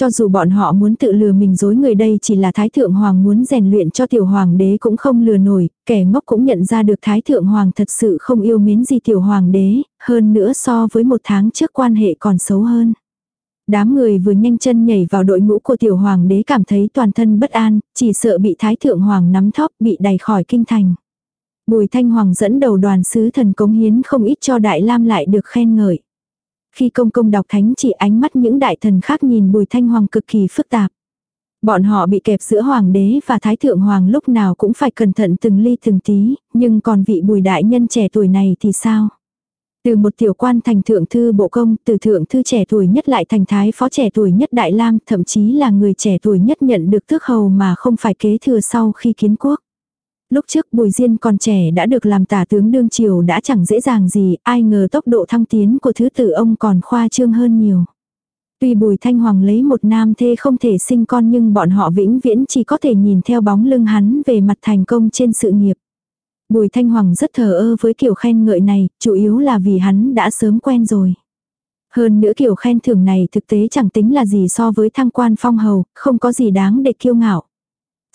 Cho dù bọn họ muốn tự lừa mình dối người đây chỉ là Thái Thượng Hoàng muốn rèn luyện cho Tiểu Hoàng đế cũng không lừa nổi, kẻ ngốc cũng nhận ra được Thái Thượng Hoàng thật sự không yêu mến gì Tiểu Hoàng đế, hơn nữa so với một tháng trước quan hệ còn xấu hơn. Đám người vừa nhanh chân nhảy vào đội ngũ của Tiểu Hoàng đế cảm thấy toàn thân bất an, chỉ sợ bị Thái Thượng Hoàng nắm thóp bị đẩy khỏi kinh thành. Bùi Thanh Hoàng dẫn đầu đoàn sứ thần cống hiến không ít cho Đại Lam lại được khen ngợi. Khi công công đọc thánh chỉ ánh mắt những đại thần khác nhìn Bùi Thanh Hoàng cực kỳ phức tạp. Bọn họ bị kẹp giữa hoàng đế và thái thượng hoàng lúc nào cũng phải cẩn thận từng ly từng tí, nhưng còn vị bùi đại nhân trẻ tuổi này thì sao? Từ một tiểu quan thành thượng thư bộ công, từ thượng thư trẻ tuổi nhất lại thành thái phó trẻ tuổi nhất Đại Lam, thậm chí là người trẻ tuổi nhất nhận được tước hầu mà không phải kế thừa sau khi kiến quốc. Lúc trước Bùi Diên còn trẻ đã được làm tả tướng đương triều đã chẳng dễ dàng gì, ai ngờ tốc độ thăng tiến của thứ tử ông còn khoa trương hơn nhiều. Tuy Bùi Thanh Hoàng lấy một nam thê không thể sinh con nhưng bọn họ vĩnh viễn chỉ có thể nhìn theo bóng lưng hắn về mặt thành công trên sự nghiệp. Bùi Thanh Hoàng rất thờ ơ với kiểu khen ngợi này, chủ yếu là vì hắn đã sớm quen rồi. Hơn nữa kiểu khen thưởng này thực tế chẳng tính là gì so với thăng quan phong hầu, không có gì đáng để kiêu ngạo.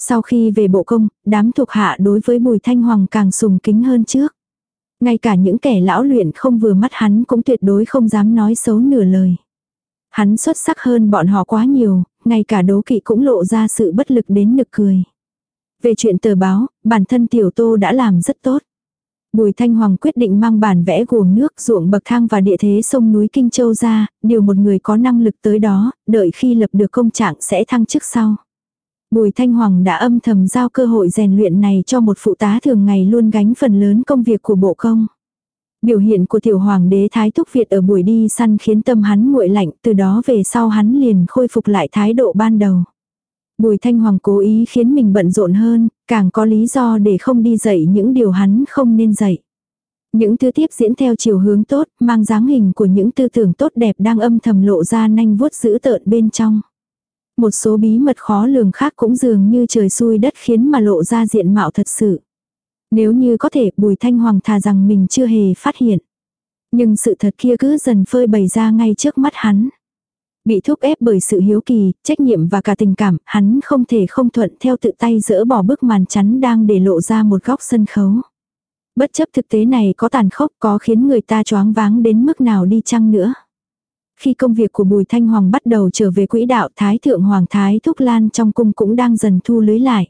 Sau khi về bộ công, đám thuộc hạ đối với Bùi Thanh Hoàng càng sùng kính hơn trước. Ngay cả những kẻ lão luyện không vừa mắt hắn cũng tuyệt đối không dám nói xấu nửa lời. Hắn xuất sắc hơn bọn họ quá nhiều, ngay cả đố kỵ cũng lộ ra sự bất lực đến nực cười. Về chuyện tờ báo, bản thân tiểu tô đã làm rất tốt. Bùi Thanh Hoàng quyết định mang bản vẽ gồm nước ruộng bậc thang và địa thế sông núi Kinh Châu ra, điều một người có năng lực tới đó, đợi khi lập được công trạng sẽ thăng chức sau. Bùi Thanh Hoàng đã âm thầm giao cơ hội rèn luyện này cho một phụ tá thường ngày luôn gánh phần lớn công việc của bộ công. Biểu hiện của tiểu hoàng đế Thái Thúc Việt ở buổi đi săn khiến tâm hắn nguội lạnh, từ đó về sau hắn liền khôi phục lại thái độ ban đầu. Bùi Thanh Hoàng cố ý khiến mình bận rộn hơn, càng có lý do để không đi dạy những điều hắn không nên dạy. Những thứ tiếp diễn theo chiều hướng tốt, mang dáng hình của những tư tưởng tốt đẹp đang âm thầm lộ ra nanh vuốt dữ tợn bên trong. Một số bí mật khó lường khác cũng dường như trời xui đất khiến mà lộ ra diện mạo thật sự. Nếu như có thể Bùi Thanh Hoàng thà rằng mình chưa hề phát hiện. Nhưng sự thật kia cứ dần phơi bày ra ngay trước mắt hắn. Bị thúc ép bởi sự hiếu kỳ, trách nhiệm và cả tình cảm, hắn không thể không thuận theo tự tay dỡ bỏ bức màn chắn đang để lộ ra một góc sân khấu. Bất chấp thực tế này có tàn khốc có khiến người ta choáng váng đến mức nào đi chăng nữa. Khi công việc của Bùi Thanh Hoàng bắt đầu trở về quỹ đạo Thái Thượng Hoàng Thái Thúc Lan trong cung cũng đang dần thu lưới lại.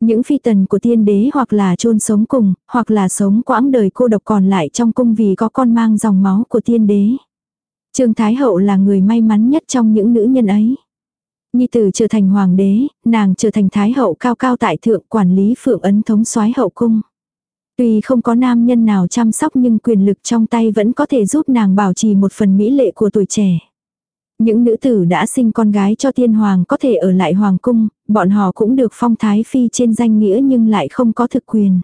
Những phi tần của tiên đế hoặc là chôn sống cùng, hoặc là sống quãng đời cô độc còn lại trong cung vì có con mang dòng máu của tiên đế. Trương Thái Hậu là người may mắn nhất trong những nữ nhân ấy. Nhi tử trở thành hoàng đế, nàng trở thành thái hậu cao cao tại thượng quản lý phượng ấn thống soái hậu cung. Tuy không có nam nhân nào chăm sóc nhưng quyền lực trong tay vẫn có thể giúp nàng bảo trì một phần mỹ lệ của tuổi trẻ. Những nữ tử đã sinh con gái cho tiên hoàng có thể ở lại hoàng cung, bọn họ cũng được phong thái phi trên danh nghĩa nhưng lại không có thực quyền.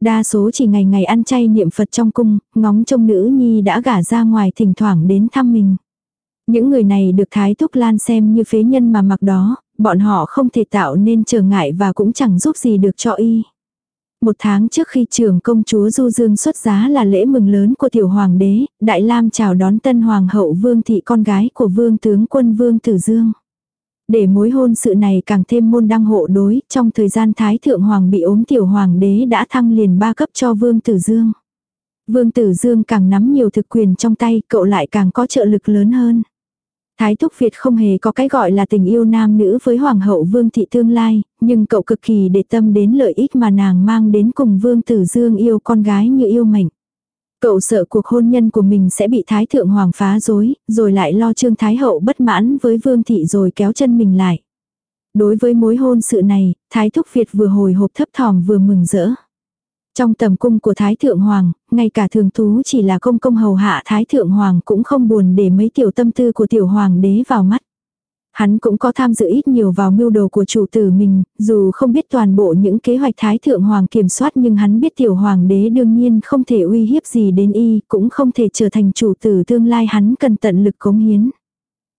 Đa số chỉ ngày ngày ăn chay niệm Phật trong cung, ngóng trông nữ nhi đã gả ra ngoài thỉnh thoảng đến thăm mình. Những người này được Thái Thúc Lan xem như phế nhân mà mặc đó, bọn họ không thể tạo nên trở ngại và cũng chẳng giúp gì được cho y. Một tháng trước khi trưởng công chúa Du Dương xuất giá là lễ mừng lớn của tiểu hoàng đế, Đại Lam chào đón tân hoàng hậu Vương Thị con gái của Vương tướng quân Vương Tử Dương. Để mối hôn sự này càng thêm môn đăng hộ đối, trong thời gian Thái Thượng Hoàng bị ốm tiểu hoàng đế đã thăng liền ba cấp cho Vương Tử Dương. Vương Tử Dương càng nắm nhiều thực quyền trong tay, cậu lại càng có trợ lực lớn hơn. Thái Thúc Việt không hề có cái gọi là tình yêu nam nữ với Hoàng hậu Vương Thị tương lai, nhưng cậu cực kỳ để tâm đến lợi ích mà nàng mang đến cùng Vương Tử Dương yêu con gái như yêu mệnh. Cậu sợ cuộc hôn nhân của mình sẽ bị Thái Thượng Hoàng phá rối, rồi lại lo Trương Thái Hậu bất mãn với Vương Thị rồi kéo chân mình lại. Đối với mối hôn sự này, Thái Thúc Việt vừa hồi hộp thấp thỏm vừa mừng rỡ. Trong tầm cung của Thái Thượng Hoàng, ngay cả thường thú chỉ là công công hầu hạ Thái Thượng Hoàng cũng không buồn để mấy tiểu tâm tư của tiểu hoàng đế vào mắt. Hắn cũng có tham dự ít nhiều vào mưu đồ của chủ tử mình, dù không biết toàn bộ những kế hoạch Thái Thượng Hoàng kiểm soát nhưng hắn biết tiểu hoàng đế đương nhiên không thể uy hiếp gì đến y, cũng không thể trở thành chủ tử tương lai hắn cần tận lực cống hiến.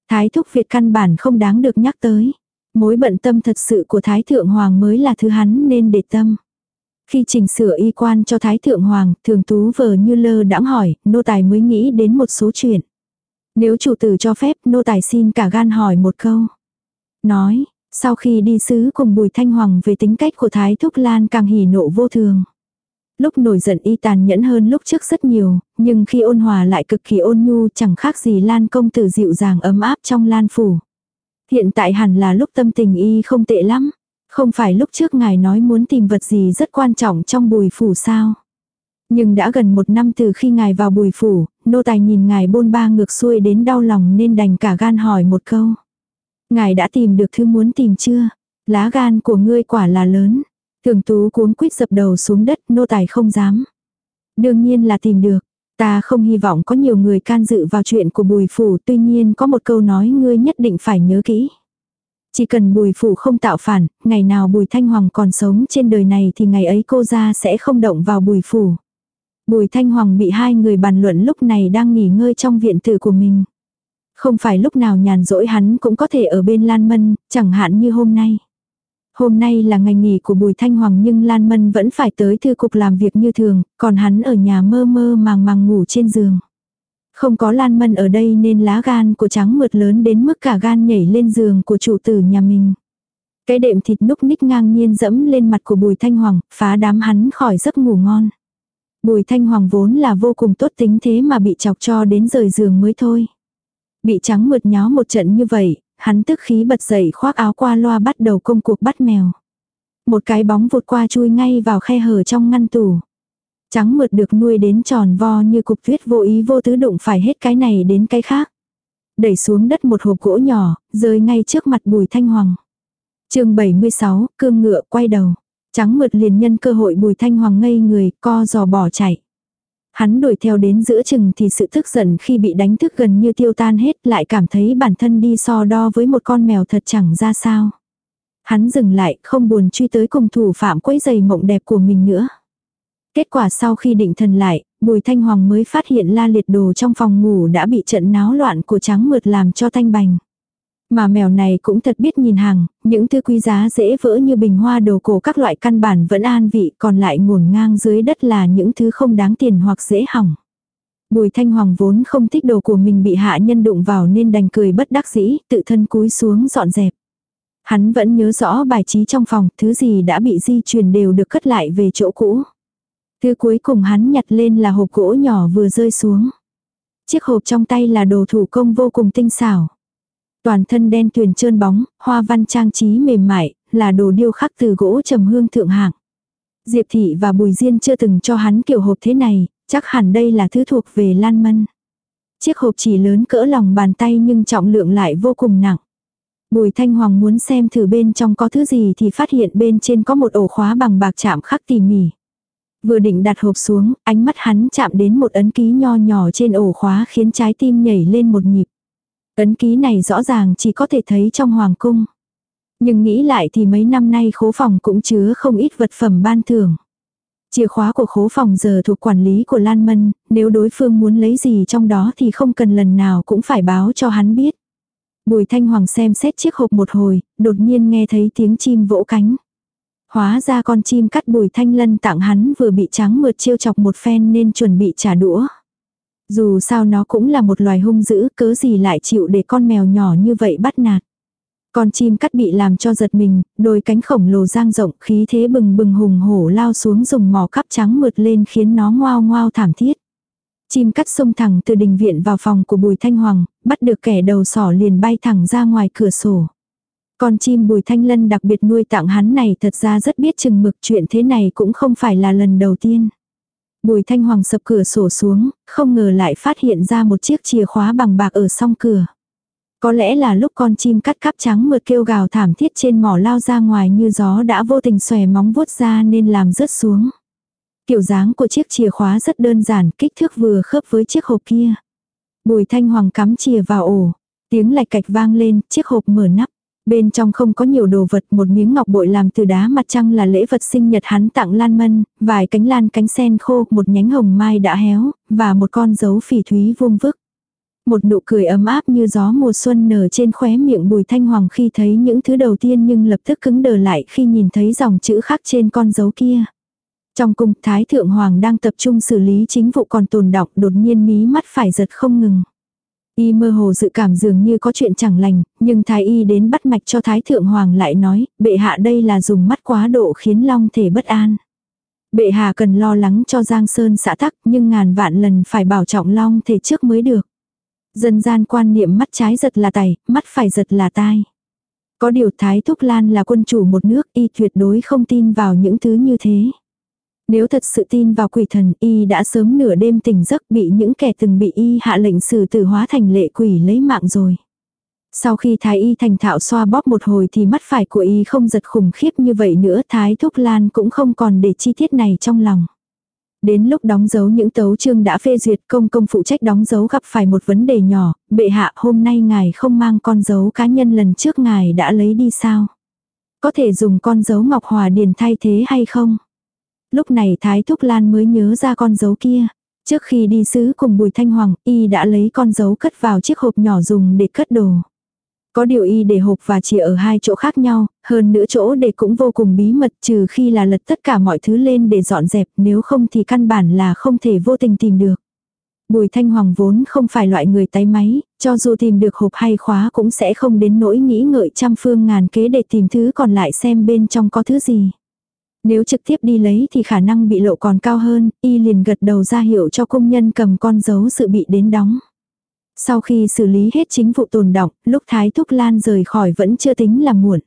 Thái Thúc Việt căn bản không đáng được nhắc tới. Mối bận tâm thật sự của Thái Thượng Hoàng mới là thứ hắn nên để tâm. Khi chỉnh sửa y quan cho Thái Thượng Hoàng, thường tú vờ như lơ đãng hỏi, nô tài mới nghĩ đến một số chuyện. Nếu chủ tử cho phép, nô tài xin cả gan hỏi một câu. Nói, sau khi đi sứ cùng Bùi Thanh Hoàng về tính cách của Thái Thúc Lan càng hỉ nộ vô thường. Lúc nổi giận y tàn nhẫn hơn lúc trước rất nhiều, nhưng khi ôn hòa lại cực kỳ ôn nhu chẳng khác gì Lan công tử dịu dàng ấm áp trong Lan phủ. Hiện tại hẳn là lúc tâm tình y không tệ lắm. Không phải lúc trước ngài nói muốn tìm vật gì rất quan trọng trong bùi phủ sao. Nhưng đã gần một năm từ khi ngài vào bùi phủ, nô tài nhìn ngài bôn ba ngược xuôi đến đau lòng nên đành cả gan hỏi một câu. Ngài đã tìm được thứ muốn tìm chưa? Lá gan của ngươi quả là lớn. Thường tú cuống quýt dập đầu xuống đất nô tài không dám. Đương nhiên là tìm được. Ta không hy vọng có nhiều người can dự vào chuyện của bùi phủ tuy nhiên có một câu nói ngươi nhất định phải nhớ kỹ. Chỉ cần bùi phủ không tạo phản, ngày nào bùi thanh hoàng còn sống trên đời này thì ngày ấy cô ra sẽ không động vào bùi phủ. Bùi thanh hoàng bị hai người bàn luận lúc này đang nghỉ ngơi trong viện tử của mình. Không phải lúc nào nhàn rỗi hắn cũng có thể ở bên Lan Mân, chẳng hạn như hôm nay. Hôm nay là ngày nghỉ của Bùi Thanh Hoàng nhưng Lan Mân vẫn phải tới thư cục làm việc như thường, còn hắn ở nhà mơ mơ màng màng ngủ trên giường. Không có Lan Mân ở đây nên lá gan của trắng mượt lớn đến mức cả gan nhảy lên giường của chủ tử nhà mình. Cái đệm thịt núc ních ngang nhiên dẫm lên mặt của Bùi Thanh Hoàng, phá đám hắn khỏi giấc ngủ ngon. Bùi Thanh Hoàng vốn là vô cùng tốt tính thế mà bị chọc cho đến rời giường mới thôi. Bị trắng mượt nhó một trận như vậy, hắn tức khí bật dậy khoác áo qua loa bắt đầu công cuộc bắt mèo. Một cái bóng vụt qua chui ngay vào khe hở trong ngăn tủ. Trắng mượt được nuôi đến tròn vo như cục tuyết vô ý vô tứ đụng phải hết cái này đến cái khác. Đẩy xuống đất một hộp gỗ nhỏ, rơi ngay trước mặt bùi thanh hoàng. chương 76, cương ngựa quay đầu. Trắng mượt liền nhân cơ hội bùi thanh hoàng ngây người, co giò bỏ chạy. Hắn đuổi theo đến giữa chừng thì sự tức giận khi bị đánh thức gần như tiêu tan hết lại cảm thấy bản thân đi so đo với một con mèo thật chẳng ra sao. Hắn dừng lại, không buồn truy tới cùng thủ phạm quấy giày mộng đẹp của mình nữa. Kết quả sau khi định thần lại, Bùi Thanh Hoàng mới phát hiện la liệt đồ trong phòng ngủ đã bị trận náo loạn của trắng mượt làm cho thanh bành. Mà mèo này cũng thật biết nhìn hàng, những thứ quý giá dễ vỡ như bình hoa đồ cổ các loại căn bản vẫn an vị còn lại ngổn ngang dưới đất là những thứ không đáng tiền hoặc dễ hỏng. Bùi Thanh Hoàng vốn không thích đồ của mình bị hạ nhân đụng vào nên đành cười bất đắc dĩ, tự thân cúi xuống dọn dẹp. Hắn vẫn nhớ rõ bài trí trong phòng, thứ gì đã bị di truyền đều được cất lại về chỗ cũ. Thứ cuối cùng hắn nhặt lên là hộp gỗ nhỏ vừa rơi xuống. Chiếc hộp trong tay là đồ thủ công vô cùng tinh xảo. Toàn thân đen tuyền trơn bóng, hoa văn trang trí mềm mại, là đồ điêu khắc từ gỗ trầm hương thượng hạng. Diệp Thị và Bùi Diên chưa từng cho hắn kiểu hộp thế này, chắc hẳn đây là thứ thuộc về Lan Mân. Chiếc hộp chỉ lớn cỡ lòng bàn tay nhưng trọng lượng lại vô cùng nặng. Bùi Thanh Hoàng muốn xem thử bên trong có thứ gì thì phát hiện bên trên có một ổ khóa bằng bạc chạm khắc tỉ mỉ. Vừa định đặt hộp xuống, ánh mắt hắn chạm đến một ấn ký nho nhỏ trên ổ khóa khiến trái tim nhảy lên một nhịp. Ấn ký này rõ ràng chỉ có thể thấy trong hoàng cung. Nhưng nghĩ lại thì mấy năm nay khố phòng cũng chứa không ít vật phẩm ban thưởng. Chìa khóa của khố phòng giờ thuộc quản lý của Lan Mân, nếu đối phương muốn lấy gì trong đó thì không cần lần nào cũng phải báo cho hắn biết. Bùi Thanh Hoàng xem xét chiếc hộp một hồi, đột nhiên nghe thấy tiếng chim vỗ cánh. Hóa ra con chim cắt bùi thanh lân tặng hắn vừa bị trắng mượt chiêu chọc một phen nên chuẩn bị trả đũa. Dù sao nó cũng là một loài hung dữ, cớ gì lại chịu để con mèo nhỏ như vậy bắt nạt. Con chim cắt bị làm cho giật mình, đôi cánh khổng lồ giang rộng khí thế bừng bừng hùng hổ lao xuống dùng mỏ cắp trắng mượt lên khiến nó ngoao ngoao thảm thiết. Chim cắt xông thẳng từ đình viện vào phòng của Bùi Thanh Hoàng, bắt được kẻ đầu sỏ liền bay thẳng ra ngoài cửa sổ. Con chim Bùi Thanh Lân đặc biệt nuôi tặng hắn này thật ra rất biết chừng mực chuyện thế này cũng không phải là lần đầu tiên. Bùi Thanh Hoàng sập cửa sổ xuống, không ngờ lại phát hiện ra một chiếc chìa khóa bằng bạc ở song cửa. Có lẽ là lúc con chim cắt cắp trắng mượt kêu gào thảm thiết trên mỏ lao ra ngoài như gió đã vô tình xòe móng vuốt ra nên làm rớt xuống. Kiểu dáng của chiếc chìa khóa rất đơn giản, kích thước vừa khớp với chiếc hộp kia. Bùi thanh hoàng cắm chìa vào ổ. Tiếng lạch cạch vang lên, chiếc hộp mở nắp. Bên trong không có nhiều đồ vật, một miếng ngọc bội làm từ đá mặt trăng là lễ vật sinh nhật hắn tặng Lan Mân, vài cánh lan cánh sen khô, một nhánh hồng mai đã héo, và một con dấu phỉ thúy vuông vức. Một nụ cười ấm áp như gió mùa xuân nở trên khóe miệng bùi thanh hoàng khi thấy những thứ đầu tiên nhưng lập tức cứng đờ lại khi nhìn thấy dòng chữ khắc trên con dấu kia. Trong cung, Thái Thượng Hoàng đang tập trung xử lý chính vụ còn tồn đọng đột nhiên mí mắt phải giật không ngừng. Y mơ hồ dự cảm dường như có chuyện chẳng lành, nhưng Thái Y đến bắt mạch cho Thái Thượng Hoàng lại nói, bệ hạ đây là dùng mắt quá độ khiến Long thể bất an. Bệ hạ cần lo lắng cho Giang Sơn xã tắc nhưng ngàn vạn lần phải bảo trọng Long thể trước mới được. Dân gian quan niệm mắt trái giật là tài, mắt phải giật là tai. Có điều Thái Thúc Lan là quân chủ một nước y tuyệt đối không tin vào những thứ như thế. Nếu thật sự tin vào quỷ thần y đã sớm nửa đêm tỉnh giấc bị những kẻ từng bị y hạ lệnh xử tử hóa thành lệ quỷ lấy mạng rồi. Sau khi thái y thành thạo xoa bóp một hồi thì mắt phải của y không giật khủng khiếp như vậy nữa thái thúc lan cũng không còn để chi tiết này trong lòng. Đến lúc đóng dấu những tấu chương đã phê duyệt công công phụ trách đóng dấu gặp phải một vấn đề nhỏ, bệ hạ hôm nay ngài không mang con dấu cá nhân lần trước ngài đã lấy đi sao? Có thể dùng con dấu ngọc hòa điền thay thế hay không? Lúc này Thái Thúc Lan mới nhớ ra con dấu kia. Trước khi đi sứ cùng Bùi Thanh Hoàng, y đã lấy con dấu cất vào chiếc hộp nhỏ dùng để cất đồ. Có điều y để hộp và chỉ ở hai chỗ khác nhau, hơn nữa chỗ để cũng vô cùng bí mật trừ khi là lật tất cả mọi thứ lên để dọn dẹp nếu không thì căn bản là không thể vô tình tìm được. Bùi Thanh Hoàng vốn không phải loại người tay máy, cho dù tìm được hộp hay khóa cũng sẽ không đến nỗi nghĩ ngợi trăm phương ngàn kế để tìm thứ còn lại xem bên trong có thứ gì. Nếu trực tiếp đi lấy thì khả năng bị lộ còn cao hơn, y liền gật đầu ra hiệu cho công nhân cầm con dấu sự bị đến đóng. Sau khi xử lý hết chính vụ tồn động, lúc Thái Thúc Lan rời khỏi vẫn chưa tính là muộn.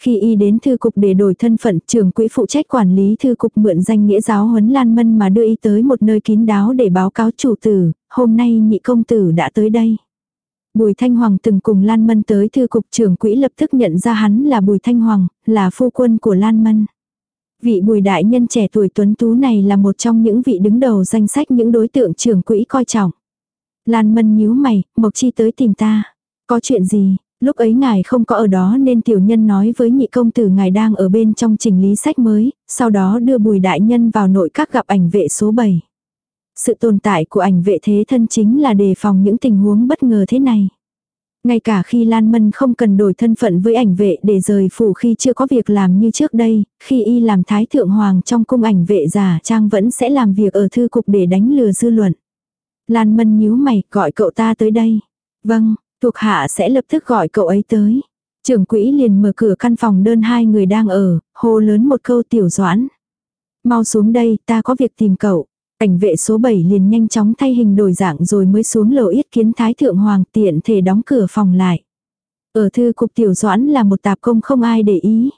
Khi y đến thư cục để đổi thân phận, trưởng quỹ phụ trách quản lý thư cục mượn danh nghĩa giáo huấn Lan Mân mà đưa y tới một nơi kín đáo để báo cáo chủ tử, hôm nay nhị công tử đã tới đây. Bùi Thanh Hoàng từng cùng Lan Mân tới thư cục trưởng quỹ lập tức nhận ra hắn là Bùi Thanh Hoàng, là phu quân của Lan Mân. Vị bùi đại nhân trẻ tuổi tuấn tú này là một trong những vị đứng đầu danh sách những đối tượng trưởng quỹ coi trọng. Lan mân nhíu mày, Mộc Chi tới tìm ta. Có chuyện gì, lúc ấy ngài không có ở đó nên tiểu nhân nói với nhị công tử ngài đang ở bên trong trình lý sách mới, sau đó đưa bùi đại nhân vào nội các gặp ảnh vệ số 7. Sự tồn tại của ảnh vệ thế thân chính là đề phòng những tình huống bất ngờ thế này. Ngay cả khi Lan Mân không cần đổi thân phận với ảnh vệ để rời phủ khi chưa có việc làm như trước đây, khi y làm thái thượng hoàng trong cung ảnh vệ giả trang vẫn sẽ làm việc ở thư cục để đánh lừa dư luận. Lan Mân nhíu mày gọi cậu ta tới đây. Vâng, thuộc hạ sẽ lập tức gọi cậu ấy tới. Trưởng quỹ liền mở cửa căn phòng đơn hai người đang ở, hô lớn một câu tiểu doãn. Mau xuống đây, ta có việc tìm cậu. Cảnh vệ số 7 liền nhanh chóng thay hình đổi dạng rồi mới xuống lầu yết kiến Thái Thượng Hoàng tiện thể đóng cửa phòng lại. Ở thư cục tiểu doãn là một tạp công không ai để ý.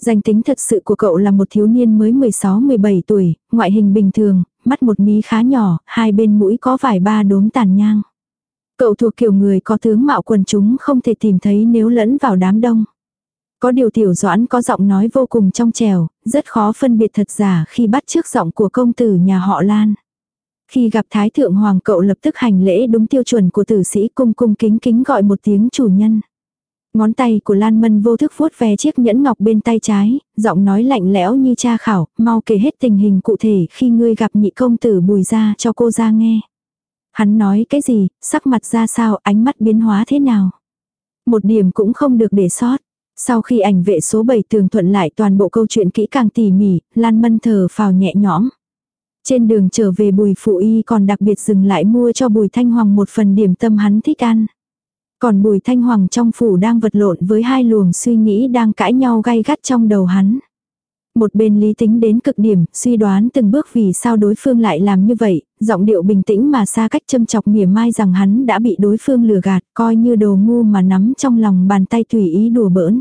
Danh tính thật sự của cậu là một thiếu niên mới 16-17 tuổi, ngoại hình bình thường, mắt một mí khá nhỏ, hai bên mũi có vài ba đốm tàn nhang. Cậu thuộc kiểu người có tướng mạo quần chúng không thể tìm thấy nếu lẫn vào đám đông. Có điều tiểu doãn có giọng nói vô cùng trong trèo, rất khó phân biệt thật giả khi bắt trước giọng của công tử nhà họ Lan. Khi gặp Thái Thượng Hoàng cậu lập tức hành lễ đúng tiêu chuẩn của tử sĩ cung cung kính kính gọi một tiếng chủ nhân. Ngón tay của Lan Mân vô thức vuốt ve chiếc nhẫn ngọc bên tay trái, giọng nói lạnh lẽo như cha khảo, mau kể hết tình hình cụ thể khi ngươi gặp nhị công tử bùi ra cho cô ra nghe. Hắn nói cái gì, sắc mặt ra sao, ánh mắt biến hóa thế nào. Một điểm cũng không được để sót. Sau khi ảnh vệ số 7 tường thuận lại toàn bộ câu chuyện kỹ càng tỉ mỉ, Lan Mân thở phào nhẹ nhõm. Trên đường trở về bùi phụ y còn đặc biệt dừng lại mua cho bùi thanh hoàng một phần điểm tâm hắn thích ăn. Còn bùi thanh hoàng trong phủ đang vật lộn với hai luồng suy nghĩ đang cãi nhau gay gắt trong đầu hắn. Một bên lý tính đến cực điểm, suy đoán từng bước vì sao đối phương lại làm như vậy, giọng điệu bình tĩnh mà xa cách châm chọc mỉa mai rằng hắn đã bị đối phương lừa gạt, coi như đồ ngu mà nắm trong lòng bàn tay tùy ý đùa bỡn.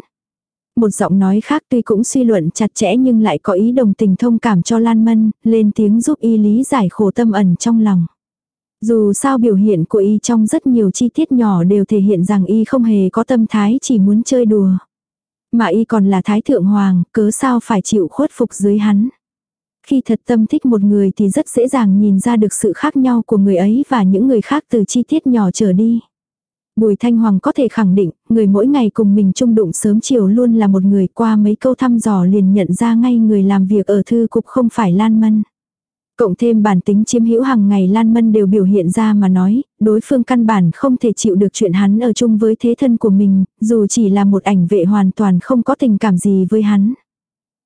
Một giọng nói khác tuy cũng suy luận chặt chẽ nhưng lại có ý đồng tình thông cảm cho Lan Mân, lên tiếng giúp y lý giải khổ tâm ẩn trong lòng. Dù sao biểu hiện của y trong rất nhiều chi tiết nhỏ đều thể hiện rằng y không hề có tâm thái chỉ muốn chơi đùa. Mà y còn là thái thượng hoàng, cớ sao phải chịu khuất phục dưới hắn. Khi thật tâm thích một người thì rất dễ dàng nhìn ra được sự khác nhau của người ấy và những người khác từ chi tiết nhỏ trở đi. Bùi Thanh Hoàng có thể khẳng định, người mỗi ngày cùng mình chung đụng sớm chiều luôn là một người qua mấy câu thăm dò liền nhận ra ngay người làm việc ở thư cục không phải Lan Mân. Cộng thêm bản tính chiếm hữu hàng ngày Lan Mân đều biểu hiện ra mà nói, đối phương căn bản không thể chịu được chuyện hắn ở chung với thế thân của mình, dù chỉ là một ảnh vệ hoàn toàn không có tình cảm gì với hắn.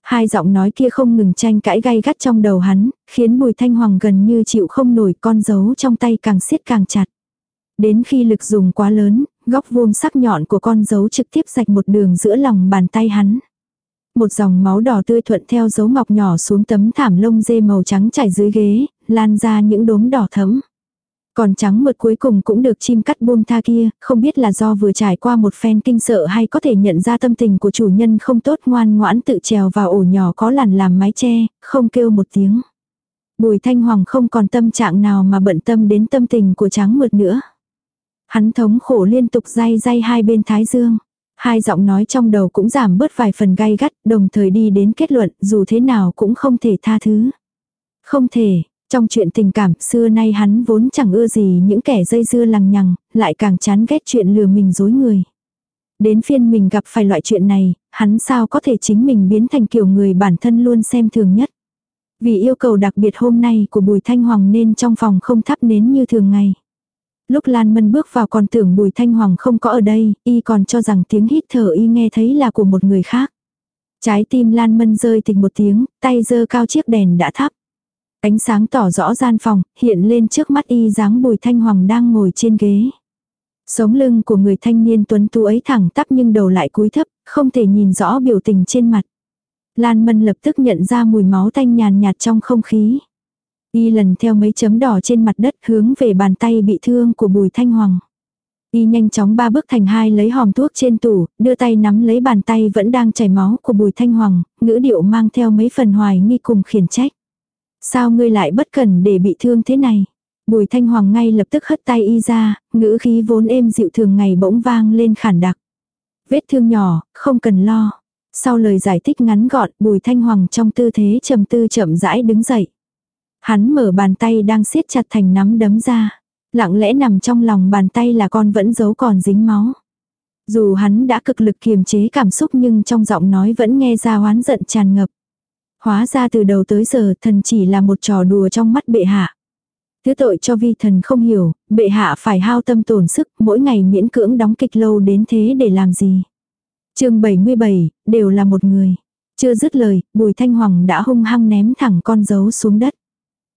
Hai giọng nói kia không ngừng tranh cãi gay gắt trong đầu hắn, khiến Bùi Thanh Hoàng gần như chịu không nổi con dấu trong tay càng siết càng chặt. Đến khi lực dùng quá lớn, góc vuông sắc nhọn của con dấu trực tiếp rạch một đường giữa lòng bàn tay hắn. Một dòng máu đỏ tươi thuận theo dấu ngọc nhỏ xuống tấm thảm lông dê màu trắng chảy dưới ghế, lan ra những đốm đỏ thẫm. Còn trắng mượt cuối cùng cũng được chim cắt buông tha kia, không biết là do vừa trải qua một phen kinh sợ hay có thể nhận ra tâm tình của chủ nhân không tốt ngoan ngoãn tự trèo vào ổ nhỏ có lằn làm mái che, không kêu một tiếng. Bùi thanh hoàng không còn tâm trạng nào mà bận tâm đến tâm tình của trắng mượt nữa. Hắn thống khổ liên tục day day hai bên thái dương. Hai giọng nói trong đầu cũng giảm bớt vài phần gay gắt, đồng thời đi đến kết luận dù thế nào cũng không thể tha thứ. Không thể, trong chuyện tình cảm xưa nay hắn vốn chẳng ưa gì những kẻ dây dưa lằng nhằng, lại càng chán ghét chuyện lừa mình dối người. Đến phiên mình gặp phải loại chuyện này, hắn sao có thể chính mình biến thành kiểu người bản thân luôn xem thường nhất. Vì yêu cầu đặc biệt hôm nay của Bùi Thanh Hoàng nên trong phòng không thắp nến như thường ngày. Lúc Lan Mân bước vào còn tưởng Bùi Thanh Hoàng không có ở đây, y còn cho rằng tiếng hít thở y nghe thấy là của một người khác. Trái tim Lan Mân rơi tình một tiếng, tay giơ cao chiếc đèn đã thắp. Ánh sáng tỏ rõ gian phòng, hiện lên trước mắt y dáng Bùi Thanh Hoàng đang ngồi trên ghế. Sống lưng của người thanh niên tuấn tú ấy thẳng tắp nhưng đầu lại cúi thấp, không thể nhìn rõ biểu tình trên mặt. Lan Mân lập tức nhận ra mùi máu tanh nhàn nhạt trong không khí. Y lần theo mấy chấm đỏ trên mặt đất hướng về bàn tay bị thương của Bùi Thanh Hoàng. Y nhanh chóng ba bước thành hai lấy hòm thuốc trên tủ, đưa tay nắm lấy bàn tay vẫn đang chảy máu của Bùi Thanh Hoàng, ngữ điệu mang theo mấy phần hoài nghi cùng khiển trách. Sao ngươi lại bất cẩn để bị thương thế này? Bùi Thanh Hoàng ngay lập tức hất tay y ra, ngữ khí vốn êm dịu thường ngày bỗng vang lên khản đặc. Vết thương nhỏ, không cần lo. Sau lời giải thích ngắn gọn, Bùi Thanh Hoàng trong tư thế trầm tư chậm rãi đứng dậy. Hắn mở bàn tay đang siết chặt thành nắm đấm ra. Lặng lẽ nằm trong lòng bàn tay là con vẫn giấu còn dính máu. Dù hắn đã cực lực kiềm chế cảm xúc nhưng trong giọng nói vẫn nghe ra oán giận tràn ngập. Hóa ra từ đầu tới giờ thần chỉ là một trò đùa trong mắt bệ hạ. Thứ tội cho vi thần không hiểu, bệ hạ phải hao tâm tổn sức, mỗi ngày miễn cưỡng đóng kịch lâu đến thế để làm gì. chương 77, đều là một người. Chưa dứt lời, bùi thanh hoàng đã hung hăng ném thẳng con dấu xuống đất.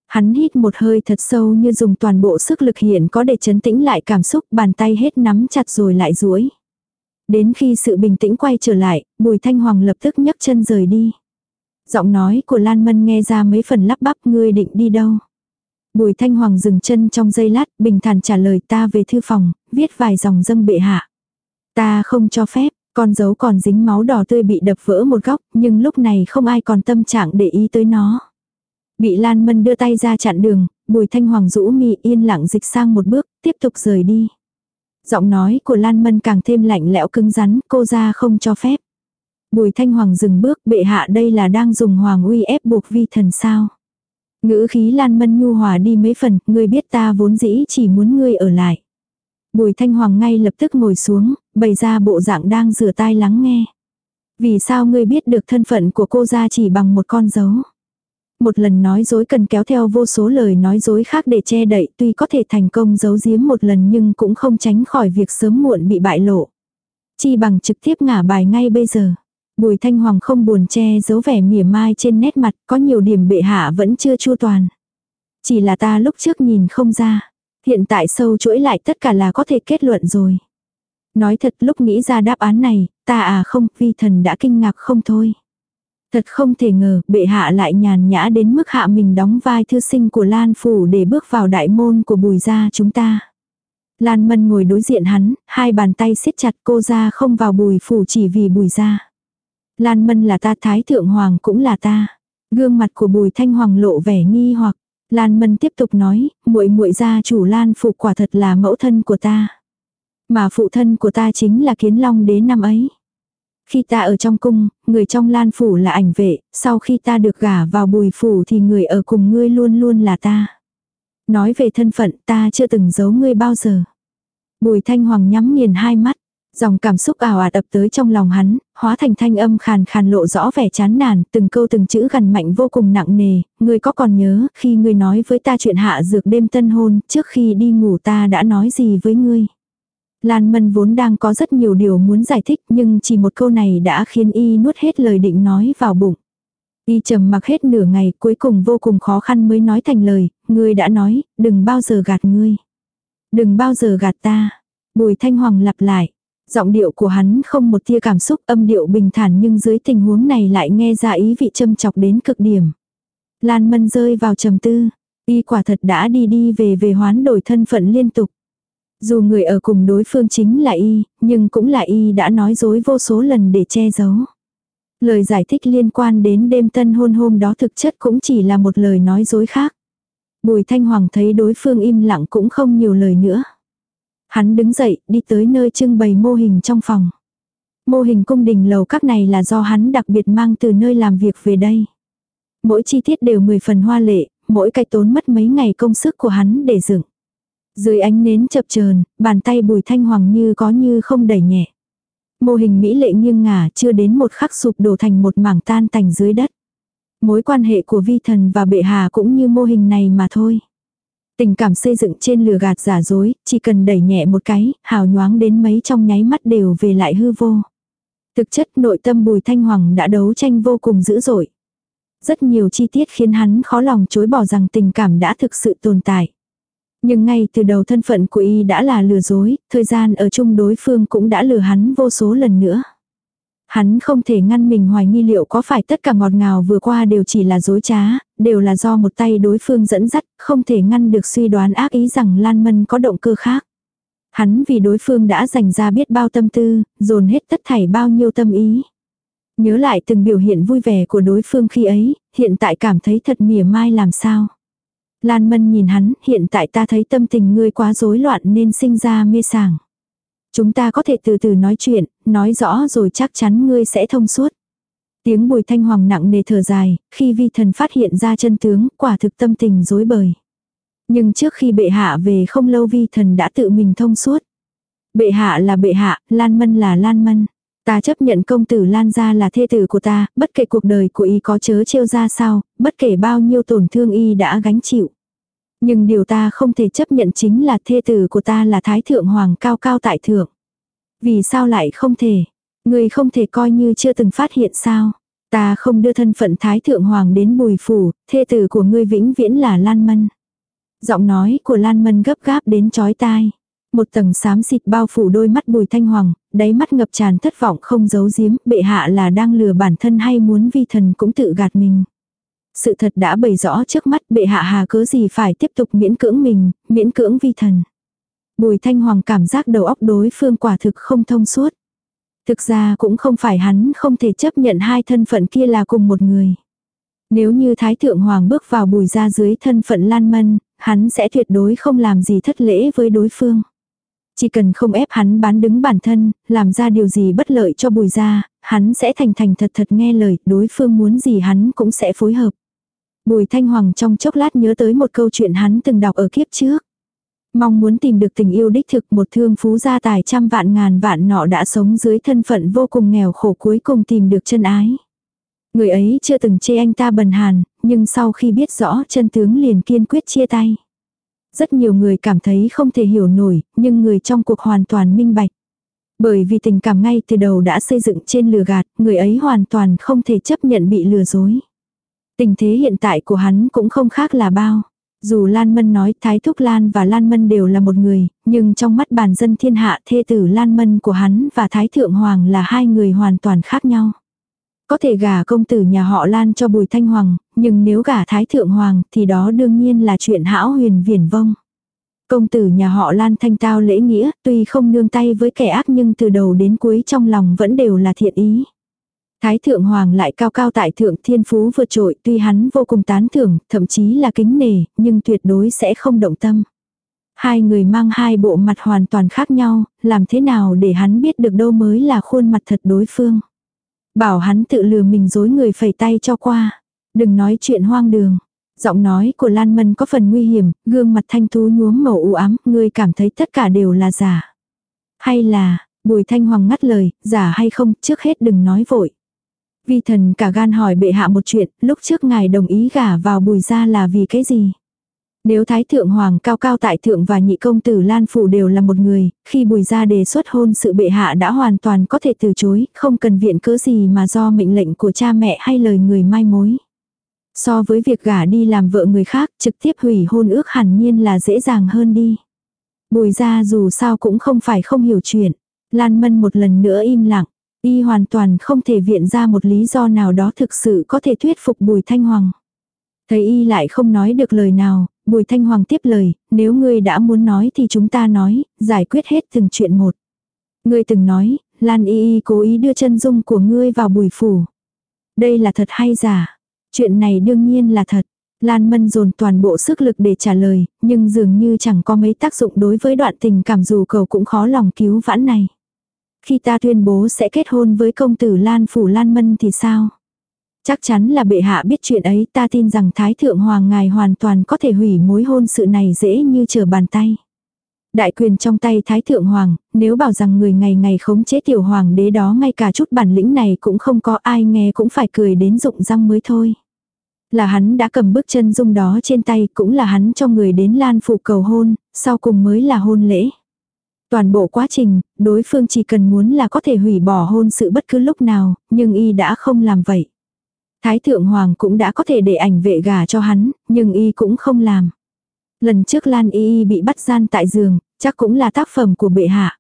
Hắn hít một hơi thật sâu như dùng toàn bộ sức lực hiện có để chấn tĩnh lại cảm xúc bàn tay hết nắm chặt rồi lại duỗi. Đến khi sự bình tĩnh quay trở lại, bùi thanh hoàng lập tức nhấc chân rời đi. Giọng nói của Lan Mân nghe ra mấy phần lắp bắp ngươi định đi đâu. Bùi thanh hoàng dừng chân trong giây lát, bình thản trả lời ta về thư phòng, viết vài dòng dâng bệ hạ. Ta không cho phép, con dấu còn dính máu đỏ tươi bị đập vỡ một góc, nhưng lúc này không ai còn tâm trạng để ý tới nó. Bị Lan Mân đưa tay ra chặn đường, Bùi Thanh Hoàng rũ mi yên lặng dịch sang một bước, tiếp tục rời đi. Giọng nói của Lan Mân càng thêm lạnh lẽo cứng rắn, cô ra không cho phép. Bùi Thanh Hoàng dừng bước, bệ hạ đây là đang dùng hoàng uy ép buộc vi thần sao. Ngữ khí Lan Mân nhu hòa đi mấy phần, ngươi biết ta vốn dĩ chỉ muốn ngươi ở lại. Bùi Thanh Hoàng ngay lập tức ngồi xuống, bày ra bộ dạng đang rửa tai lắng nghe. Vì sao ngươi biết được thân phận của cô ra chỉ bằng một con dấu? Một lần nói dối cần kéo theo vô số lời nói dối khác để che đậy tuy có thể thành công giấu giếm một lần nhưng cũng không tránh khỏi việc sớm muộn bị bại lộ. Chi bằng trực tiếp ngả bài ngay bây giờ. Bùi Thanh Hoàng không buồn che giấu vẻ mỉa mai trên nét mặt, có nhiều điểm bệ hạ vẫn chưa chua toàn. Chỉ là ta lúc trước nhìn không ra. Hiện tại sâu chuỗi lại tất cả là có thể kết luận rồi. Nói thật lúc nghĩ ra đáp án này, ta à không, vi thần đã kinh ngạc không thôi. Thật không thể ngờ, bệ hạ lại nhàn nhã đến mức hạ mình đóng vai thư sinh của Lan Phủ để bước vào đại môn của bùi gia chúng ta. Lan Mân ngồi đối diện hắn, hai bàn tay siết chặt cô ra không vào bùi phủ chỉ vì bùi gia. Lan Mân là ta Thái Thượng Hoàng cũng là ta. Gương mặt của bùi thanh hoàng lộ vẻ nghi hoặc. Lan Mân tiếp tục nói, muội muội gia chủ Lan Phủ quả thật là mẫu thân của ta. Mà phụ thân của ta chính là kiến long đế năm ấy. Khi ta ở trong cung, người trong lan phủ là ảnh vệ, sau khi ta được gả vào bùi phủ thì người ở cùng ngươi luôn luôn là ta. Nói về thân phận ta chưa từng giấu ngươi bao giờ. Bùi thanh hoàng nhắm nghiền hai mắt, dòng cảm xúc ảo ạt ập tới trong lòng hắn, hóa thành thanh âm khàn khàn lộ rõ vẻ chán nản, từng câu từng chữ gần mạnh vô cùng nặng nề, ngươi có còn nhớ khi ngươi nói với ta chuyện hạ dược đêm tân hôn, trước khi đi ngủ ta đã nói gì với ngươi. Lan Mân vốn đang có rất nhiều điều muốn giải thích nhưng chỉ một câu này đã khiến y nuốt hết lời định nói vào bụng. Y trầm mặc hết nửa ngày cuối cùng vô cùng khó khăn mới nói thành lời, ngươi đã nói, đừng bao giờ gạt ngươi. Đừng bao giờ gạt ta. Bùi Thanh Hoàng lặp lại. Giọng điệu của hắn không một tia cảm xúc âm điệu bình thản nhưng dưới tình huống này lại nghe ra ý vị châm chọc đến cực điểm. Lan Mân rơi vào trầm tư. Y quả thật đã đi đi về về hoán đổi thân phận liên tục. Dù người ở cùng đối phương chính là y, nhưng cũng là y đã nói dối vô số lần để che giấu. Lời giải thích liên quan đến đêm tân hôn hôm đó thực chất cũng chỉ là một lời nói dối khác. Bùi Thanh Hoàng thấy đối phương im lặng cũng không nhiều lời nữa. Hắn đứng dậy, đi tới nơi trưng bày mô hình trong phòng. Mô hình cung đình lầu các này là do hắn đặc biệt mang từ nơi làm việc về đây. Mỗi chi tiết đều 10 phần hoa lệ, mỗi cái tốn mất mấy ngày công sức của hắn để dựng. Dưới ánh nến chập chờn, bàn tay bùi thanh hoàng như có như không đẩy nhẹ. Mô hình mỹ lệ nghiêng ngả chưa đến một khắc sụp đổ thành một mảng tan tành dưới đất. Mối quan hệ của vi thần và bệ hạ cũng như mô hình này mà thôi. Tình cảm xây dựng trên lừa gạt giả dối, chỉ cần đẩy nhẹ một cái, hào nhoáng đến mấy trong nháy mắt đều về lại hư vô. Thực chất nội tâm bùi thanh hoàng đã đấu tranh vô cùng dữ dội. Rất nhiều chi tiết khiến hắn khó lòng chối bỏ rằng tình cảm đã thực sự tồn tại. Nhưng ngay từ đầu thân phận của y đã là lừa dối, thời gian ở chung đối phương cũng đã lừa hắn vô số lần nữa. Hắn không thể ngăn mình hoài nghi liệu có phải tất cả ngọt ngào vừa qua đều chỉ là dối trá, đều là do một tay đối phương dẫn dắt, không thể ngăn được suy đoán ác ý rằng Lan Mân có động cơ khác. Hắn vì đối phương đã dành ra biết bao tâm tư, dồn hết tất thảy bao nhiêu tâm ý. Nhớ lại từng biểu hiện vui vẻ của đối phương khi ấy, hiện tại cảm thấy thật mỉa mai làm sao. Lan Mân nhìn hắn, hiện tại ta thấy tâm tình ngươi quá rối loạn nên sinh ra mê sảng. Chúng ta có thể từ từ nói chuyện, nói rõ rồi chắc chắn ngươi sẽ thông suốt. Tiếng bùi thanh hoàng nặng nề thở dài, khi vi thần phát hiện ra chân tướng, quả thực tâm tình rối bời. Nhưng trước khi bệ hạ về không lâu vi thần đã tự mình thông suốt. Bệ hạ là bệ hạ, Lan Mân là Lan Mân. Ta chấp nhận công tử Lan gia là thê tử của ta, bất kể cuộc đời của y có chớ trêu ra sao, bất kể bao nhiêu tổn thương y đã gánh chịu. Nhưng điều ta không thể chấp nhận chính là thê tử của ta là thái thượng hoàng cao cao tại thượng. Vì sao lại không thể? Người không thể coi như chưa từng phát hiện sao? Ta không đưa thân phận thái thượng hoàng đến bùi phủ, thê tử của ngươi vĩnh viễn là Lan Mân. Giọng nói của Lan Mân gấp gáp đến chói tai. Một tầng xám xịt bao phủ đôi mắt bùi thanh hoàng, đáy mắt ngập tràn thất vọng không giấu giếm, bệ hạ là đang lừa bản thân hay muốn vi thần cũng tự gạt mình. Sự thật đã bày rõ trước mắt bệ hạ hà cớ gì phải tiếp tục miễn cưỡng mình, miễn cưỡng vi thần. Bùi thanh hoàng cảm giác đầu óc đối phương quả thực không thông suốt. Thực ra cũng không phải hắn không thể chấp nhận hai thân phận kia là cùng một người. Nếu như Thái Thượng Hoàng bước vào bùi ra dưới thân phận Lan Mân, hắn sẽ tuyệt đối không làm gì thất lễ với đối phương. Chỉ cần không ép hắn bán đứng bản thân, làm ra điều gì bất lợi cho bùi gia, hắn sẽ thành thành thật thật nghe lời, đối phương muốn gì hắn cũng sẽ phối hợp. Bùi Thanh Hoàng trong chốc lát nhớ tới một câu chuyện hắn từng đọc ở kiếp trước. Mong muốn tìm được tình yêu đích thực một thương phú gia tài trăm vạn ngàn vạn nọ đã sống dưới thân phận vô cùng nghèo khổ cuối cùng tìm được chân ái. Người ấy chưa từng chê anh ta bần hàn, nhưng sau khi biết rõ chân tướng liền kiên quyết chia tay. Rất nhiều người cảm thấy không thể hiểu nổi, nhưng người trong cuộc hoàn toàn minh bạch. Bởi vì tình cảm ngay từ đầu đã xây dựng trên lừa gạt, người ấy hoàn toàn không thể chấp nhận bị lừa dối. Tình thế hiện tại của hắn cũng không khác là bao. Dù Lan Mân nói Thái Thúc Lan và Lan Mân đều là một người, nhưng trong mắt bản dân thiên hạ thê tử Lan Mân của hắn và Thái Thượng Hoàng là hai người hoàn toàn khác nhau. Có thể gả công tử nhà họ Lan cho Bùi Thanh Hoàng, nhưng nếu gả Thái Thượng Hoàng thì đó đương nhiên là chuyện hão huyền viển vông. Công tử nhà họ Lan thanh tao lễ nghĩa, tuy không nương tay với kẻ ác nhưng từ đầu đến cuối trong lòng vẫn đều là thiện ý. Thái thượng hoàng lại cao cao tại thượng thiên phú vượt trội, tuy hắn vô cùng tán thưởng, thậm chí là kính nề, nhưng tuyệt đối sẽ không động tâm. Hai người mang hai bộ mặt hoàn toàn khác nhau, làm thế nào để hắn biết được đâu mới là khuôn mặt thật đối phương. Bảo hắn tự lừa mình dối người phẩy tay cho qua. Đừng nói chuyện hoang đường. Giọng nói của Lan Mân có phần nguy hiểm, gương mặt thanh tú nhuốm màu u ám, ngươi cảm thấy tất cả đều là giả. Hay là, Bùi Thanh Hoàng ngắt lời, giả hay không, trước hết đừng nói vội. Vi thần cả gan hỏi bệ hạ một chuyện, lúc trước ngài đồng ý gả vào bùi gia là vì cái gì? Nếu Thái Thượng Hoàng cao cao tại thượng và nhị công tử Lan Phủ đều là một người, khi bùi gia đề xuất hôn sự bệ hạ đã hoàn toàn có thể từ chối, không cần viện cớ gì mà do mệnh lệnh của cha mẹ hay lời người mai mối. So với việc gả đi làm vợ người khác, trực tiếp hủy hôn ước hẳn nhiên là dễ dàng hơn đi. Bùi gia dù sao cũng không phải không hiểu chuyện. Lan Mân một lần nữa im lặng. Y hoàn toàn không thể viện ra một lý do nào đó thực sự có thể thuyết phục Bùi Thanh Hoàng. Thấy Y lại không nói được lời nào, Bùi Thanh Hoàng tiếp lời, nếu ngươi đã muốn nói thì chúng ta nói, giải quyết hết từng chuyện một. Ngươi từng nói, Lan Y Y cố ý đưa chân dung của ngươi vào bùi phủ. Đây là thật hay giả? Chuyện này đương nhiên là thật. Lan Mân dồn toàn bộ sức lực để trả lời, nhưng dường như chẳng có mấy tác dụng đối với đoạn tình cảm dù cầu cũng khó lòng cứu vãn này. Khi ta tuyên bố sẽ kết hôn với công tử Lan Phủ Lan Mân thì sao? Chắc chắn là bệ hạ biết chuyện ấy ta tin rằng Thái Thượng Hoàng ngài hoàn toàn có thể hủy mối hôn sự này dễ như trở bàn tay. Đại quyền trong tay Thái Thượng Hoàng, nếu bảo rằng người ngày ngày khống chế tiểu hoàng đế đó ngay cả chút bản lĩnh này cũng không có ai nghe cũng phải cười đến rụng răng mới thôi. Là hắn đã cầm bước chân dung đó trên tay cũng là hắn cho người đến Lan Phủ cầu hôn, sau cùng mới là hôn lễ. Toàn bộ quá trình, đối phương chỉ cần muốn là có thể hủy bỏ hôn sự bất cứ lúc nào, nhưng y đã không làm vậy. Thái thượng hoàng cũng đã có thể để ảnh vệ gà cho hắn, nhưng y cũng không làm. Lần trước Lan y y bị bắt gian tại giường, chắc cũng là tác phẩm của bệ hạ.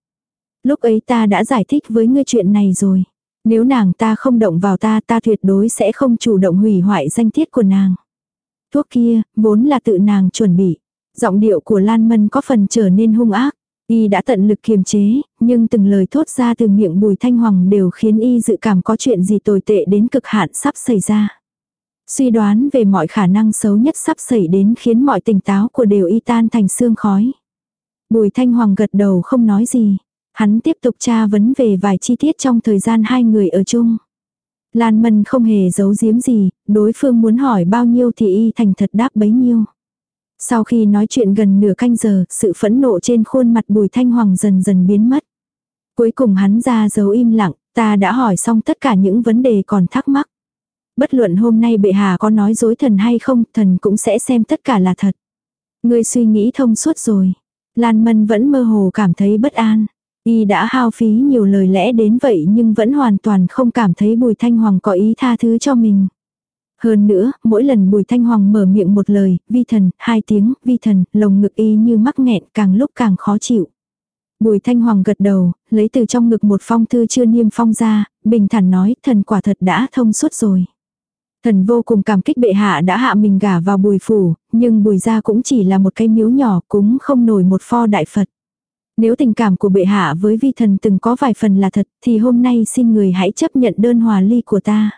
Lúc ấy ta đã giải thích với ngươi chuyện này rồi. Nếu nàng ta không động vào ta ta tuyệt đối sẽ không chủ động hủy hoại danh tiết của nàng. Thuốc kia, vốn là tự nàng chuẩn bị. Giọng điệu của Lan Mân có phần trở nên hung ác. Y đã tận lực kiềm chế, nhưng từng lời thốt ra từ miệng bùi thanh hoàng đều khiến y dự cảm có chuyện gì tồi tệ đến cực hạn sắp xảy ra. Suy đoán về mọi khả năng xấu nhất sắp xảy đến khiến mọi tỉnh táo của đều y tan thành xương khói. Bùi thanh hoàng gật đầu không nói gì. Hắn tiếp tục tra vấn về vài chi tiết trong thời gian hai người ở chung. Lan Mân không hề giấu giếm gì, đối phương muốn hỏi bao nhiêu thì y thành thật đáp bấy nhiêu. Sau khi nói chuyện gần nửa canh giờ, sự phẫn nộ trên khuôn mặt bùi thanh hoàng dần dần biến mất. Cuối cùng hắn ra dấu im lặng, ta đã hỏi xong tất cả những vấn đề còn thắc mắc. Bất luận hôm nay bệ hạ có nói dối thần hay không, thần cũng sẽ xem tất cả là thật. Ngươi suy nghĩ thông suốt rồi. Lan Mân vẫn mơ hồ cảm thấy bất an. Y đã hao phí nhiều lời lẽ đến vậy nhưng vẫn hoàn toàn không cảm thấy Bùi Thanh Hoàng có ý tha thứ cho mình. Hơn nữa, mỗi lần Bùi Thanh Hoàng mở miệng một lời, vi thần, hai tiếng, vi thần, lồng ngực y như mắc nghẹn càng lúc càng khó chịu. Bùi Thanh Hoàng gật đầu, lấy từ trong ngực một phong thư chưa niêm phong ra, bình thản nói thần quả thật đã thông suốt rồi. Thần vô cùng cảm kích bệ hạ đã hạ mình gả vào bùi phủ, nhưng bùi gia cũng chỉ là một cái miếu nhỏ cũng không nổi một pho đại Phật. Nếu tình cảm của bệ hạ với vi thần từng có vài phần là thật thì hôm nay xin người hãy chấp nhận đơn hòa ly của ta.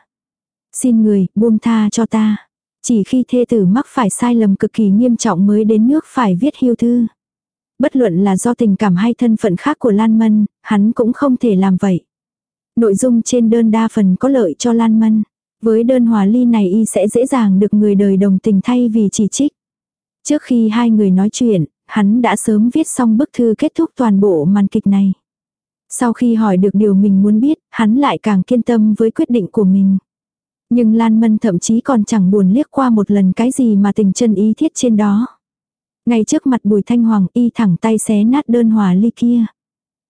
Xin người, buông tha cho ta. Chỉ khi thê tử mắc phải sai lầm cực kỳ nghiêm trọng mới đến nước phải viết hiêu thư. Bất luận là do tình cảm hay thân phận khác của Lan Mân, hắn cũng không thể làm vậy. Nội dung trên đơn đa phần có lợi cho Lan Mân. Với đơn hòa ly này y sẽ dễ dàng được người đời đồng tình thay vì chỉ trích. Trước khi hai người nói chuyện, hắn đã sớm viết xong bức thư kết thúc toàn bộ màn kịch này. Sau khi hỏi được điều mình muốn biết, hắn lại càng kiên tâm với quyết định của mình. Nhưng Lan Mân thậm chí còn chẳng buồn liếc qua một lần cái gì mà tình chân ý thiết trên đó. Ngay trước mặt Bùi Thanh Hoàng y thẳng tay xé nát đơn hòa ly kia.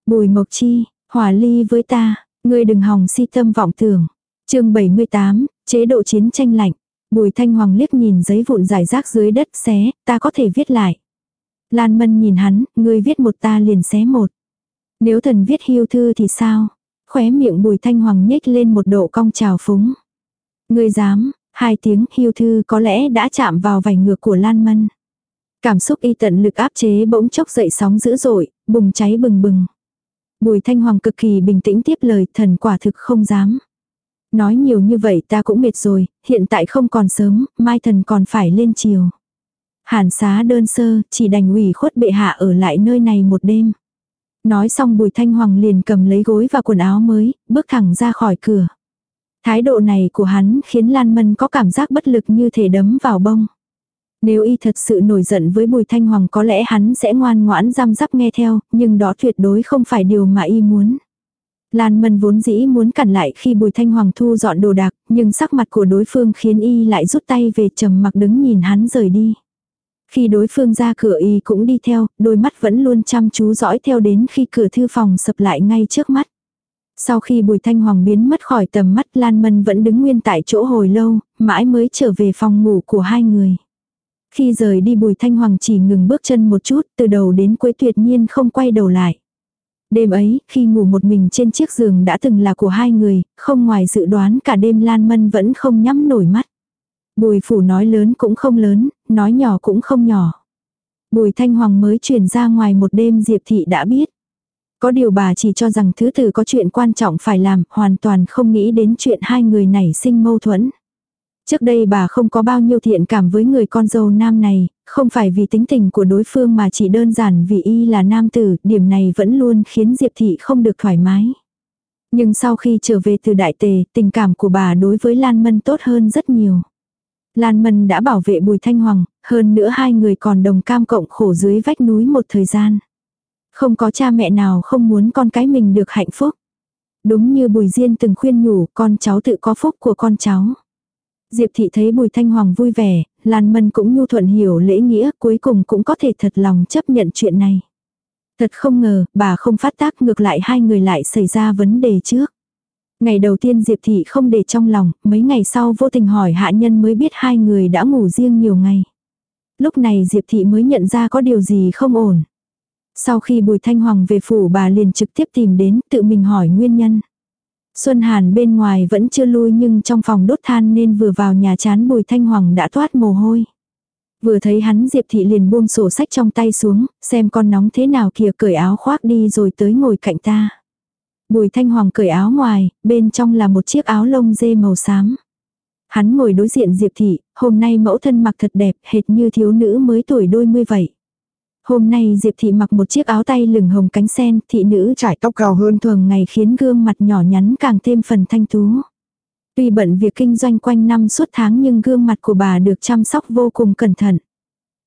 Bùi Mộc Chi, hòa ly với ta, ngươi đừng hòng si tâm vọng tưởng. chương 78, chế độ chiến tranh lạnh. Bùi Thanh Hoàng liếc nhìn giấy vụn giải rác dưới đất xé, ta có thể viết lại. Lan Mân nhìn hắn, ngươi viết một ta liền xé một. Nếu thần viết hiêu thư thì sao? Khóe miệng bùi Thanh Hoàng nhếch lên một độ cong trào phúng. Ngươi dám, hai tiếng hiu thư có lẽ đã chạm vào vành ngược của Lan Mân. Cảm xúc y tận lực áp chế bỗng chốc dậy sóng dữ dội, bùng cháy bừng bừng. Bùi Thanh Hoàng cực kỳ bình tĩnh tiếp lời thần quả thực không dám. Nói nhiều như vậy ta cũng mệt rồi, hiện tại không còn sớm, mai thần còn phải lên chiều. Hàn xá đơn sơ, chỉ đành ủy khuất bệ hạ ở lại nơi này một đêm. Nói xong bùi thanh hoàng liền cầm lấy gối và quần áo mới, bước thẳng ra khỏi cửa. Thái độ này của hắn khiến Lan Mân có cảm giác bất lực như thể đấm vào bông. Nếu y thật sự nổi giận với Bùi Thanh Hoàng có lẽ hắn sẽ ngoan ngoãn giam giáp nghe theo, nhưng đó tuyệt đối không phải điều mà y muốn. Lan Mân vốn dĩ muốn cản lại khi Bùi Thanh Hoàng thu dọn đồ đạc, nhưng sắc mặt của đối phương khiến y lại rút tay về trầm mặc đứng nhìn hắn rời đi. Khi đối phương ra cửa y cũng đi theo, đôi mắt vẫn luôn chăm chú dõi theo đến khi cửa thư phòng sập lại ngay trước mắt. Sau khi Bùi Thanh Hoàng biến mất khỏi tầm mắt Lan Mân vẫn đứng nguyên tại chỗ hồi lâu, mãi mới trở về phòng ngủ của hai người. Khi rời đi Bùi Thanh Hoàng chỉ ngừng bước chân một chút, từ đầu đến cuối tuyệt nhiên không quay đầu lại. Đêm ấy, khi ngủ một mình trên chiếc giường đã từng là của hai người, không ngoài dự đoán cả đêm Lan Mân vẫn không nhắm nổi mắt. Bùi phủ nói lớn cũng không lớn, nói nhỏ cũng không nhỏ. Bùi Thanh Hoàng mới chuyển ra ngoài một đêm Diệp Thị đã biết. Có điều bà chỉ cho rằng thứ tử có chuyện quan trọng phải làm, hoàn toàn không nghĩ đến chuyện hai người này sinh mâu thuẫn. Trước đây bà không có bao nhiêu thiện cảm với người con dâu nam này, không phải vì tính tình của đối phương mà chỉ đơn giản vì y là nam tử, điểm này vẫn luôn khiến Diệp Thị không được thoải mái. Nhưng sau khi trở về từ đại tề, tình cảm của bà đối với Lan Mân tốt hơn rất nhiều. Lan Mân đã bảo vệ Bùi Thanh Hoàng, hơn nữa hai người còn đồng cam cộng khổ dưới vách núi một thời gian. Không có cha mẹ nào không muốn con cái mình được hạnh phúc. Đúng như Bùi Diên từng khuyên nhủ con cháu tự có phúc của con cháu. Diệp thị thấy Bùi Thanh Hoàng vui vẻ, Lan Mân cũng nhu thuận hiểu lễ nghĩa, cuối cùng cũng có thể thật lòng chấp nhận chuyện này. Thật không ngờ, bà không phát tác ngược lại hai người lại xảy ra vấn đề trước. Ngày đầu tiên Diệp thị không để trong lòng, mấy ngày sau vô tình hỏi hạ nhân mới biết hai người đã ngủ riêng nhiều ngày. Lúc này Diệp thị mới nhận ra có điều gì không ổn. Sau khi Bùi Thanh Hoàng về phủ bà liền trực tiếp tìm đến tự mình hỏi nguyên nhân. Xuân Hàn bên ngoài vẫn chưa lui nhưng trong phòng đốt than nên vừa vào nhà chán Bùi Thanh Hoàng đã toát mồ hôi. Vừa thấy hắn Diệp Thị liền buông sổ sách trong tay xuống, xem con nóng thế nào kìa cởi áo khoác đi rồi tới ngồi cạnh ta. Bùi Thanh Hoàng cởi áo ngoài, bên trong là một chiếc áo lông dê màu xám. Hắn ngồi đối diện Diệp Thị, hôm nay mẫu thân mặc thật đẹp, hệt như thiếu nữ mới tuổi đôi mươi vậy. Hôm nay Diệp Thị mặc một chiếc áo tay lửng hồng cánh sen, thị nữ trải tóc cao hơn thường ngày khiến gương mặt nhỏ nhắn càng thêm phần thanh tú. Tuy bận việc kinh doanh quanh năm suốt tháng nhưng gương mặt của bà được chăm sóc vô cùng cẩn thận.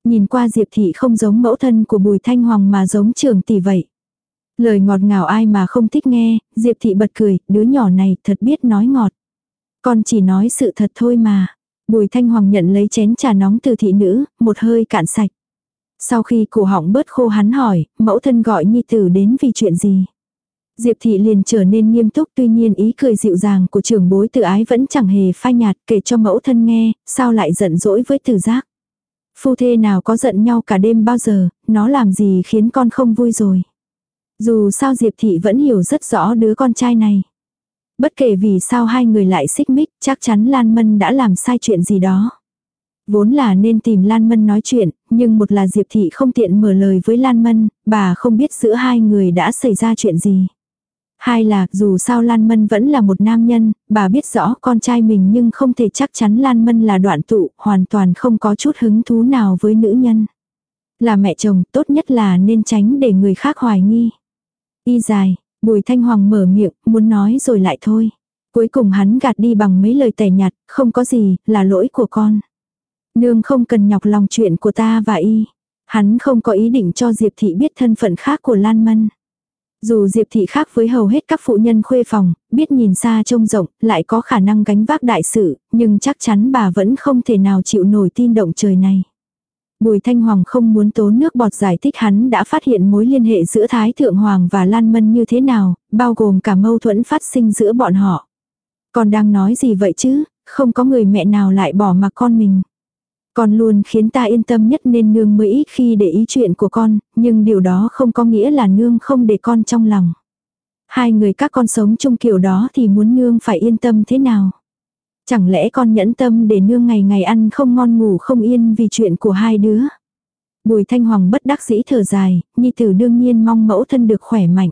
Nhìn qua Diệp Thị không giống mẫu thân của Bùi Thanh Hoàng mà giống trưởng tỷ vậy. Lời ngọt ngào ai mà không thích nghe, Diệp Thị bật cười, đứa nhỏ này thật biết nói ngọt. Con chỉ nói sự thật thôi mà. Bùi Thanh Hoàng nhận lấy chén trà nóng từ thị nữ, một hơi cạn sạch. Sau khi cổ họng bớt khô hắn hỏi, mẫu thân gọi nhi tử đến vì chuyện gì? Diệp thị liền trở nên nghiêm túc tuy nhiên ý cười dịu dàng của trưởng bối tự ái vẫn chẳng hề phai nhạt kể cho mẫu thân nghe, sao lại giận dỗi với tử giác. Phu thê nào có giận nhau cả đêm bao giờ, nó làm gì khiến con không vui rồi. Dù sao Diệp thị vẫn hiểu rất rõ đứa con trai này. Bất kể vì sao hai người lại xích mích, chắc chắn Lan Mân đã làm sai chuyện gì đó. Vốn là nên tìm Lan Mân nói chuyện, nhưng một là Diệp Thị không tiện mở lời với Lan Mân, bà không biết giữa hai người đã xảy ra chuyện gì. Hai là dù sao Lan Mân vẫn là một nam nhân, bà biết rõ con trai mình nhưng không thể chắc chắn Lan Mân là đoạn tụ, hoàn toàn không có chút hứng thú nào với nữ nhân. Là mẹ chồng, tốt nhất là nên tránh để người khác hoài nghi. Y dài, Bùi Thanh Hoàng mở miệng, muốn nói rồi lại thôi. Cuối cùng hắn gạt đi bằng mấy lời tẻ nhạt, không có gì, là lỗi của con. Nương không cần nhọc lòng chuyện của ta và y. Hắn không có ý định cho Diệp Thị biết thân phận khác của Lan Mân. Dù Diệp Thị khác với hầu hết các phụ nhân khuê phòng, biết nhìn xa trông rộng, lại có khả năng gánh vác đại sự, nhưng chắc chắn bà vẫn không thể nào chịu nổi tin động trời này. Bùi Thanh Hoàng không muốn tốn nước bọt giải thích hắn đã phát hiện mối liên hệ giữa Thái Thượng Hoàng và Lan Mân như thế nào, bao gồm cả mâu thuẫn phát sinh giữa bọn họ. còn đang nói gì vậy chứ, không có người mẹ nào lại bỏ mặc con mình. Con luôn khiến ta yên tâm nhất nên nương mới ít khi để ý chuyện của con, nhưng điều đó không có nghĩa là nương không để con trong lòng. Hai người các con sống chung kiểu đó thì muốn nương phải yên tâm thế nào? Chẳng lẽ con nhẫn tâm để nương ngày ngày ăn không ngon ngủ không yên vì chuyện của hai đứa? Bùi Thanh Hoàng bất đắc dĩ thở dài, Nhi tử đương nhiên mong mẫu thân được khỏe mạnh.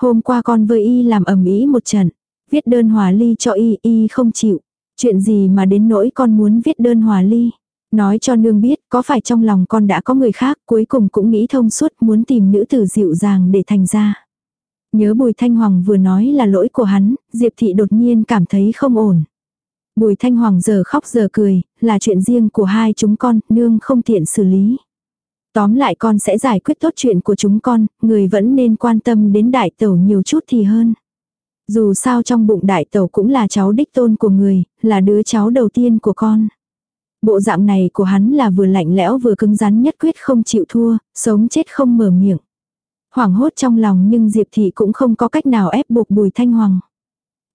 Hôm qua con với y làm ẩm ý một trận, viết đơn hòa ly cho y, y không chịu. Chuyện gì mà đến nỗi con muốn viết đơn hòa ly? Nói cho nương biết có phải trong lòng con đã có người khác cuối cùng cũng nghĩ thông suốt muốn tìm nữ tử dịu dàng để thành ra. Nhớ Bùi Thanh Hoàng vừa nói là lỗi của hắn, Diệp Thị đột nhiên cảm thấy không ổn. Bùi Thanh Hoàng giờ khóc giờ cười, là chuyện riêng của hai chúng con, nương không tiện xử lý. Tóm lại con sẽ giải quyết tốt chuyện của chúng con, người vẫn nên quan tâm đến đại tẩu nhiều chút thì hơn. Dù sao trong bụng đại tẩu cũng là cháu đích tôn của người, là đứa cháu đầu tiên của con. Bộ dạng này của hắn là vừa lạnh lẽo vừa cứng rắn nhất quyết không chịu thua, sống chết không mở miệng. Hoảng hốt trong lòng nhưng Diệp Thị cũng không có cách nào ép buộc Bùi Thanh Hoàng.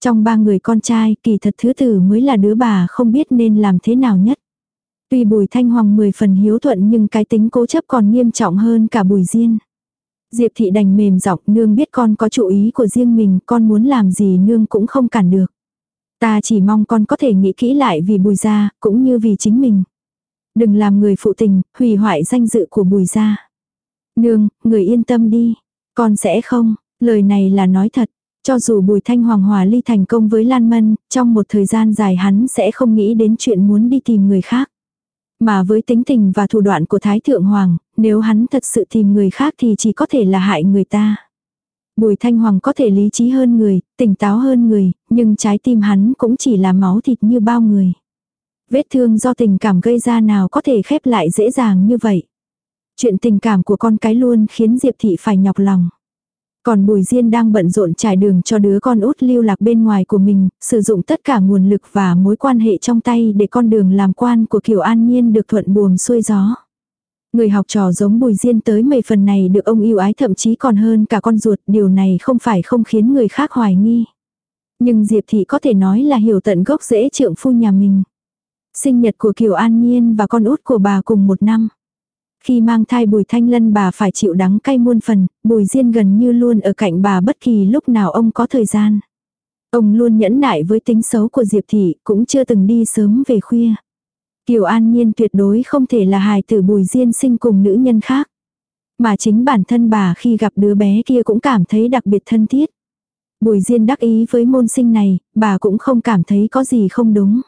Trong ba người con trai kỳ thật thứ tử mới là đứa bà không biết nên làm thế nào nhất. Tuy Bùi Thanh Hoàng mười phần hiếu thuận nhưng cái tính cố chấp còn nghiêm trọng hơn cả Bùi Diên. Diệp Thị đành mềm giọng nương biết con có chủ ý của riêng mình, con muốn làm gì nương cũng không cản được. Ta chỉ mong con có thể nghĩ kỹ lại vì bùi gia, cũng như vì chính mình. Đừng làm người phụ tình, hủy hoại danh dự của bùi gia. Nương, người yên tâm đi. Con sẽ không, lời này là nói thật. Cho dù bùi thanh hoàng hòa ly thành công với Lan Mân, trong một thời gian dài hắn sẽ không nghĩ đến chuyện muốn đi tìm người khác. Mà với tính tình và thủ đoạn của Thái Thượng Hoàng, nếu hắn thật sự tìm người khác thì chỉ có thể là hại người ta. Bùi Thanh Hoàng có thể lý trí hơn người, tỉnh táo hơn người, nhưng trái tim hắn cũng chỉ là máu thịt như bao người. Vết thương do tình cảm gây ra nào có thể khép lại dễ dàng như vậy. Chuyện tình cảm của con cái luôn khiến Diệp Thị phải nhọc lòng. Còn Bùi Diên đang bận rộn trải đường cho đứa con út lưu lạc bên ngoài của mình, sử dụng tất cả nguồn lực và mối quan hệ trong tay để con đường làm quan của Kiều An Nhiên được thuận buồm xuôi gió. Người học trò giống Bùi Diên tới mề phần này được ông yêu ái thậm chí còn hơn cả con ruột, điều này không phải không khiến người khác hoài nghi. Nhưng Diệp Thị có thể nói là hiểu tận gốc rễ trượng phu nhà mình. Sinh nhật của Kiều An Nhiên và con út của bà cùng một năm. Khi mang thai Bùi Thanh Lân bà phải chịu đắng cay muôn phần, Bùi Diên gần như luôn ở cạnh bà bất kỳ lúc nào ông có thời gian. Ông luôn nhẫn nại với tính xấu của Diệp Thị, cũng chưa từng đi sớm về khuya. Kiều An Nhiên tuyệt đối không thể là hài tử Bùi Diên sinh cùng nữ nhân khác. Mà chính bản thân bà khi gặp đứa bé kia cũng cảm thấy đặc biệt thân thiết. Bùi Diên đắc ý với môn sinh này, bà cũng không cảm thấy có gì không đúng.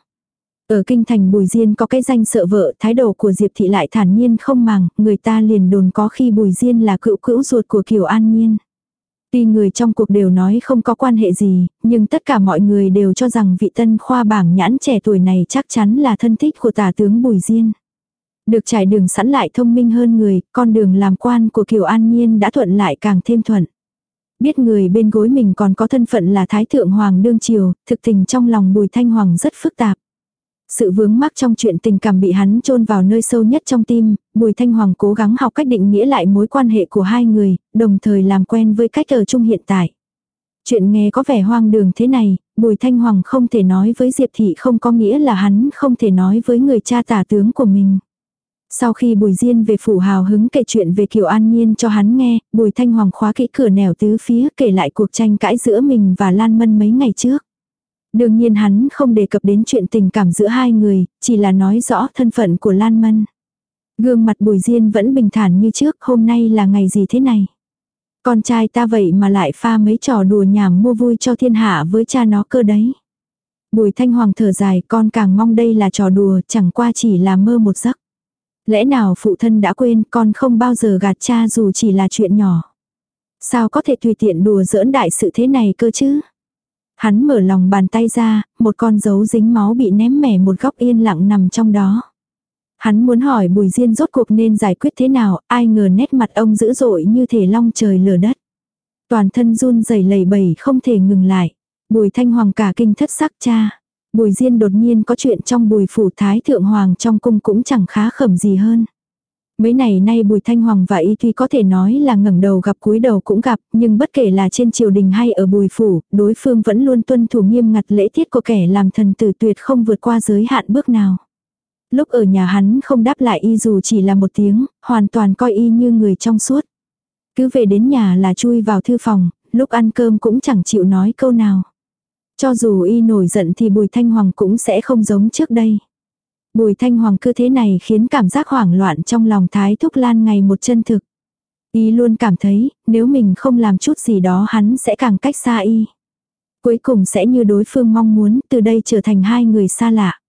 Ở kinh thành Bùi Diên có cái danh sợ vợ, thái độ của Diệp Thị lại thản nhiên không màng, người ta liền đồn có khi Bùi Diên là cựu cữu ruột của Kiều An Nhiên. Tuy người trong cuộc đều nói không có quan hệ gì, nhưng tất cả mọi người đều cho rằng vị tân khoa bảng nhãn trẻ tuổi này chắc chắn là thân thích của tả tướng Bùi Diên. Được trải đường sẵn lại thông minh hơn người, con đường làm quan của Kiều An Nhiên đã thuận lại càng thêm thuận. Biết người bên gối mình còn có thân phận là Thái Thượng Hoàng Đương Triều, thực tình trong lòng Bùi Thanh Hoàng rất phức tạp. Sự vướng mắc trong chuyện tình cảm bị hắn chôn vào nơi sâu nhất trong tim, Bùi Thanh Hoàng cố gắng học cách định nghĩa lại mối quan hệ của hai người, đồng thời làm quen với cách ở chung hiện tại. Chuyện nghe có vẻ hoang đường thế này, Bùi Thanh Hoàng không thể nói với Diệp Thị không có nghĩa là hắn không thể nói với người cha tả tướng của mình. Sau khi Bùi Diên về phủ hào hứng kể chuyện về Kiều An Nhiên cho hắn nghe, Bùi Thanh Hoàng khóa kỹ cửa nẻo tứ phía kể lại cuộc tranh cãi giữa mình và Lan Mân mấy ngày trước. Đương nhiên hắn không đề cập đến chuyện tình cảm giữa hai người, chỉ là nói rõ thân phận của Lan Mân. Gương mặt Bùi Diên vẫn bình thản như trước, hôm nay là ngày gì thế này? Con trai ta vậy mà lại pha mấy trò đùa nhảm mua vui cho thiên hạ với cha nó cơ đấy. Bùi Thanh Hoàng thở dài, con càng mong đây là trò đùa, chẳng qua chỉ là mơ một giấc. Lẽ nào phụ thân đã quên con không bao giờ gạt cha dù chỉ là chuyện nhỏ. Sao có thể tùy tiện đùa giỡn đại sự thế này cơ chứ? Hắn mở lòng bàn tay ra, một con dấu dính máu bị ném mẻ một góc yên lặng nằm trong đó. Hắn muốn hỏi Bùi Diên rốt cuộc nên giải quyết thế nào, ai ngờ nét mặt ông dữ dội như thể long trời lở đất. Toàn thân run rẩy lẩy bẩy không thể ngừng lại. Bùi Thanh Hoàng cả kinh thất sắc cha. Bùi Diên đột nhiên có chuyện trong bùi phủ thái thượng hoàng trong cung cũng chẳng khá khẩm gì hơn. Mấy này nay Bùi Thanh Hoàng và Y Thuy có thể nói là ngẩng đầu gặp cúi đầu cũng gặp, nhưng bất kể là trên triều đình hay ở Bùi Phủ, đối phương vẫn luôn tuân thủ nghiêm ngặt lễ tiết của kẻ làm thần tử tuyệt không vượt qua giới hạn bước nào. Lúc ở nhà hắn không đáp lại Y dù chỉ là một tiếng, hoàn toàn coi Y như người trong suốt. Cứ về đến nhà là chui vào thư phòng, lúc ăn cơm cũng chẳng chịu nói câu nào. Cho dù Y nổi giận thì Bùi Thanh Hoàng cũng sẽ không giống trước đây. Bùi thanh hoàng cứ thế này khiến cảm giác hoảng loạn trong lòng thái thúc lan ngày một chân thực. Y luôn cảm thấy, nếu mình không làm chút gì đó hắn sẽ càng cách xa y. Cuối cùng sẽ như đối phương mong muốn, từ đây trở thành hai người xa lạ.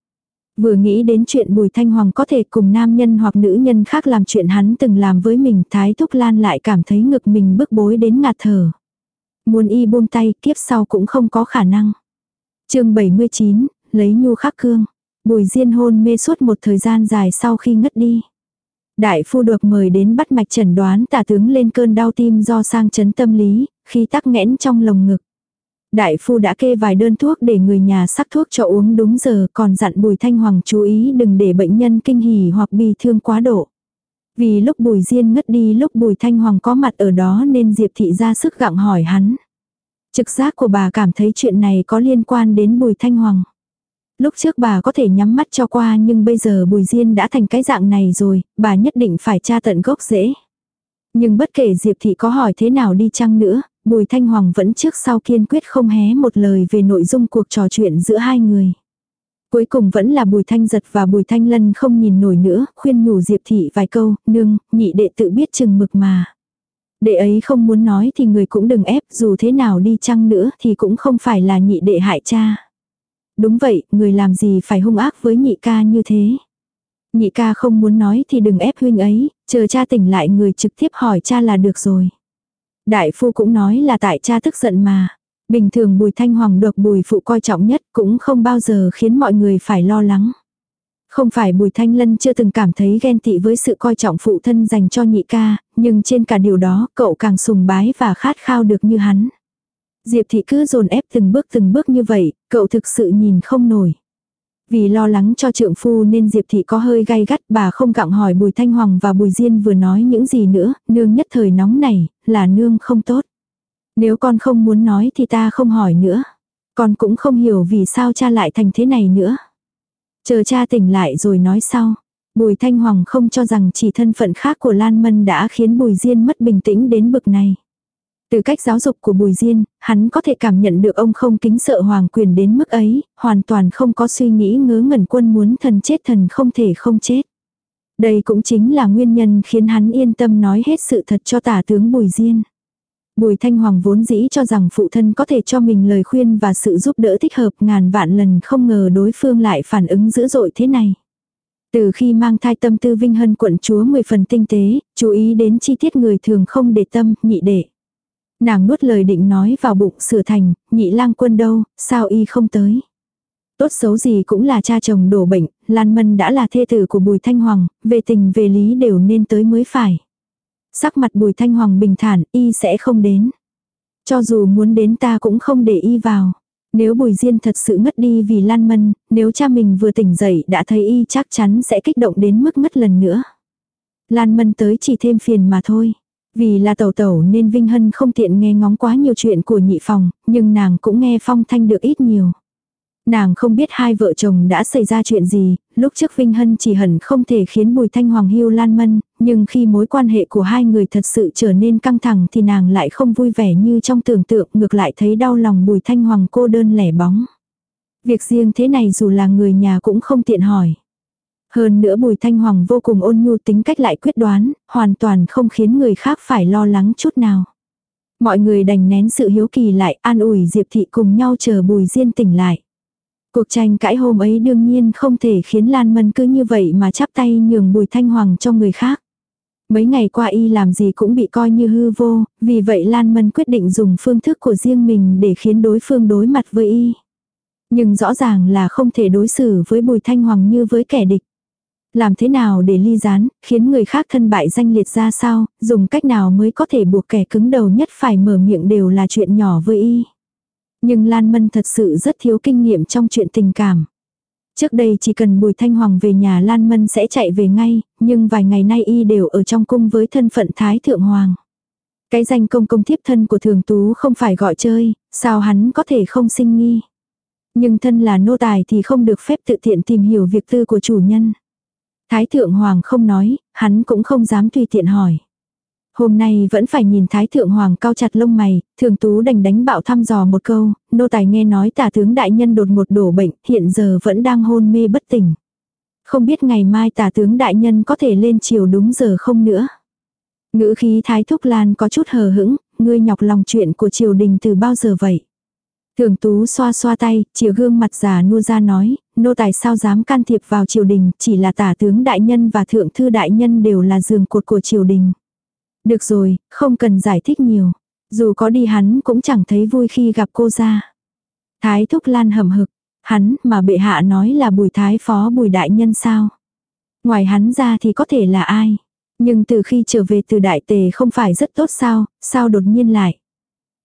Vừa nghĩ đến chuyện Bùi Thanh Hoàng có thể cùng nam nhân hoặc nữ nhân khác làm chuyện hắn từng làm với mình, Thái Thúc Lan lại cảm thấy ngực mình bức bối đến ngạt thở. Muốn y buông tay, kiếp sau cũng không có khả năng. chương 79, lấy nhu khắc cương. Bùi Diên hôn mê suốt một thời gian dài sau khi ngất đi. Đại phu được mời đến bắt mạch chẩn đoán tả tướng lên cơn đau tim do sang chấn tâm lý, khi tắc nghẽn trong lồng ngực. Đại phu đã kê vài đơn thuốc để người nhà sắc thuốc cho uống đúng giờ còn dặn Bùi Thanh Hoàng chú ý đừng để bệnh nhân kinh hỉ hoặc bị thương quá độ. Vì lúc Bùi Diên ngất đi lúc Bùi Thanh Hoàng có mặt ở đó nên Diệp Thị ra sức gặng hỏi hắn. Trực giác của bà cảm thấy chuyện này có liên quan đến Bùi Thanh Hoàng. Lúc trước bà có thể nhắm mắt cho qua nhưng bây giờ Bùi Diên đã thành cái dạng này rồi, bà nhất định phải tra tận gốc rễ. Nhưng bất kể Diệp Thị có hỏi thế nào đi chăng nữa, Bùi Thanh Hoàng vẫn trước sau kiên quyết không hé một lời về nội dung cuộc trò chuyện giữa hai người. Cuối cùng vẫn là Bùi Thanh Giật và Bùi Thanh Lân không nhìn nổi nữa, khuyên nhủ Diệp Thị vài câu, nương, nhị đệ tự biết chừng mực mà. Đệ ấy không muốn nói thì người cũng đừng ép, dù thế nào đi chăng nữa thì cũng không phải là nhị đệ hại cha. Đúng vậy, người làm gì phải hung ác với nhị ca như thế. Nhị ca không muốn nói thì đừng ép huynh ấy, chờ cha tỉnh lại người trực tiếp hỏi cha là được rồi. Đại phu cũng nói là tại cha tức giận mà. Bình thường bùi thanh hoàng được bùi phụ coi trọng nhất cũng không bao giờ khiến mọi người phải lo lắng. Không phải bùi thanh lân chưa từng cảm thấy ghen tị với sự coi trọng phụ thân dành cho nhị ca, nhưng trên cả điều đó cậu càng sùng bái và khát khao được như hắn. Diệp thị cứ dồn ép từng bước từng bước như vậy, cậu thực sự nhìn không nổi. Vì lo lắng cho trượng phu nên Diệp thị có hơi gay gắt bà không gặng hỏi Bùi Thanh Hoàng và Bùi Diên vừa nói những gì nữa, nương nhất thời nóng này, là nương không tốt. Nếu con không muốn nói thì ta không hỏi nữa. Con cũng không hiểu vì sao cha lại thành thế này nữa. Chờ cha tỉnh lại rồi nói sau. Bùi Thanh Hoàng không cho rằng chỉ thân phận khác của Lan Mân đã khiến Bùi Diên mất bình tĩnh đến bực này. Từ cách giáo dục của Bùi Diên, hắn có thể cảm nhận được ông không kính sợ hoàng quyền đến mức ấy, hoàn toàn không có suy nghĩ ngớ ngẩn quân muốn thần chết thần không thể không chết. Đây cũng chính là nguyên nhân khiến hắn yên tâm nói hết sự thật cho tả tướng Bùi Diên. Bùi Thanh Hoàng vốn dĩ cho rằng phụ thân có thể cho mình lời khuyên và sự giúp đỡ thích hợp ngàn vạn lần không ngờ đối phương lại phản ứng dữ dội thế này. Từ khi mang thai tâm tư Vinh Hân quận chúa 10 phần tinh tế, chú ý đến chi tiết người thường không để tâm, nhị đệ. Nàng nuốt lời định nói vào bụng sửa thành, nhị lang quân đâu, sao y không tới. Tốt xấu gì cũng là cha chồng đổ bệnh, Lan Mân đã là thê tử của Bùi Thanh Hoàng, về tình về lý đều nên tới mới phải. Sắc mặt Bùi Thanh Hoàng bình thản, y sẽ không đến. Cho dù muốn đến ta cũng không để y vào. Nếu Bùi Diên thật sự ngất đi vì Lan Mân, nếu cha mình vừa tỉnh dậy đã thấy y chắc chắn sẽ kích động đến mức ngất lần nữa. Lan Mân tới chỉ thêm phiền mà thôi. Vì là tẩu tẩu nên Vinh Hân không tiện nghe ngóng quá nhiều chuyện của nhị phòng, nhưng nàng cũng nghe phong thanh được ít nhiều. Nàng không biết hai vợ chồng đã xảy ra chuyện gì, lúc trước Vinh Hân chỉ hẳn không thể khiến Bùi Thanh Hoàng hưu lan mân, nhưng khi mối quan hệ của hai người thật sự trở nên căng thẳng thì nàng lại không vui vẻ như trong tưởng tượng, ngược lại thấy đau lòng Bùi Thanh Hoàng cô đơn lẻ bóng. Việc riêng thế này dù là người nhà cũng không tiện hỏi. Hơn nữa Bùi Thanh Hoàng vô cùng ôn nhu tính cách lại quyết đoán, hoàn toàn không khiến người khác phải lo lắng chút nào. Mọi người đành nén sự hiếu kỳ lại an ủi Diệp Thị cùng nhau chờ Bùi Diên tỉnh lại. Cuộc tranh cãi hôm ấy đương nhiên không thể khiến Lan Mân cứ như vậy mà chắp tay nhường Bùi Thanh Hoàng cho người khác. Mấy ngày qua y làm gì cũng bị coi như hư vô, vì vậy Lan Mân quyết định dùng phương thức của riêng mình để khiến đối phương đối mặt với y. Nhưng rõ ràng là không thể đối xử với Bùi Thanh Hoàng như với kẻ địch. Làm thế nào để ly gián, khiến người khác thân bại danh liệt ra sao, dùng cách nào mới có thể buộc kẻ cứng đầu nhất phải mở miệng đều là chuyện nhỏ với y. Nhưng Lan Mân thật sự rất thiếu kinh nghiệm trong chuyện tình cảm. Trước đây chỉ cần Bùi Thanh Hoàng về nhà Lan Mân sẽ chạy về ngay, nhưng vài ngày nay y đều ở trong cung với thân phận Thái Thượng Hoàng. Cái danh công công thiếp thân của thường tú không phải gọi chơi, sao hắn có thể không sinh nghi. Nhưng thân là nô tài thì không được phép tự tiện tìm hiểu việc tư của chủ nhân. Thái thượng hoàng không nói, hắn cũng không dám tùy tiện hỏi. Hôm nay vẫn phải nhìn Thái Thượng Hoàng cao chặt lông mày, thường tú đành đánh bạo thăm dò một câu, nô tài nghe nói tả tướng đại nhân đột ngột đổ bệnh, hiện giờ vẫn đang hôn mê bất tỉnh. Không biết ngày mai tả tướng đại nhân có thể lên chiều đúng giờ không nữa. Ngữ khí Thái Thúc Lan có chút hờ hững, ngươi nhọc lòng chuyện của triều đình từ bao giờ vậy? Thường tú xoa xoa tay, chìa gương mặt già nua ra nói, nô tài sao dám can thiệp vào triều đình, chỉ là tả tướng đại nhân và thượng thư đại nhân đều là giường cột của triều đình. Được rồi, không cần giải thích nhiều. Dù có đi hắn cũng chẳng thấy vui khi gặp cô ra. Thái thúc lan hầm hực, hắn mà bệ hạ nói là bùi thái phó bùi đại nhân sao. Ngoài hắn ra thì có thể là ai. Nhưng từ khi trở về từ đại tề không phải rất tốt sao, sao đột nhiên lại.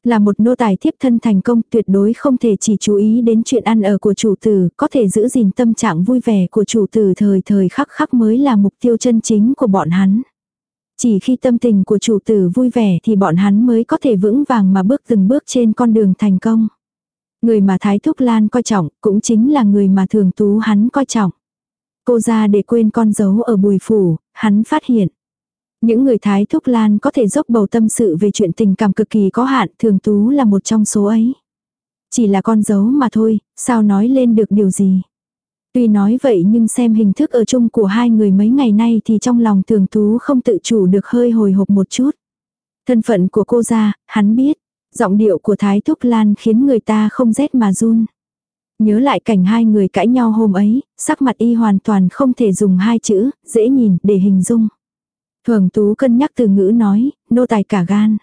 Là một nô tài thiếp thân thành công tuyệt đối không thể chỉ chú ý đến chuyện ăn ở của chủ tử, có thể giữ gìn tâm trạng vui vẻ của chủ tử thời thời khắc khắc mới là mục tiêu chân chính của bọn hắn. Chỉ khi tâm tình của chủ tử vui vẻ thì bọn hắn mới có thể vững vàng mà bước từng bước trên con đường thành công. Người mà Thái Thúc Lan coi trọng cũng chính là người mà thường tú hắn coi trọng. Cô ra để quên con dấu ở bùi phủ, hắn phát hiện. Những người Thái Thúc Lan có thể dốc bầu tâm sự về chuyện tình cảm cực kỳ có hạn, thường tú là một trong số ấy. Chỉ là con dấu mà thôi, sao nói lên được điều gì. Tuy nói vậy nhưng xem hình thức ở chung của hai người mấy ngày nay thì trong lòng thường tú không tự chủ được hơi hồi hộp một chút. Thân phận của cô ra, hắn biết. Giọng điệu của Thái Thúc Lan khiến người ta không rét mà run. Nhớ lại cảnh hai người cãi nhau hôm ấy, sắc mặt y hoàn toàn không thể dùng hai chữ, dễ nhìn, để hình dung. Thường tú cân nhắc từ ngữ nói, nô tài cả gan.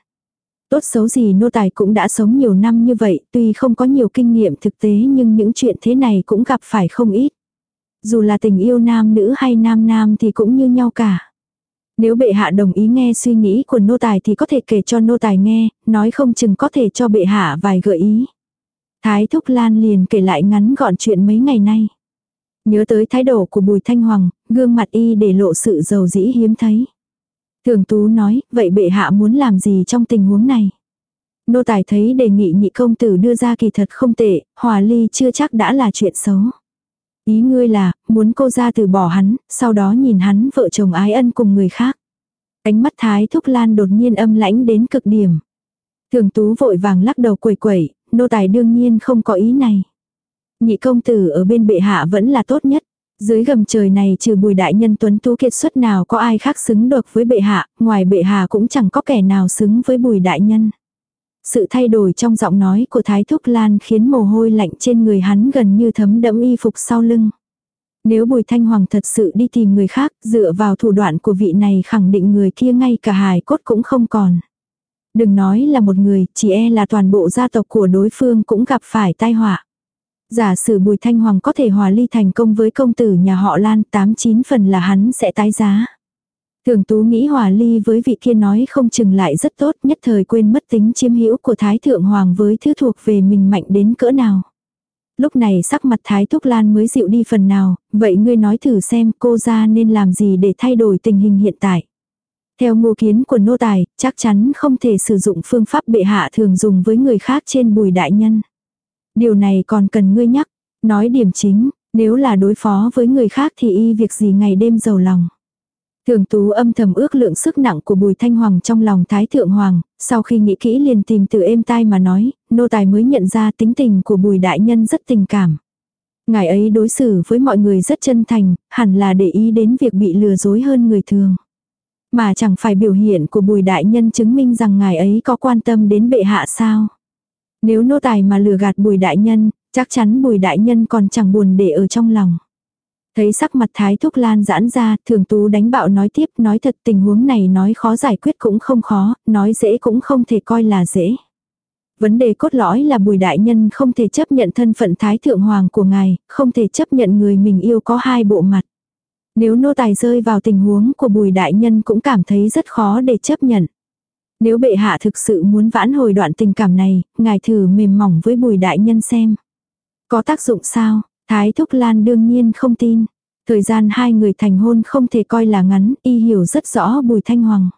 Tốt xấu gì nô tài cũng đã sống nhiều năm như vậy, tuy không có nhiều kinh nghiệm thực tế nhưng những chuyện thế này cũng gặp phải không ít. Dù là tình yêu nam nữ hay nam nam thì cũng như nhau cả. Nếu bệ hạ đồng ý nghe suy nghĩ của nô tài thì có thể kể cho nô tài nghe, nói không chừng có thể cho bệ hạ vài gợi ý. Thái Thúc Lan liền kể lại ngắn gọn chuyện mấy ngày nay. Nhớ tới thái độ của Bùi Thanh Hoàng, gương mặt y để lộ sự giàu dĩ hiếm thấy. Thường Tú nói, vậy bệ hạ muốn làm gì trong tình huống này? Nô tài thấy đề nghị nhị công tử đưa ra kỳ thật không tệ, hòa ly chưa chắc đã là chuyện xấu. Ý ngươi là, muốn cô ra từ bỏ hắn, sau đó nhìn hắn vợ chồng ái ân cùng người khác. Ánh mắt thái thúc lan đột nhiên âm lãnh đến cực điểm. Thường tú vội vàng lắc đầu quẩy quẩy, nô tài đương nhiên không có ý này. Nhị công tử ở bên bệ hạ vẫn là tốt nhất. Dưới gầm trời này trừ bùi đại nhân tuấn tú kiệt xuất nào có ai khác xứng được với bệ hạ, ngoài bệ hạ cũng chẳng có kẻ nào xứng với bùi đại nhân. Sự thay đổi trong giọng nói của Thái Thúc Lan khiến mồ hôi lạnh trên người hắn gần như thấm đẫm y phục sau lưng. Nếu Bùi Thanh Hoàng thật sự đi tìm người khác, dựa vào thủ đoạn của vị này khẳng định người kia ngay cả hài cốt cũng không còn. Đừng nói là một người, chỉ e là toàn bộ gia tộc của đối phương cũng gặp phải tai họa. Giả sử Bùi Thanh Hoàng có thể hòa ly thành công với công tử nhà họ Lan, tám chín phần là hắn sẽ tái giá. Thường tú nghĩ hòa ly với vị kia nói không chừng lại rất tốt nhất thời quên mất tính chiếm hữu của Thái Thượng Hoàng với thứ thuộc về mình mạnh đến cỡ nào. Lúc này sắc mặt Thái Thúc Lan mới dịu đi phần nào, vậy ngươi nói thử xem cô ra nên làm gì để thay đổi tình hình hiện tại. Theo ngô kiến của nô tài, chắc chắn không thể sử dụng phương pháp bệ hạ thường dùng với người khác trên bùi đại nhân. Điều này còn cần ngươi nhắc, nói điểm chính, nếu là đối phó với người khác thì y việc gì ngày đêm giàu lòng. Thường tú âm thầm ước lượng sức nặng của bùi thanh hoàng trong lòng thái thượng hoàng, sau khi nghĩ kỹ liền tìm từ êm tai mà nói, nô tài mới nhận ra tính tình của bùi đại nhân rất tình cảm. Ngài ấy đối xử với mọi người rất chân thành, hẳn là để ý đến việc bị lừa dối hơn người thường. Mà chẳng phải biểu hiện của bùi đại nhân chứng minh rằng ngài ấy có quan tâm đến bệ hạ sao. Nếu nô tài mà lừa gạt bùi đại nhân, chắc chắn bùi đại nhân còn chẳng buồn để ở trong lòng. Thấy sắc mặt thái thúc lan giãn ra, thường tú đánh bạo nói tiếp, nói thật tình huống này nói khó giải quyết cũng không khó, nói dễ cũng không thể coi là dễ. Vấn đề cốt lõi là bùi đại nhân không thể chấp nhận thân phận thái thượng hoàng của ngài, không thể chấp nhận người mình yêu có hai bộ mặt. Nếu nô tài rơi vào tình huống của bùi đại nhân cũng cảm thấy rất khó để chấp nhận. Nếu bệ hạ thực sự muốn vãn hồi đoạn tình cảm này, ngài thử mềm mỏng với bùi đại nhân xem. Có tác dụng sao? Thái Thúc Lan đương nhiên không tin. Thời gian hai người thành hôn không thể coi là ngắn, y hiểu rất rõ bùi thanh hoàng.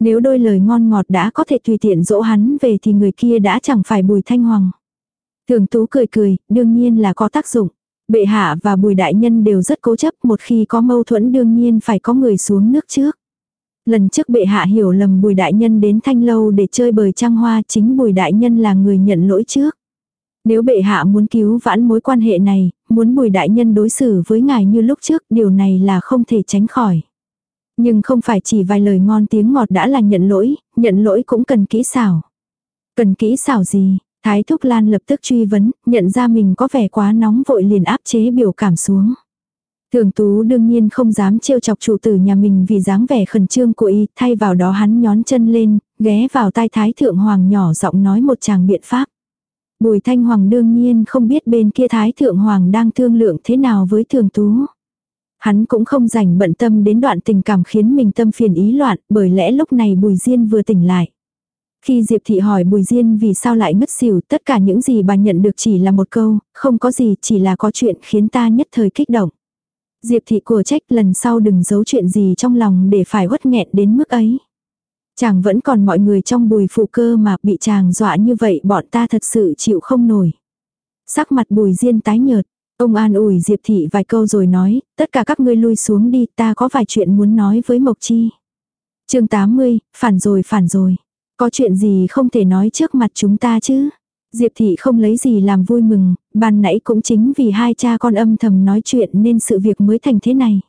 Nếu đôi lời ngon ngọt đã có thể tùy tiện dỗ hắn về thì người kia đã chẳng phải bùi thanh hoàng. Thường tú cười cười, đương nhiên là có tác dụng. Bệ hạ và bùi đại nhân đều rất cố chấp, một khi có mâu thuẫn đương nhiên phải có người xuống nước trước. Lần trước bệ hạ hiểu lầm bùi đại nhân đến thanh lâu để chơi bời trăng hoa chính bùi đại nhân là người nhận lỗi trước. Nếu bệ hạ muốn cứu vãn mối quan hệ này, muốn bùi đại nhân đối xử với ngài như lúc trước, điều này là không thể tránh khỏi. Nhưng không phải chỉ vài lời ngon tiếng ngọt đã là nhận lỗi, nhận lỗi cũng cần kỹ xảo. Cần kỹ xảo gì? Thái Thúc Lan lập tức truy vấn, nhận ra mình có vẻ quá nóng vội liền áp chế biểu cảm xuống. Thường Tú đương nhiên không dám trêu chọc chủ tử nhà mình vì dáng vẻ khẩn trương của y, thay vào đó hắn nhón chân lên, ghé vào tai Thái Thượng Hoàng nhỏ giọng nói một chàng biện pháp. Bùi Thanh Hoàng đương nhiên không biết bên kia Thái Thượng Hoàng đang thương lượng thế nào với Thường Tú. Hắn cũng không rảnh bận tâm đến đoạn tình cảm khiến mình tâm phiền ý loạn, bởi lẽ lúc này Bùi Diên vừa tỉnh lại. Khi Diệp Thị hỏi Bùi Diên vì sao lại ngất xỉu, tất cả những gì bà nhận được chỉ là một câu, không có gì, chỉ là có chuyện khiến ta nhất thời kích động. Diệp Thị của trách lần sau đừng giấu chuyện gì trong lòng để phải uất nghẹn đến mức ấy. Chàng vẫn còn mọi người trong bùi phụ cơ mà bị chàng dọa như vậy bọn ta thật sự chịu không nổi. Sắc mặt bùi diên tái nhợt, ông an ủi Diệp Thị vài câu rồi nói, tất cả các ngươi lui xuống đi ta có vài chuyện muốn nói với Mộc Chi. chương 80, phản rồi phản rồi. Có chuyện gì không thể nói trước mặt chúng ta chứ? Diệp Thị không lấy gì làm vui mừng, ban nãy cũng chính vì hai cha con âm thầm nói chuyện nên sự việc mới thành thế này.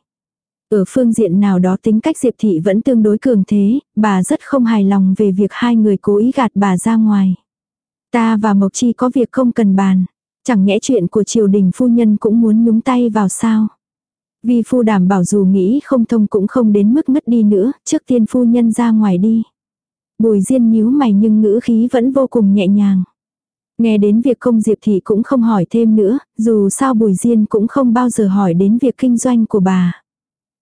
Ở phương diện nào đó tính cách Diệp Thị vẫn tương đối cường thế, bà rất không hài lòng về việc hai người cố ý gạt bà ra ngoài. Ta và Mộc Chi có việc không cần bàn. Chẳng nhẽ chuyện của triều đình phu nhân cũng muốn nhúng tay vào sao. Vì phu đảm bảo dù nghĩ không thông cũng không đến mức ngất đi nữa, trước tiên phu nhân ra ngoài đi. Bùi Diên nhíu mày nhưng ngữ khí vẫn vô cùng nhẹ nhàng. Nghe đến việc không Diệp Thị cũng không hỏi thêm nữa, dù sao Bùi Diên cũng không bao giờ hỏi đến việc kinh doanh của bà.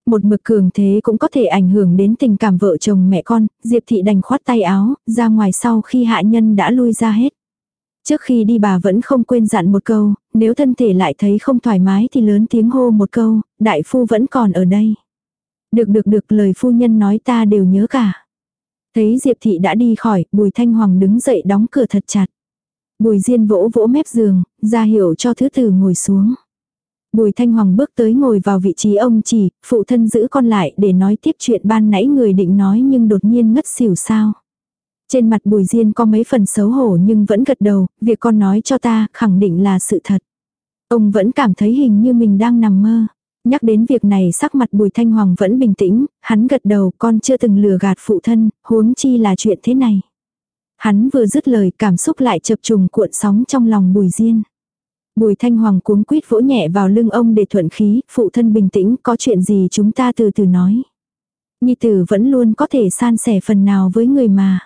Một mực cường thế cũng có thể ảnh hưởng đến tình cảm vợ chồng mẹ con, Diệp Thị đành khoát tay áo, ra ngoài sau khi hạ nhân đã lui ra hết. Trước khi đi bà vẫn không quên dặn một câu, nếu thân thể lại thấy không thoải mái thì lớn tiếng hô một câu, đại phu vẫn còn ở đây. Được được được lời phu nhân nói ta đều nhớ cả. Thấy Diệp Thị đã đi khỏi, Bùi Thanh Hoàng đứng dậy đóng cửa thật chặt. Bùi Diên vỗ vỗ mép giường, ra hiệu cho thứ tử ngồi xuống. Bùi Thanh Hoàng bước tới ngồi vào vị trí ông chỉ, phụ thân giữ con lại để nói tiếp chuyện ban nãy người định nói nhưng đột nhiên ngất xỉu sao. Trên mặt Bùi Diên có mấy phần xấu hổ nhưng vẫn gật đầu, việc con nói cho ta khẳng định là sự thật. Ông vẫn cảm thấy hình như mình đang nằm mơ. Nhắc đến việc này sắc mặt Bùi Thanh Hoàng vẫn bình tĩnh, hắn gật đầu con chưa từng lừa gạt phụ thân, huống chi là chuyện thế này. Hắn vừa dứt lời cảm xúc lại chập trùng cuộn sóng trong lòng Bùi Diên. Bùi Thanh Hoàng cuống quýt vỗ nhẹ vào lưng ông để thuận khí, phụ thân bình tĩnh, có chuyện gì chúng ta từ từ nói. Nhi tử vẫn luôn có thể san sẻ phần nào với người mà.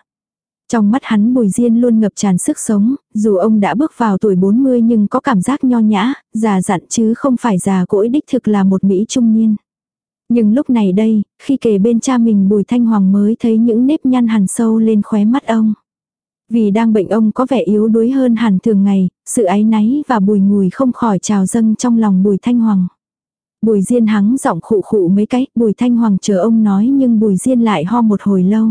Trong mắt hắn Bùi Diên luôn ngập tràn sức sống, dù ông đã bước vào tuổi 40 nhưng có cảm giác nho nhã, già dặn chứ không phải già cỗi đích thực là một Mỹ trung niên. Nhưng lúc này đây, khi kề bên cha mình Bùi Thanh Hoàng mới thấy những nếp nhăn hằn sâu lên khóe mắt ông. Vì đang bệnh ông có vẻ yếu đuối hơn hẳn thường ngày, sự áy náy và bùi ngùi không khỏi trào dâng trong lòng bùi thanh hoàng. Bùi diên hắng giọng khụ khụ mấy cái, bùi thanh hoàng chờ ông nói nhưng bùi diên lại ho một hồi lâu.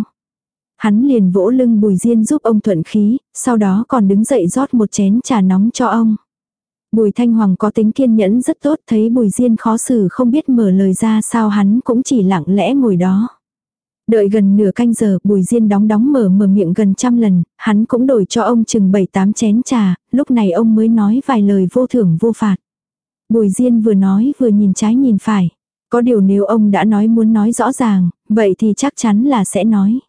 Hắn liền vỗ lưng bùi diên giúp ông thuận khí, sau đó còn đứng dậy rót một chén trà nóng cho ông. Bùi thanh hoàng có tính kiên nhẫn rất tốt thấy bùi diên khó xử không biết mở lời ra sao hắn cũng chỉ lặng lẽ ngồi đó. Đợi gần nửa canh giờ, Bùi Diên đóng đóng mở mở miệng gần trăm lần, hắn cũng đổi cho ông chừng bảy tám chén trà, lúc này ông mới nói vài lời vô thưởng vô phạt. Bùi Diên vừa nói vừa nhìn trái nhìn phải. Có điều nếu ông đã nói muốn nói rõ ràng, vậy thì chắc chắn là sẽ nói.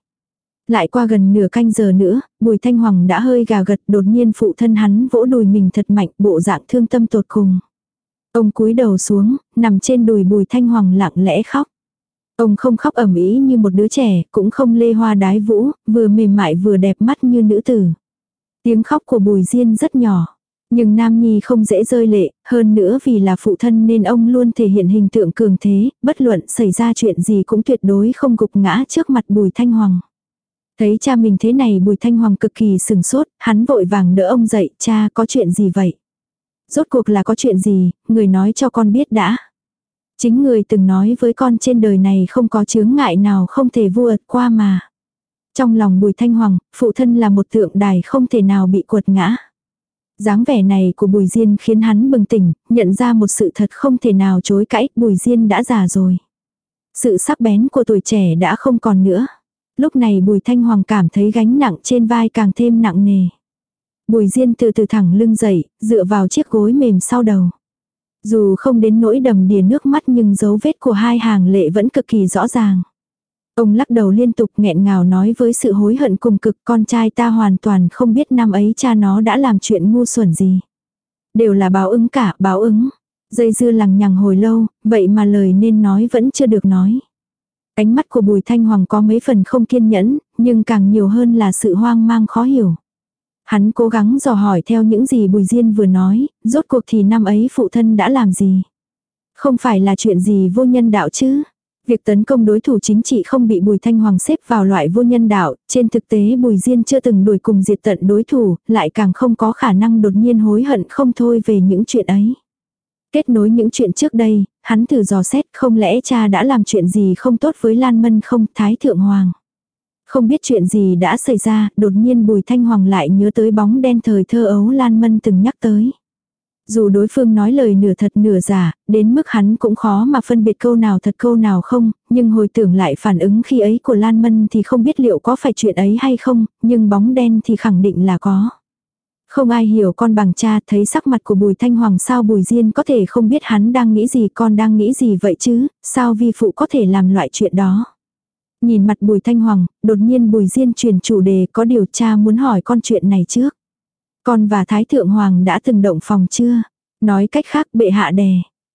Lại qua gần nửa canh giờ nữa, Bùi Thanh Hoàng đã hơi gà gật đột nhiên phụ thân hắn vỗ đùi mình thật mạnh bộ dạng thương tâm tột cùng. Ông cúi đầu xuống, nằm trên đùi Bùi Thanh Hoàng lặng lẽ khóc. Ông không khóc ẩm ý như một đứa trẻ, cũng không lê hoa đái vũ, vừa mềm mại vừa đẹp mắt như nữ tử. Tiếng khóc của Bùi Diên rất nhỏ. Nhưng Nam Nhi không dễ rơi lệ, hơn nữa vì là phụ thân nên ông luôn thể hiện hình tượng cường thế, bất luận xảy ra chuyện gì cũng tuyệt đối không gục ngã trước mặt Bùi Thanh Hoàng. Thấy cha mình thế này Bùi Thanh Hoàng cực kỳ sừng sốt, hắn vội vàng đỡ ông dậy, cha có chuyện gì vậy? Rốt cuộc là có chuyện gì, người nói cho con biết đã. Chính người từng nói với con trên đời này không có chướng ngại nào không thể vua qua mà. Trong lòng Bùi Thanh Hoàng, phụ thân là một tượng đài không thể nào bị quật ngã dáng vẻ này của Bùi Diên khiến hắn bừng tỉnh, nhận ra một sự thật không thể nào chối cãi, Bùi Diên đã già rồi. Sự sắc bén của tuổi trẻ đã không còn nữa. Lúc này Bùi Thanh Hoàng cảm thấy gánh nặng trên vai càng thêm nặng nề. Bùi Diên từ từ thẳng lưng dậy, dựa vào chiếc gối mềm sau đầu. Dù không đến nỗi đầm đìa nước mắt nhưng dấu vết của hai hàng lệ vẫn cực kỳ rõ ràng. Ông lắc đầu liên tục nghẹn ngào nói với sự hối hận cùng cực con trai ta hoàn toàn không biết năm ấy cha nó đã làm chuyện ngu xuẩn gì. Đều là báo ứng cả, báo ứng. Dây dưa lằng nhằng hồi lâu, vậy mà lời nên nói vẫn chưa được nói. Ánh mắt của Bùi Thanh Hoàng có mấy phần không kiên nhẫn, nhưng càng nhiều hơn là sự hoang mang khó hiểu. Hắn cố gắng dò hỏi theo những gì Bùi Diên vừa nói, rốt cuộc thì năm ấy phụ thân đã làm gì. Không phải là chuyện gì vô nhân đạo chứ. Việc tấn công đối thủ chính trị không bị Bùi Thanh Hoàng xếp vào loại vô nhân đạo, trên thực tế Bùi Diên chưa từng đuổi cùng diệt tận đối thủ, lại càng không có khả năng đột nhiên hối hận không thôi về những chuyện ấy. Kết nối những chuyện trước đây, hắn thử dò xét không lẽ cha đã làm chuyện gì không tốt với Lan Mân không Thái Thượng Hoàng. Không biết chuyện gì đã xảy ra, đột nhiên Bùi Thanh Hoàng lại nhớ tới bóng đen thời thơ ấu Lan Mân từng nhắc tới. Dù đối phương nói lời nửa thật nửa giả, đến mức hắn cũng khó mà phân biệt câu nào thật câu nào không, nhưng hồi tưởng lại phản ứng khi ấy của Lan Mân thì không biết liệu có phải chuyện ấy hay không, nhưng bóng đen thì khẳng định là có. Không ai hiểu con bằng cha thấy sắc mặt của Bùi Thanh Hoàng sao Bùi Diên có thể không biết hắn đang nghĩ gì con đang nghĩ gì vậy chứ, sao vi phụ có thể làm loại chuyện đó. Nhìn mặt Bùi Thanh Hoàng, đột nhiên Bùi Diên truyền chủ đề có điều tra muốn hỏi con chuyện này trước. Con và Thái Thượng Hoàng đã từng động phòng chưa? Nói cách khác bệ hạ đè.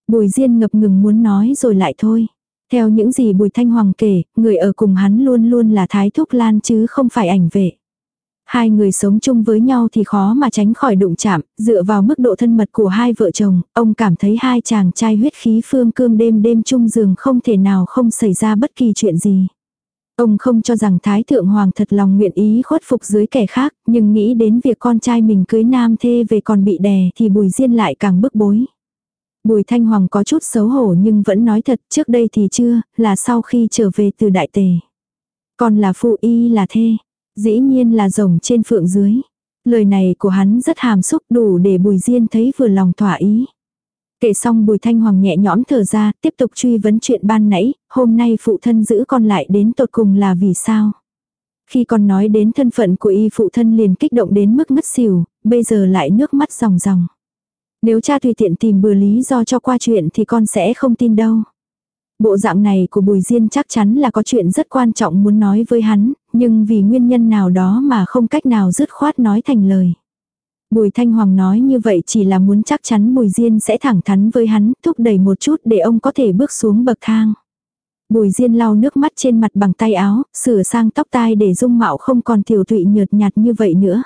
Bùi Diên ngập ngừng muốn nói rồi lại thôi. Theo những gì Bùi Thanh Hoàng kể, người ở cùng hắn luôn luôn là Thái Thúc Lan chứ không phải ảnh vệ. Hai người sống chung với nhau thì khó mà tránh khỏi đụng chạm, dựa vào mức độ thân mật của hai vợ chồng, ông cảm thấy hai chàng trai huyết khí phương cương đêm đêm chung giường không thể nào không xảy ra bất kỳ chuyện gì. Ông không cho rằng Thái Thượng Hoàng thật lòng nguyện ý khuất phục dưới kẻ khác, nhưng nghĩ đến việc con trai mình cưới nam thê về còn bị đè thì Bùi Diên lại càng bức bối. Bùi Thanh Hoàng có chút xấu hổ nhưng vẫn nói thật trước đây thì chưa, là sau khi trở về từ đại tề. Còn là phụ y là thê, dĩ nhiên là rồng trên phượng dưới. Lời này của hắn rất hàm xúc đủ để Bùi Diên thấy vừa lòng thỏa ý. Kể xong Bùi Thanh Hoàng nhẹ nhõm thở ra, tiếp tục truy vấn chuyện ban nãy, hôm nay phụ thân giữ con lại đến tột cùng là vì sao. Khi con nói đến thân phận của y phụ thân liền kích động đến mức ngất xỉu, bây giờ lại nước mắt ròng ròng. Nếu cha tùy tiện tìm bừa lý do cho qua chuyện thì con sẽ không tin đâu. Bộ dạng này của Bùi Diên chắc chắn là có chuyện rất quan trọng muốn nói với hắn, nhưng vì nguyên nhân nào đó mà không cách nào dứt khoát nói thành lời. Bùi Thanh Hoàng nói như vậy chỉ là muốn chắc chắn Bùi Diên sẽ thẳng thắn với hắn, thúc đẩy một chút để ông có thể bước xuống bậc thang. Bùi Diên lau nước mắt trên mặt bằng tay áo, sửa sang tóc tai để dung mạo không còn tiểu thụy nhợt nhạt như vậy nữa.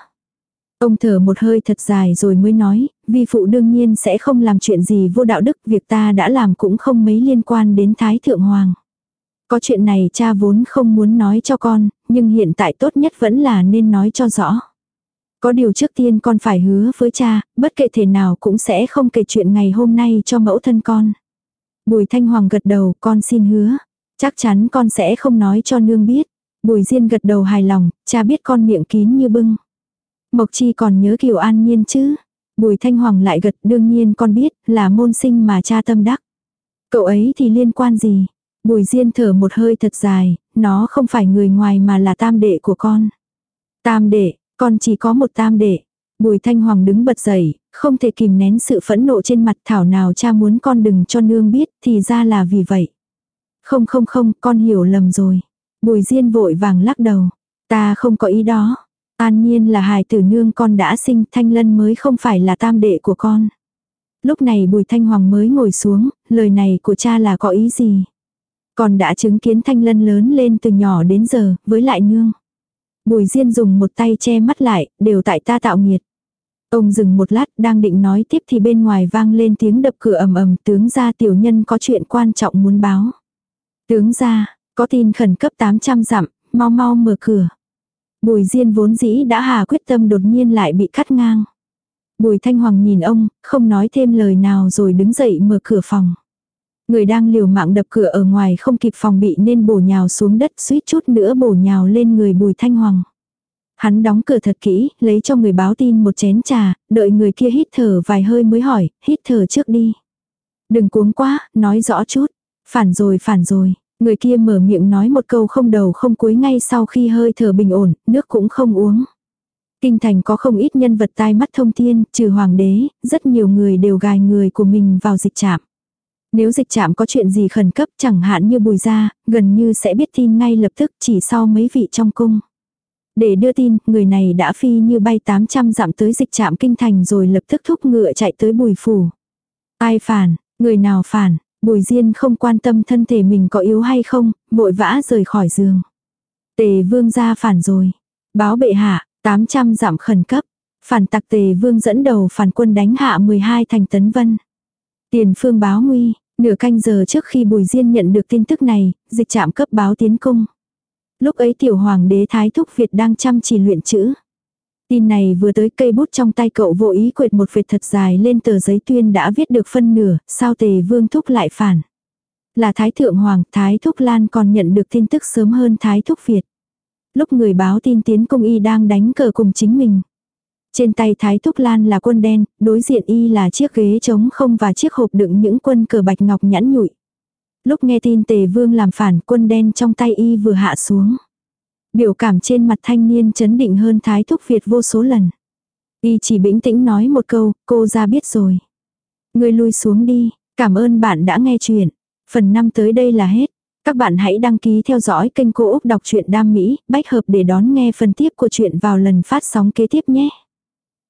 Ông thở một hơi thật dài rồi mới nói, vi phụ đương nhiên sẽ không làm chuyện gì vô đạo đức, việc ta đã làm cũng không mấy liên quan đến Thái Thượng Hoàng. Có chuyện này cha vốn không muốn nói cho con, nhưng hiện tại tốt nhất vẫn là nên nói cho rõ. Có điều trước tiên con phải hứa với cha, bất kể thể nào cũng sẽ không kể chuyện ngày hôm nay cho mẫu thân con. Bùi Thanh Hoàng gật đầu, con xin hứa. Chắc chắn con sẽ không nói cho nương biết. Bùi Diên gật đầu hài lòng, cha biết con miệng kín như bưng. Mộc Chi còn nhớ Kiều An Nhiên chứ. Bùi Thanh Hoàng lại gật đương nhiên con biết là môn sinh mà cha tâm đắc. Cậu ấy thì liên quan gì? Bùi Diên thở một hơi thật dài, nó không phải người ngoài mà là tam đệ của con. Tam đệ, con chỉ có một tam đệ. Bùi Thanh Hoàng đứng bật dậy, không thể kìm nén sự phẫn nộ trên mặt thảo nào cha muốn con đừng cho nương biết thì ra là vì vậy. Không không không, con hiểu lầm rồi. Bùi Diên vội vàng lắc đầu. Ta không có ý đó. An nhiên là hài tử nương con đã sinh thanh lân mới không phải là tam đệ của con. Lúc này bùi thanh hoàng mới ngồi xuống, lời này của cha là có ý gì? Con đã chứng kiến thanh lân lớn lên từ nhỏ đến giờ, với lại nương. Bùi Diên dùng một tay che mắt lại, đều tại ta tạo nghiệt. Ông dừng một lát đang định nói tiếp thì bên ngoài vang lên tiếng đập cửa ầm ầm tướng gia tiểu nhân có chuyện quan trọng muốn báo. Tướng gia có tin khẩn cấp 800 dặm, mau mau mở cửa. Bùi Diên vốn dĩ đã hà quyết tâm đột nhiên lại bị cắt ngang. Bùi Thanh Hoàng nhìn ông, không nói thêm lời nào rồi đứng dậy mở cửa phòng. Người đang liều mạng đập cửa ở ngoài không kịp phòng bị nên bổ nhào xuống đất suýt chút nữa bổ nhào lên người Bùi Thanh Hoàng. Hắn đóng cửa thật kỹ, lấy cho người báo tin một chén trà, đợi người kia hít thở vài hơi mới hỏi, hít thở trước đi. Đừng cuống quá, nói rõ chút. Phản rồi phản rồi. Người kia mở miệng nói một câu không đầu không cuối ngay sau khi hơi thở bình ổn, nước cũng không uống. Kinh thành có không ít nhân vật tai mắt thông thiên, trừ hoàng đế, rất nhiều người đều gài người của mình vào dịch trạm. Nếu dịch trạm có chuyện gì khẩn cấp chẳng hạn như bùi ra, gần như sẽ biết tin ngay lập tức chỉ sau mấy vị trong cung. Để đưa tin, người này đã phi như bay 800 dặm tới dịch trạm kinh thành rồi lập tức thúc ngựa chạy tới bùi phủ. Ai phản, người nào phản, bùi diên không quan tâm thân thể mình có yếu hay không, vội vã rời khỏi giường. Tề vương ra phản rồi. Báo bệ hạ, 800 dặm khẩn cấp. Phản tặc tề vương dẫn đầu phản quân đánh hạ 12 thành tấn vân. Tiền phương báo nguy, nửa canh giờ trước khi Bùi Diên nhận được tin tức này, dịch trạm cấp báo tiến cung. Lúc ấy tiểu hoàng đế Thái Thúc Việt đang chăm chỉ luyện chữ. Tin này vừa tới cây bút trong tay cậu vô ý quệt một vệt thật dài lên tờ giấy tuyên đã viết được phân nửa, sao tề vương thúc lại phản. Là Thái Thượng Hoàng, Thái Thúc Lan còn nhận được tin tức sớm hơn Thái Thúc Việt. Lúc người báo tin tiến công y đang đánh cờ cùng chính mình. Trên tay Thái Thúc Lan là quân đen, đối diện y là chiếc ghế trống không và chiếc hộp đựng những quân cờ bạch ngọc nhẵn nhụi. Lúc nghe tin tề vương làm phản quân đen trong tay y vừa hạ xuống. Biểu cảm trên mặt thanh niên chấn định hơn Thái Thúc Việt vô số lần. Y chỉ bĩnh tĩnh nói một câu, cô ra biết rồi. Người lui xuống đi, cảm ơn bạn đã nghe chuyện. Phần năm tới đây là hết. Các bạn hãy đăng ký theo dõi kênh Cô Úc Đọc truyện Đam Mỹ, bách hợp để đón nghe phần tiếp của chuyện vào lần phát sóng kế tiếp nhé.